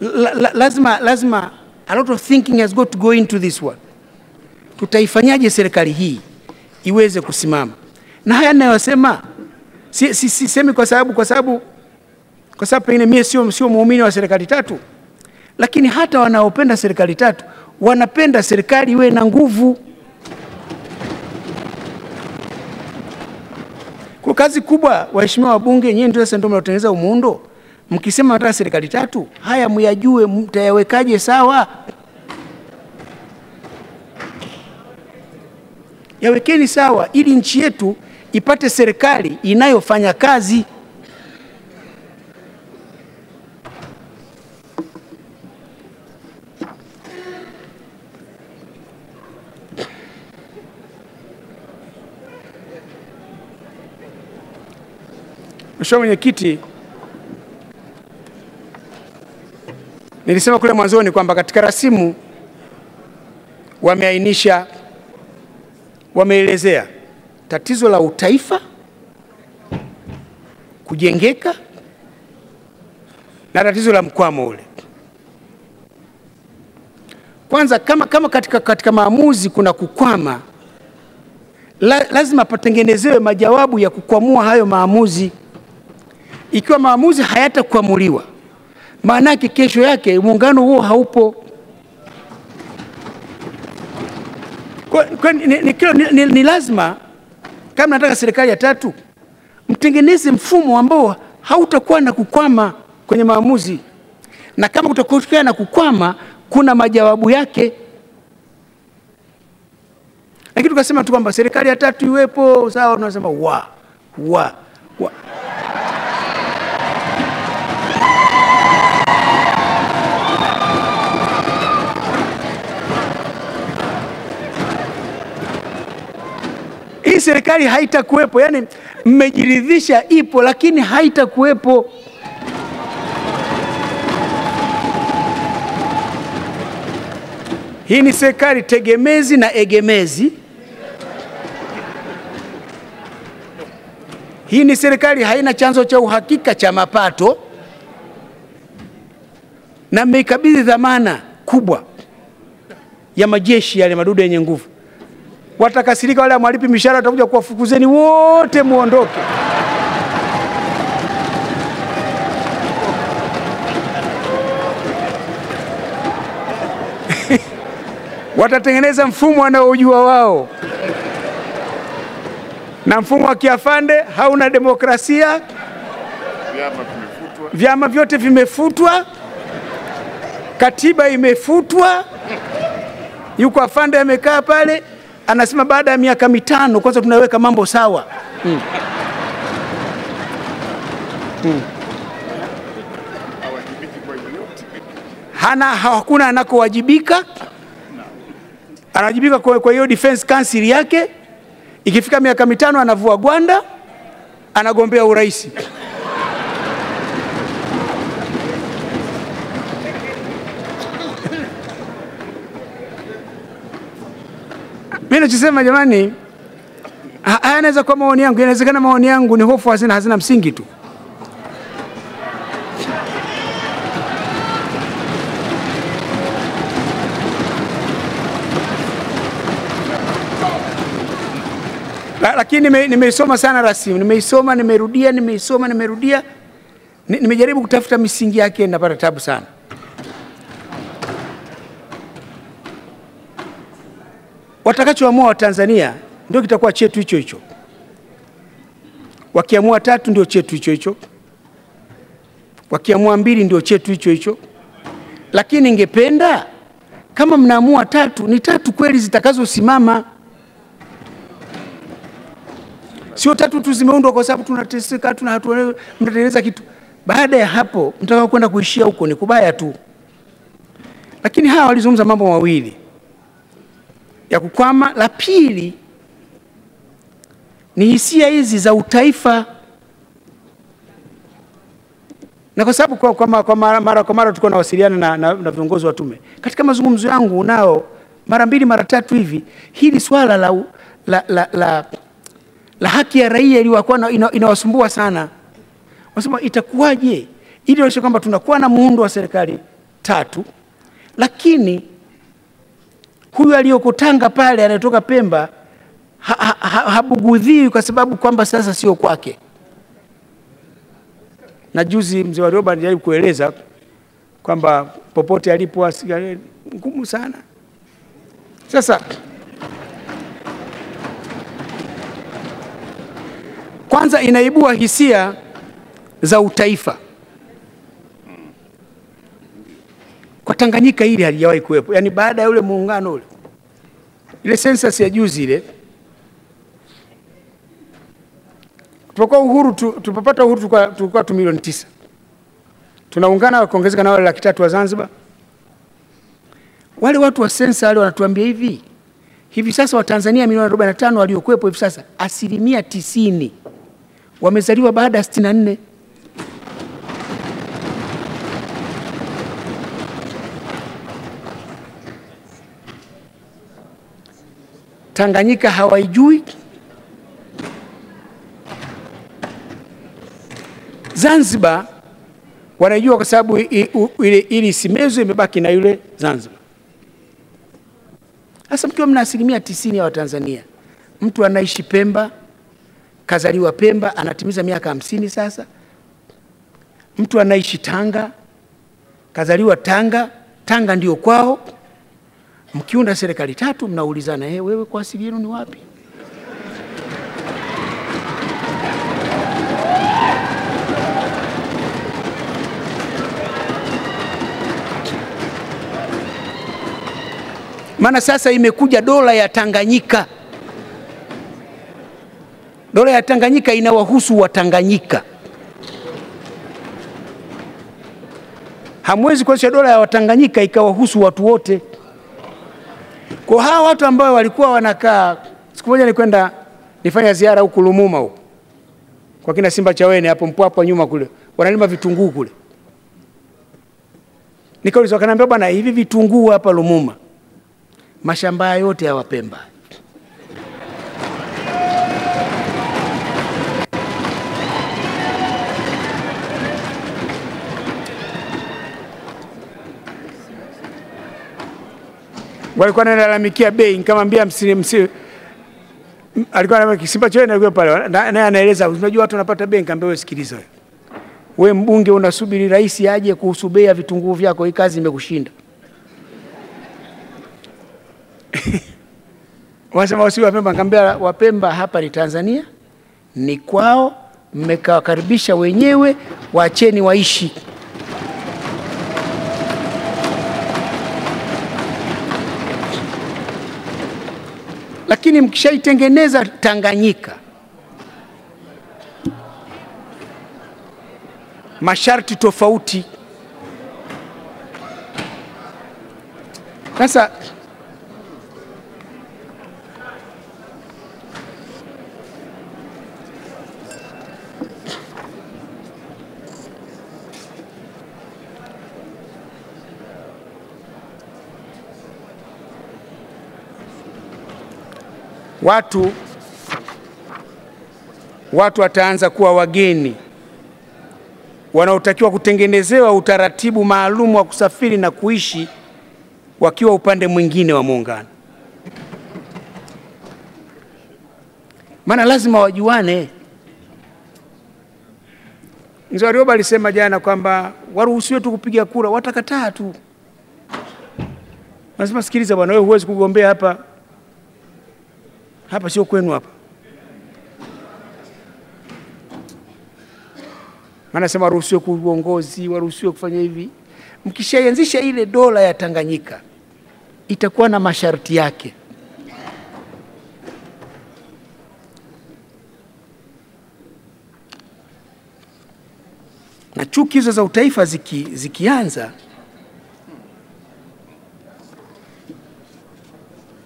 B: La, la, lazima, lazima a lot of thinking has got to go into this one. Tutaifanyaje serikali hii iweze kusimama? Na haya ninayosema si, si, si, semi kwa sababu kwa sababu kwa sababu pengine mie sio, sio muumini wa serikali tatu, lakini hata wanaopenda serikali tatu wanapenda serikali iwe na nguvu. Kwa kazi kubwa, waheshimiwa wabunge, nyinyi ndio sasa ndio mnatengeneza umuundo, mkisema nataka serikali tatu, haya myajue, mtayawekaje sawa? Yawekeni sawa, ili nchi yetu ipate serikali inayofanya kazi. Mheshimiwa Mwenyekiti, nilisema kule mwanzoni kwamba katika rasimu wameainisha, wameelezea tatizo la utaifa, kujengeka na tatizo la mkwamo ule. Kwanza kama, kama katika, katika maamuzi kuna kukwama la, lazima patengenezewe majawabu ya kukwamua hayo maamuzi. Ikiwa maamuzi hayatakwamuliwa, maana yake kesho yake muungano huo haupo. Kwa, kwa, ni, ni, ni, ni, ni lazima kama nataka serikali ya tatu mtengeneze mfumo ambao hautakuwa na kukwama kwenye maamuzi, na kama kutakuwa na kukwama, kuna majawabu yake. Lakini tukasema tu kwamba serikali ya tatu iwepo, sawa, tunasema wa wa wa hii serikali haitakuwepo. Yani mmejiridhisha ipo, lakini haitakuwepo. Hii ni serikali tegemezi na egemezi. Hii ni serikali haina chanzo cha uhakika cha mapato, na mmeikabidhi dhamana kubwa ya majeshi yale madudu yenye nguvu watakasirika wale amwalipi mishahara, watakuja kuwafukuzeni wote muondoke. Watatengeneza mfumo wanaojua wao, na mfumo wa kiafande hauna demokrasia. Vyama vyote vimefutwa, katiba imefutwa. Yuko afande amekaa pale anasema baada ya miaka mitano kwanza tunaweka mambo sawa. mm. Hmm. Hana hakuna anakowajibika, anawajibika kwa hiyo defense council yake. Ikifika miaka mitano anavua gwanda, anagombea urais. Nachosema jamani, haya anaweza kuwa maoni yangu, inawezekana maoni yangu ni hofu hazina, hazina msingi tu. Lakini nimeisoma sana rasimu, nimeisoma, nimerudia, nimeisoma, nimerudia, nimejaribu kutafuta misingi yake, napata tabu sana. Watakachoamua Watanzania ndio kitakuwa chetu hicho hicho. Wakiamua tatu ndio chetu hicho hicho, wakiamua mbili ndio chetu hicho hicho. Lakini ningependa kama mnaamua tatu, ni tatu kweli zitakazosimama, sio tatu tu zimeundwa kwa sababu tunateseka, tuna mtatengeneza kitu. Baada ya hapo, mtaka kwenda kuishia huko ni kubaya tu. Lakini hawa walizungumza mambo mawili ya kukwama. La pili ni hisia hizi za utaifa, na kwa sababu kwa, kwa, kwa mara, mara kwa mara tulikuwa nawasiliana na, na, na viongozi wa tume katika mazungumzo yangu nao mara mbili mara tatu hivi, hili swala la, la, la, la, la haki ya raia iliyokuwa inawasumbua sana. Wanasema itakuwaje ili kwamba tunakuwa na muundo wa serikali tatu, lakini huyu aliyokutanga pale anayetoka Pemba ha, ha, ha, kwa sababu kwamba sasa sio kwake. Na juzi mzee Warioba alijaribu kueleza kwamba popote alipo ngumu sana. Sasa kwanza inaibua hisia za utaifa Kwa Tanganyika hili halijawahi kuwepo, yaani baada ya ule muungano ule, ile census ya juzi ile tulipokuwa uhuru tu, tulipopata uhuru tulikuwa, tu milioni tisa tunaungana wakaongezeka na wale laki tatu wa Zanzibar. Wale watu wa sensa wale wanatuambia hivi hivi sasa Watanzania milioni 45 waliokuwepo hivi sasa asilimia tisini wamezaliwa baada ya 64. Tanganyika hawaijui, Zanzibar wanaijua kwa sababu ile ili isimezwe imebaki na yule Zanzibar. Sasa mkiwa mna asilimia tisini ya Watanzania, mtu anaishi Pemba, kazaliwa Pemba, anatimiza miaka hamsini sasa. Mtu anaishi Tanga, kazaliwa Tanga, Tanga ndio kwao. Mkiunda serikali tatu, mnaulizana eh, wewe kwa asili yenu ni wapi? Maana sasa imekuja dola ya Tanganyika. Dola ya Tanganyika inawahusu Watanganyika. Hamwezi kuanzisha dola ya Watanganyika ikawahusu watu wote. Kwa hawa watu ambao walikuwa wanakaa, siku moja nilikwenda nifanya ziara huku Lumuma huko kwa kina Simba Chawene hapo Mpwapwa nyuma kule, wanalima vitunguu kule. Nikaulizwa, wakaniambia bwana, hivi vitunguu hapa Lumuma mashamba yote ya Wapemba. Walikuwa wanalalamikia bei, nikamwambia msini msi, alikuwa anasema Simba Chawene alikuwa pale, naye anaeleza, unajua watu wanapata bei. Nikamwambia wewe, sikiliza wewe, we mbunge unasubiri rais aje kuhusu bei ya vitunguu vyako, hii kazi imekushinda. Wanasema wasi Wapemba, nikamwambia Wapemba hapa ni Tanzania, ni kwao, mmekawakaribisha wenyewe, waacheni waishi. Lakini mkishaitengeneza Tanganyika, masharti tofauti. Sasa watu watu wataanza kuwa wageni wanaotakiwa kutengenezewa utaratibu maalum wa kusafiri na kuishi wakiwa upande mwingine wa muungano. Maana lazima wajuane. Mzee Warioba alisema jana kwamba waruhusiwe tu kupiga kura, watakataa tu. Nasema sikiliza bwana, wewe huwezi kugombea hapa hapa sio kwenu hapa. Maana sema waruhusiwe kuongozi, waruhusiwe kufanya hivi. Mkishaianzisha ile dola ya Tanganyika itakuwa na masharti yake. Na chuki hizo za utaifa ziki, zikianza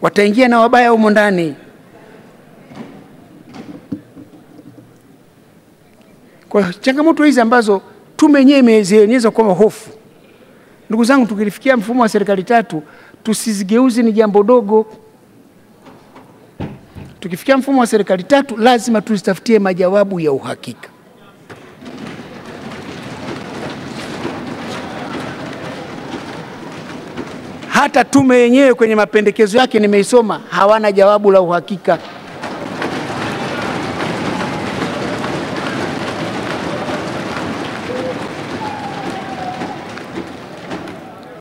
B: wataingia na wabaya humo ndani. Kwa changamoto hizi ambazo tume yenyewe imezieneza kama hofu, ndugu zangu, tukilifikia mfumo wa serikali tatu tusizigeuze ni jambo dogo. Tukifikia mfumo wa serikali tatu, lazima tuzitafutie majawabu ya uhakika. Hata tume yenyewe kwenye mapendekezo yake nimeisoma, hawana jawabu la uhakika.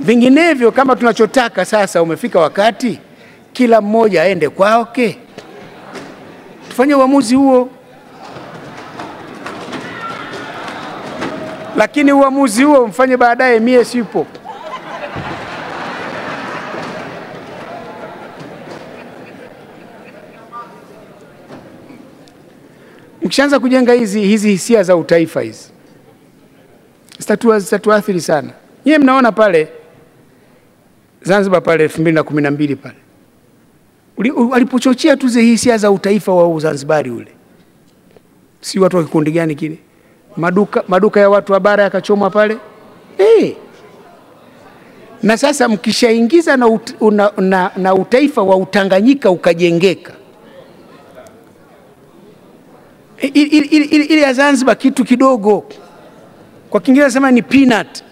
B: Vinginevyo, kama tunachotaka sasa, umefika wakati kila mmoja aende kwake, okay. Tufanye uamuzi huo, lakini uamuzi huo mfanye baadaye, mie sipo. Mkishaanza kujenga hizi hizi hisia za utaifa hizi, zitatuathiri sana. Nyie mnaona pale Zanzibar pale elfu mbili na kumi na mbili pale. Alipochochea tu zile hisia za utaifa wa Uzanzibari ule, si watu wa kikundi gani kile, maduka, maduka ya watu wa bara yakachomwa pale. Eh. Na sasa mkishaingiza na, ut, una, na, na utaifa wa Utanganyika ukajengeka. Ile ya Zanzibar kitu kidogo, kwa Kiingereza sema ni peanut,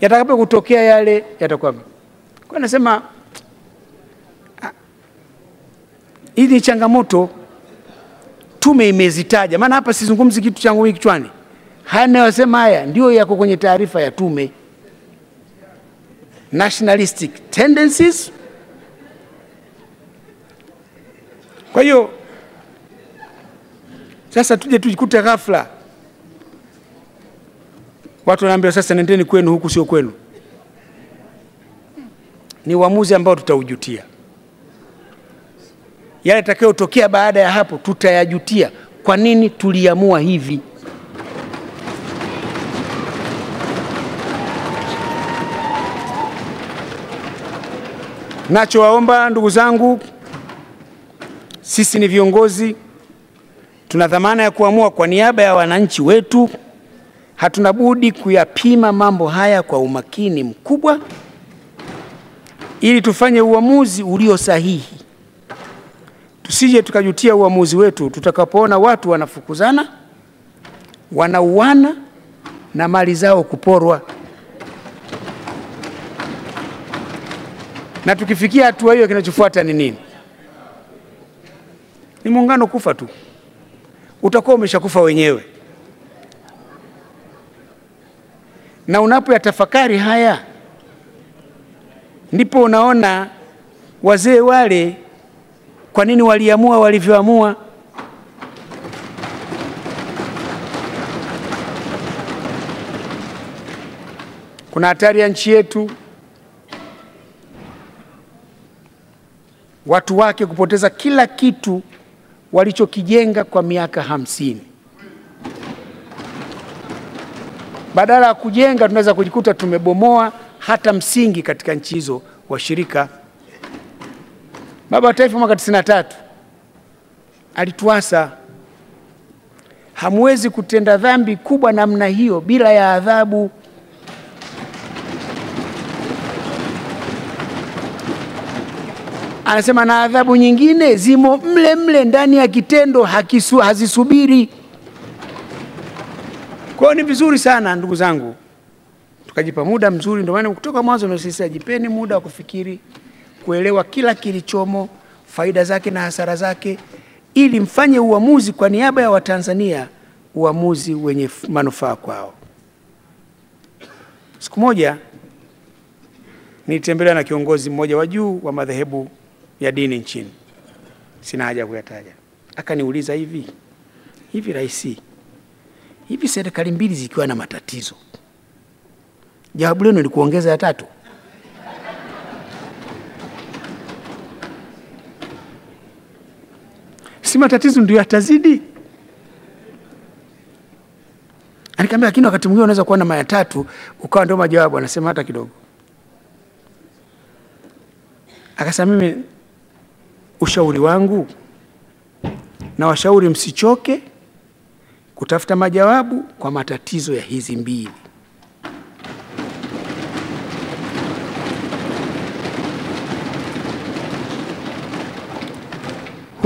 B: yatakapo kutokea yale yatakuwa kwa nasema hii ni changamoto tume imezitaja, maana hapa sizungumzi kitu changu mimi kichwani. Haya nayosema haya ndio yako kwenye taarifa ya tume. Nationalistic tendencies. Kwa hiyo sasa tuje tujikute ghafla watu wanaambiwa sasa, nendeni kwenu, huku sio kwenu. Ni uamuzi ambao tutaujutia. Yale yatakayotokea baada ya hapo tutayajutia. Kwa nini tuliamua hivi? Nachowaomba ndugu zangu, sisi ni viongozi, tuna dhamana ya kuamua kwa niaba ya wananchi wetu. Hatuna budi kuyapima mambo haya kwa umakini mkubwa ili tufanye uamuzi ulio sahihi. Tusije tukajutia uamuzi wetu tutakapoona watu wanafukuzana, wanauana na mali zao kuporwa. Na tukifikia hatua hiyo, kinachofuata ni nini? Ni muungano kufa tu, utakuwa umeshakufa wenyewe. Na unapoyatafakari haya, ndipo unaona wazee wale kwa nini waliamua walivyoamua. Kuna hatari ya nchi yetu, watu wake kupoteza kila kitu walichokijenga kwa miaka hamsini. Badala ya kujenga, tunaweza kujikuta tumebomoa hata msingi katika nchi hizo wa shirika Baba wa Taifa mwaka 93 alituasa, hamwezi kutenda dhambi kubwa namna hiyo bila ya adhabu. Anasema na adhabu nyingine zimo mle mle ndani ya kitendo, hakisu, hazisubiri. Kwa hiyo ni vizuri sana ndugu zangu, tukajipa muda mzuri. Ndio maana kutoka mwanzo na sisi, ajipeni muda wa kufikiri, kuelewa kila kilichomo, faida zake na hasara zake, ili mfanye uamuzi kwa niaba ya Watanzania, uamuzi wenye manufaa kwao. Siku moja nilitembelewa na kiongozi mmoja wa juu wa madhehebu ya dini nchini, sina haja ya kuyataja. Akaniuliza hivi hivi, rais, hivi serikali mbili zikiwa na matatizo, jawabu lenu ni kuongeza ya tatu? si matatizo ndio yatazidi? Nikamwambia, lakini wakati mwingine unaweza kuwa na maya tatu ukawa ndio majawabu. Anasema hata kidogo. Akasema, mimi ushauri wangu na washauri msichoke kutafuta majawabu kwa matatizo ya hizi mbili.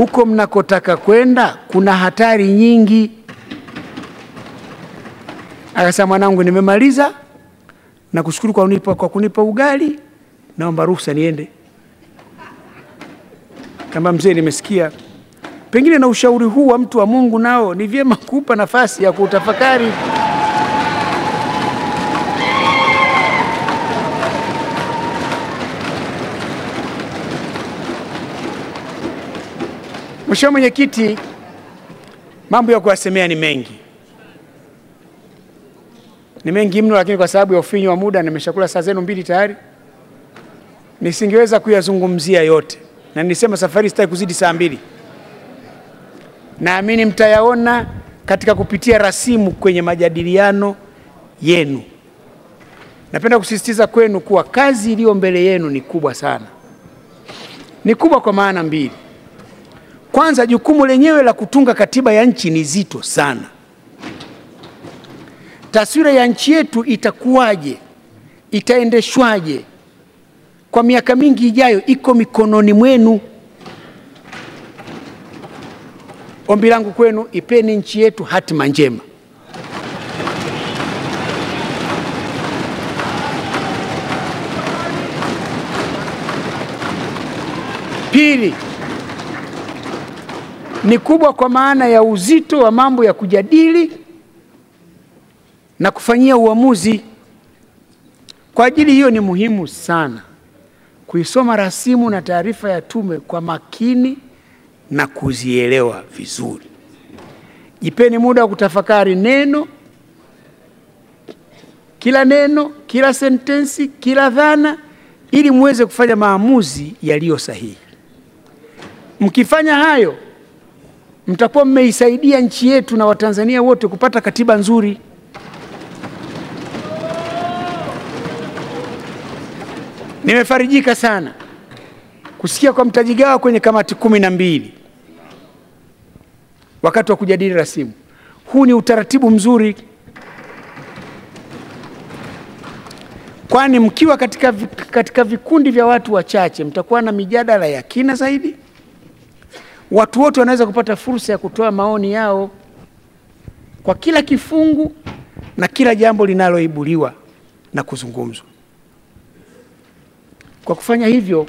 B: Huko mnakotaka kwenda kuna hatari nyingi. Akasema, mwanangu, nimemaliza na kushukuru kwa kunipa, kwa kunipa ugali, naomba ruhusa niende. Kamba mzee, nimesikia pengine na ushauri huu wa mtu wa Mungu nao ni vyema kuupa nafasi ya kutafakari. Mheshimiwa Mwenyekiti, mambo ya kuyasemea ni mengi, ni mengi mno, lakini kwa sababu ya ufinyu wa muda, nimeshakula saa zenu mbili tayari, nisingeweza kuyazungumzia yote, na nilisema safari sitaki kuzidi saa mbili. naamini mtayaona katika kupitia rasimu kwenye majadiliano yenu. Napenda kusisitiza kwenu kuwa kazi iliyo mbele yenu ni kubwa sana. Ni kubwa kwa maana mbili. Kwanza, jukumu lenyewe la kutunga katiba ya nchi ni zito sana. Taswira ya nchi yetu itakuwaje? Itaendeshwaje kwa miaka mingi ijayo? Iko mikononi mwenu. Ombi langu kwenu, ipeni nchi yetu hatima njema. Pili, ni kubwa kwa maana ya uzito wa mambo ya kujadili na kufanyia uamuzi. Kwa ajili hiyo ni muhimu sana kuisoma rasimu na taarifa ya tume kwa makini na kuzielewa vizuri. Jipeni muda wa kutafakari neno, kila neno, kila sentensi, kila dhana, ili muweze kufanya maamuzi yaliyo sahihi. Mkifanya hayo, mtakuwa mmeisaidia nchi yetu na Watanzania wote kupata katiba nzuri. Nimefarijika sana kusikia kwa mtajigawa kwenye kamati kumi na mbili wakati wa kujadili rasimu. Huu ni utaratibu mzuri, kwani mkiwa katika, katika vikundi vya watu wachache mtakuwa na mijadala ya kina zaidi. Watu wote wanaweza kupata fursa ya kutoa maoni yao kwa kila kifungu na kila jambo linaloibuliwa na kuzungumzwa. Kwa kufanya hivyo,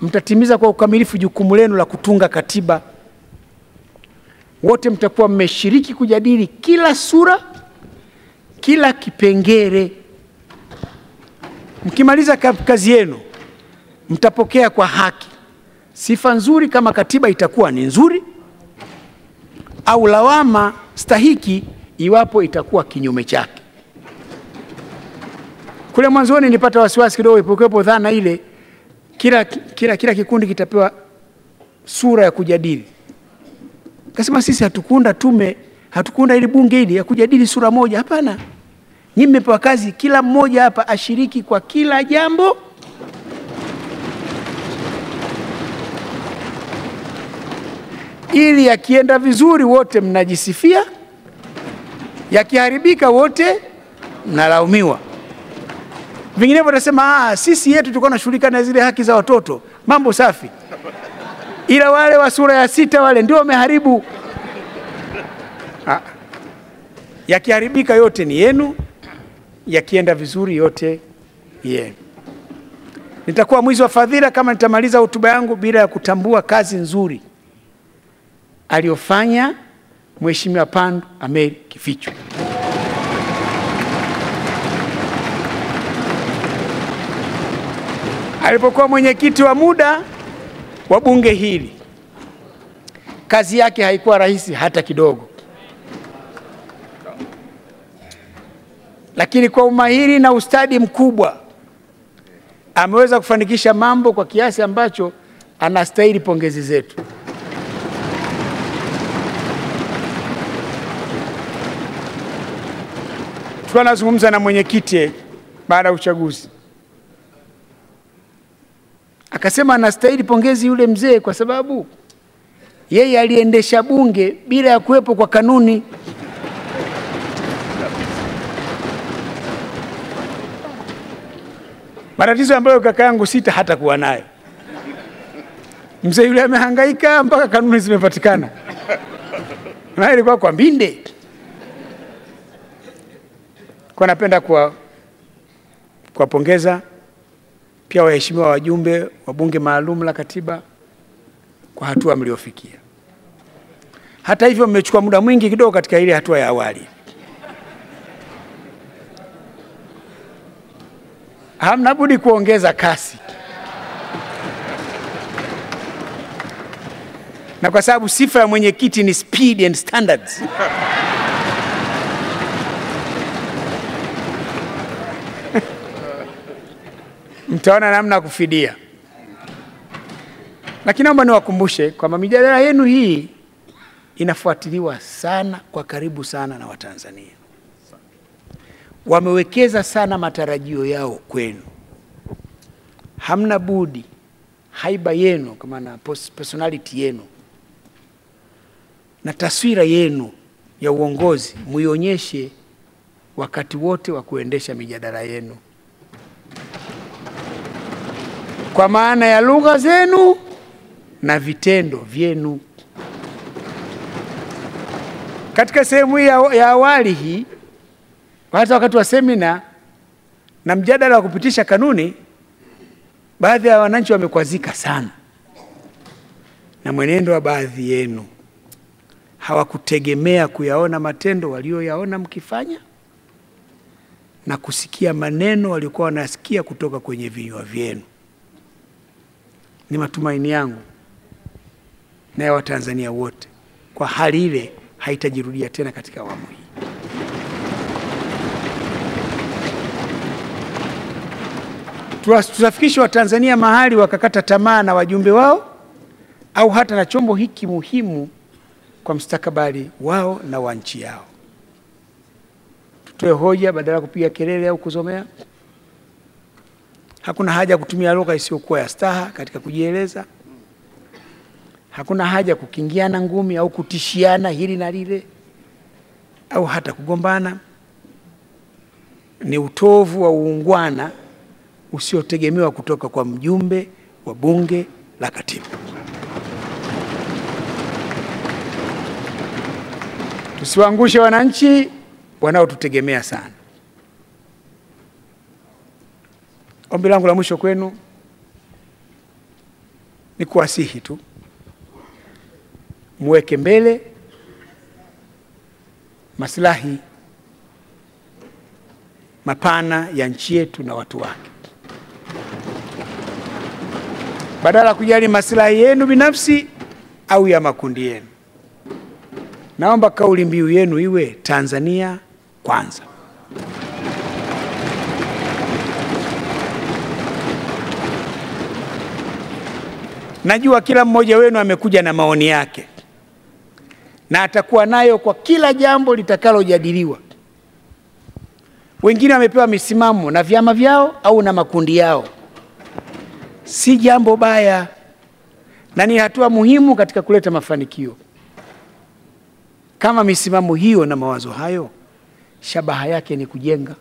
B: mtatimiza kwa ukamilifu jukumu lenu la kutunga katiba. Wote mtakuwa mmeshiriki kujadili kila sura, kila kipengele. Mkimaliza kazi yenu, mtapokea kwa haki sifa nzuri kama katiba itakuwa ni nzuri, au lawama stahiki iwapo itakuwa kinyume chake. Kule mwanzoni nilipata wasiwasi kidogo, ipokuwepo dhana ile kila, kila, kila kikundi kitapewa sura ya kujadili. Kasema sisi hatukunda tume, hatukunda ili bunge hili ya kujadili sura moja. Hapana, nyinyi mmepewa kazi, kila mmoja hapa ashiriki kwa kila jambo ili yakienda vizuri wote mnajisifia, yakiharibika wote mnalaumiwa. Vinginevyo utasema ah, sisi yetu tulikuwa tunashughulika na zile haki za watoto, mambo safi, ila wale wa sura ya sita wale ndio wameharibu. Ah, yakiharibika yote ni yenu, yakienda vizuri yote yenu. Nitakuwa mwizi wa fadhila kama nitamaliza hotuba yangu bila ya kutambua kazi nzuri aliyofanya Mheshimiwa Pandu ameli Kifichwa. Alipokuwa mwenyekiti wa muda wa bunge hili, kazi yake haikuwa rahisi hata kidogo, lakini kwa umahiri na ustadi mkubwa ameweza kufanikisha mambo kwa kiasi ambacho anastahili pongezi zetu. Tulikuwa nazungumza na mwenyekiti baada ya uchaguzi, akasema anastahili pongezi yule mzee kwa sababu yeye aliendesha bunge bila ya kuwepo kwa kanuni. Matatizo ambayo kaka yangu Sita hata kuwa nayo. Mzee yule amehangaika mpaka kanuni zimepatikana, na ilikuwa kwa mbinde kwa napenda kuwapongeza pia waheshimiwa wajumbe wa bunge maalum la katiba kwa hatua mliofikia. Hata hivyo, mmechukua muda mwingi kidogo katika ile hatua ya awali. Hamna budi kuongeza kasi, na kwa sababu sifa ya mwenyekiti ni speed and standards mtaona namna ya kufidia, lakini naomba niwakumbushe kwamba mijadala yenu hii inafuatiliwa sana kwa karibu sana na Watanzania. Wamewekeza sana matarajio yao kwenu. Hamna budi haiba yenu kama na personality yenu na taswira yenu ya uongozi muionyeshe wakati wote wa kuendesha mijadala yenu, kwa maana ya lugha zenu na vitendo vyenu. Katika sehemu hii ya awali hii, hata wakati wa semina na mjadala wa kupitisha kanuni, baadhi ya wananchi wamekwazika sana na mwenendo wa baadhi yenu. Hawakutegemea kuyaona matendo walioyaona mkifanya na kusikia maneno waliokuwa wanasikia kutoka kwenye vinywa vyenu. Ni matumaini yangu na ya Watanzania wote kwa hali ile haitajirudia tena katika awamu hii. Tutafikisha Watanzania mahali wakakata tamaa na wajumbe wao au hata na chombo hiki muhimu kwa mstakabali wao na wa nchi yao. Tutoe hoja badala ya kupiga kelele au kuzomea. Hakuna haja ya kutumia lugha isiyokuwa ya staha katika kujieleza. Hakuna haja ya kukingiana ngumi au kutishiana hili na lile au hata kugombana. Ni utovu wa uungwana usiotegemewa kutoka kwa mjumbe wa Bunge la Katiba. Tusiwaangushe wananchi wanaotutegemea sana. Ombi langu la mwisho kwenu ni kuwasihi tu muweke mbele maslahi mapana ya nchi yetu na watu wake, badala ya kujali maslahi yenu binafsi au ya makundi yenu. Naomba kauli mbiu yenu iwe Tanzania kwanza. Najua kila mmoja wenu amekuja na maoni yake na atakuwa nayo kwa kila jambo litakalojadiliwa. Wengine wamepewa misimamo na vyama vyao au na makundi yao. Si jambo baya na ni hatua muhimu katika kuleta mafanikio. Kama misimamo hiyo na mawazo hayo shabaha yake ni kujenga,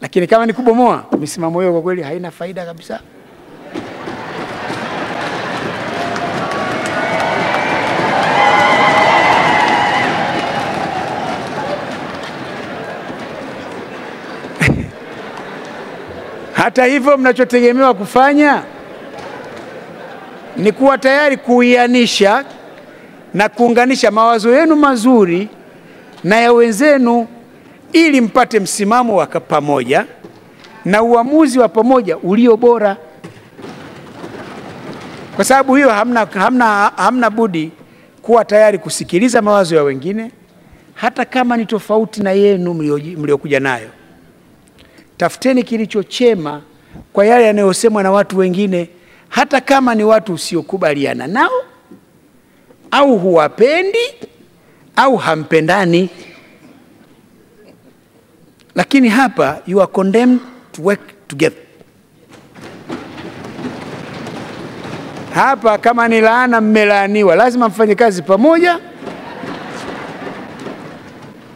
B: lakini kama ni kubomoa, misimamo hiyo kwa kweli haina faida kabisa. Hata hivyo, mnachotegemewa kufanya ni kuwa tayari kuianisha na kuunganisha mawazo yenu mazuri na ya wenzenu ili mpate msimamo wa pamoja na uamuzi wa pamoja ulio bora, kwa sababu hiyo hamna, hamna, hamna budi kuwa tayari kusikiliza mawazo ya wengine hata kama ni tofauti na yenu mliokuja nayo. Tafuteni kilicho chema kwa yale yanayosemwa na watu wengine hata kama ni watu usiokubaliana nao au huwapendi au hampendani, lakini hapa you are condemned to work together. Hapa kama ni laana, mmelaaniwa, lazima mfanye kazi pamoja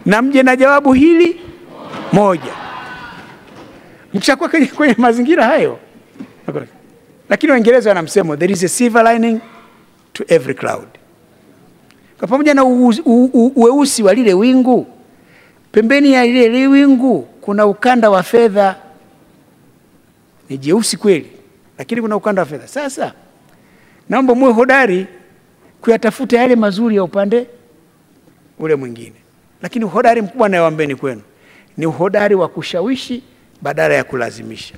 B: na mje na jawabu hili moja. Mkishakuwa kwenye, kwenye mazingira hayo lakini Waingereza wana msemo there is a silver lining to every cloud. Kwa pamoja na uweusi wa lile wingu, pembeni ya lile wingu kuna ukanda wa fedha. Ni jeusi kweli, lakini kuna ukanda wa fedha. Sasa naomba muwe hodari kuyatafuta yale mazuri ya upande ule mwingine, lakini uhodari mkubwa nayoambeni kwenu ni uhodari wa kushawishi badala ya kulazimisha.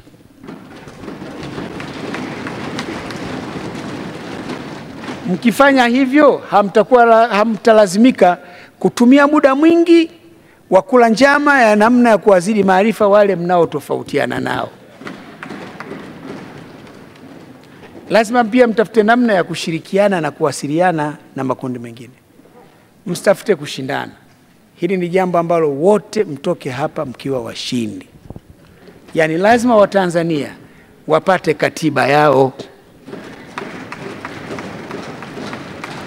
B: Mkifanya hivyo hamtakuwa hamtalazimika kutumia muda mwingi wa kula njama ya namna ya kuwazidi maarifa wale mnaotofautiana nao. lazima pia mtafute namna ya kushirikiana na kuwasiliana na makundi mengine, msitafute kushindana. Hili ni jambo ambalo wote mtoke hapa mkiwa washindi. Yaani lazima Watanzania wapate katiba yao,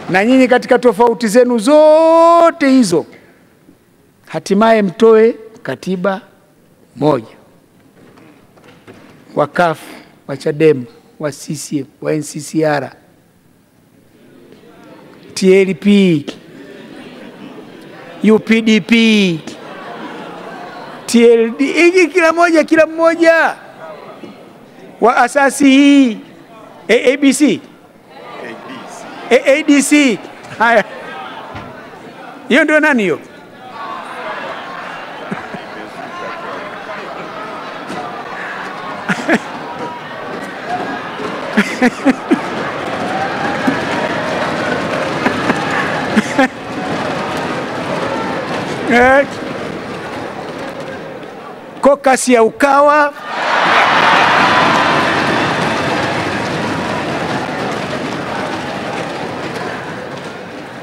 B: na nyinyi katika tofauti zenu zote hizo hatimaye mtoe katiba moja. Wa CUF, wa Chadema, wa CCM, wa NCCR, TLP, UPDP, TLD, hiki kila moja kila mmoja wa asasi hii ABC, ADC. Haya, hiyo ndio nani hiyo? Eh, kokasi ya Ukawa,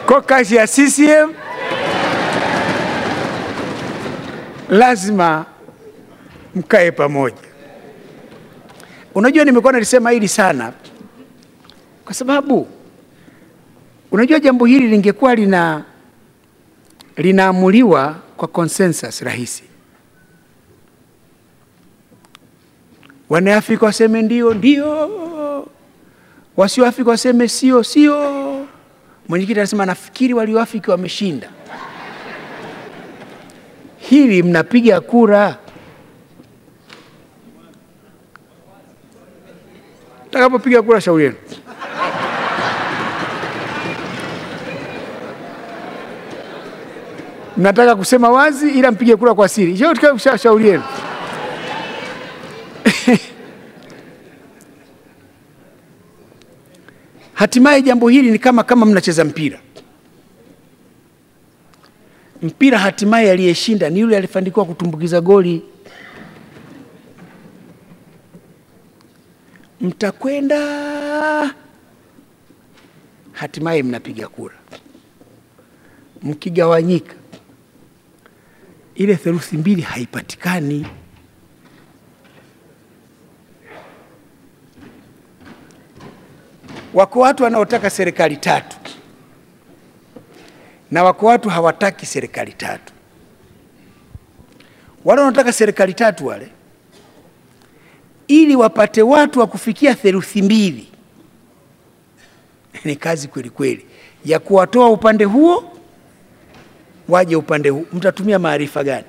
B: kokasi ya CCM, lazima mkae pamoja. Unajua, nimekuwa nalisema hili sana kwa sababu unajua jambo hili lingekuwa lina linaamuliwa kwa consensus rahisi, wanaafrika waseme ndio ndio, wasioafrika waseme sio sio. Mwenyekiti anasema nafikiri walioafrika wameshinda. Hili mnapiga kura takapopiga kura, shauri yenu. Mnataka kusema wazi, ila mpige kura kwa siri. Hiyo shauri yenu. Hatimaye jambo hili ni kama kama mnacheza mpira. Mpira hatimaye aliyeshinda ni yule alifanikiwa kutumbukiza goli. Mtakwenda hatimaye mnapiga kura, mkigawanyika ile theluthi mbili haipatikani. Wako watu wanaotaka serikali tatu na wako watu hawataki serikali tatu. Wale wanaotaka serikali tatu wale, ili wapate watu wa kufikia theluthi mbili, ni kazi kweli kweli ya kuwatoa upande huo waje upande huu, mtatumia maarifa gani?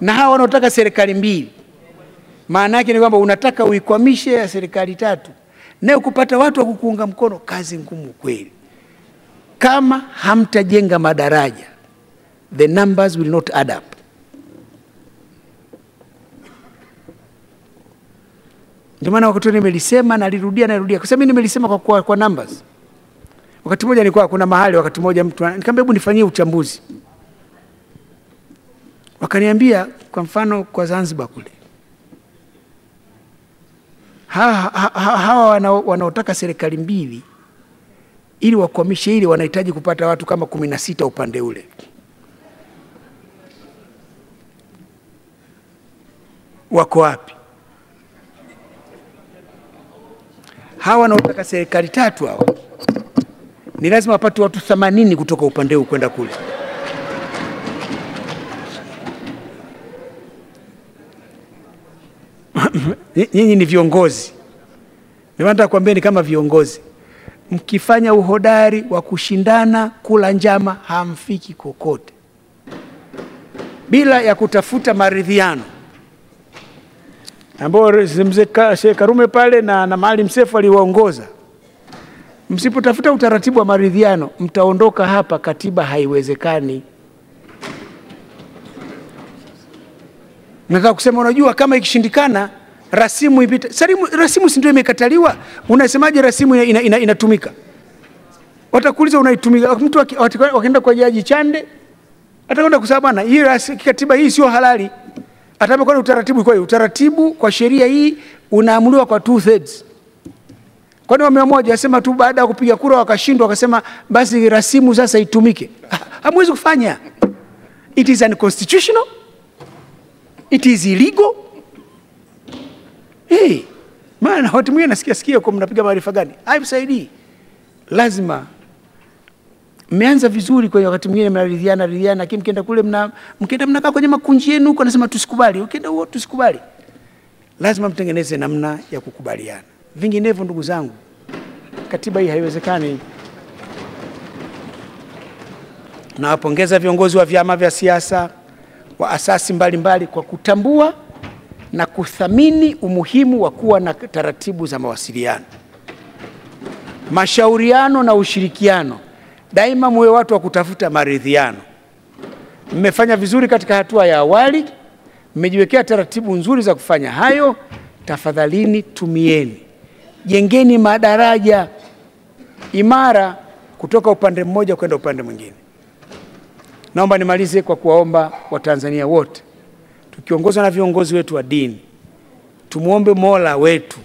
B: Na hawa wanaotaka serikali mbili, maana yake ni kwamba unataka uikwamishe ya serikali tatu, nayo kupata watu wa kukuunga mkono, kazi ngumu kweli. Kama hamtajenga madaraja, the numbers will not add up. Ndio maana wakati nimelisema, nalirudia narudia, kwa sababu nimelisema kwa, kwa, kwa numbers Wakati mmoja nilikuwa kuna mahali, wakati mmoja mtu nikamwambia, hebu nifanyie uchambuzi. Wakaniambia kwa mfano, kwa Zanzibar kule hawa ha, ha, ha, wanaotaka serikali mbili ili wakwamishe ili wanahitaji kupata watu kama kumi na sita upande ule. Wako wapi hawa wanaotaka serikali tatu hawa? ni lazima wapate watu themanini kutoka upande huu kwenda kule. Nyinyi ni viongozi, nataka kuambia ni kama viongozi, mkifanya uhodari wa kushindana kula njama, hamfiki kokote bila ya kutafuta maridhiano ambao mzee Sheikh Karume pale na, na Maalim Seif aliwaongoza Msipotafuta utaratibu wa maridhiano mtaondoka hapa, katiba haiwezekani. Nataka kusema, unajua kama ikishindikana rasimu ipite. Rasimu si ndio imekataliwa? Unasemaje rasimu inatumika ina, ina, ina Watakuuliza unaitumika. Mtu wakienda kwa jaji Chande atakwenda kusema bwana, hii katiba hii sio halali, Hata kwa utaratibu kwa utaratibu kwa sheria hii unaamuliwa kwa two thirds. Kwani wameamua moja asema tu baada ya kupiga kura wakashindwa wakasema basi rasimu sasa itumike. Hamwezi kufanya. It is unconstitutional. It is illegal. Hey, maana watu mwingine nasikia sikia huko mnapiga maarifa gani? Haisaidii. Lazima mmeanza vizuri kwenye wakati mwingine mnaridhiana ridhiana, lakini mkienda kule mna mkienda mnakaa kwenye makunji yenu huko, nasema tusikubali, ukienda huo tusikubali. Lazima mtengeneze namna ya kukubaliana, vinginevyo ndugu zangu, katiba hii haiwezekani. Nawapongeza viongozi wa vyama vya siasa wa asasi mbalimbali mbali kwa kutambua na kuthamini umuhimu wa kuwa na taratibu za mawasiliano, mashauriano na ushirikiano. Daima muwe watu wa kutafuta maridhiano. Mmefanya vizuri katika hatua ya awali, mmejiwekea taratibu nzuri za kufanya hayo. Tafadhalini tumieni, jengeni madaraja imara kutoka upande mmoja kwenda upande mwingine. Naomba nimalize kwa kuwaomba Watanzania wote tukiongozwa na viongozi wetu wa dini, tumwombe Mola wetu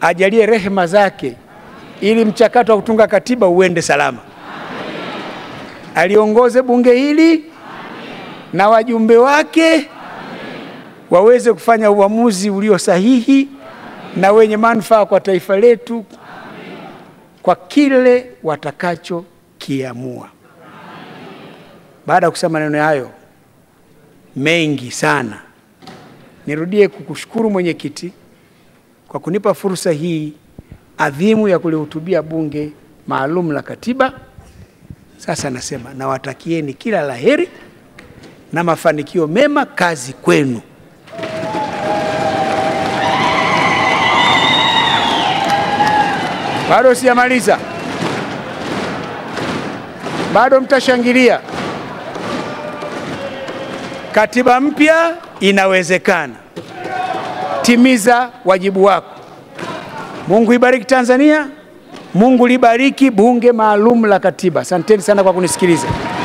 B: ajalie rehema zake ili mchakato wa kutunga katiba uende salama, aliongoze bunge hili Amen. na wajumbe wake Amen. waweze kufanya uamuzi ulio sahihi Amen. na wenye manufaa kwa taifa letu Amen. kwa kile watakachokiamua. Baada ya kusema maneno hayo mengi sana, nirudie kukushukuru mwenyekiti kwa kunipa fursa hii adhimu ya kulihutubia bunge maalum la katiba. Sasa nasema nawatakieni kila la heri na mafanikio mema, kazi kwenu. Bado sijamaliza, bado mtashangilia. Katiba mpya inawezekana. Timiza wajibu wako. Mungu ibariki Tanzania. Mungu libariki bunge maalum la katiba. Asanteni sana kwa kunisikiliza.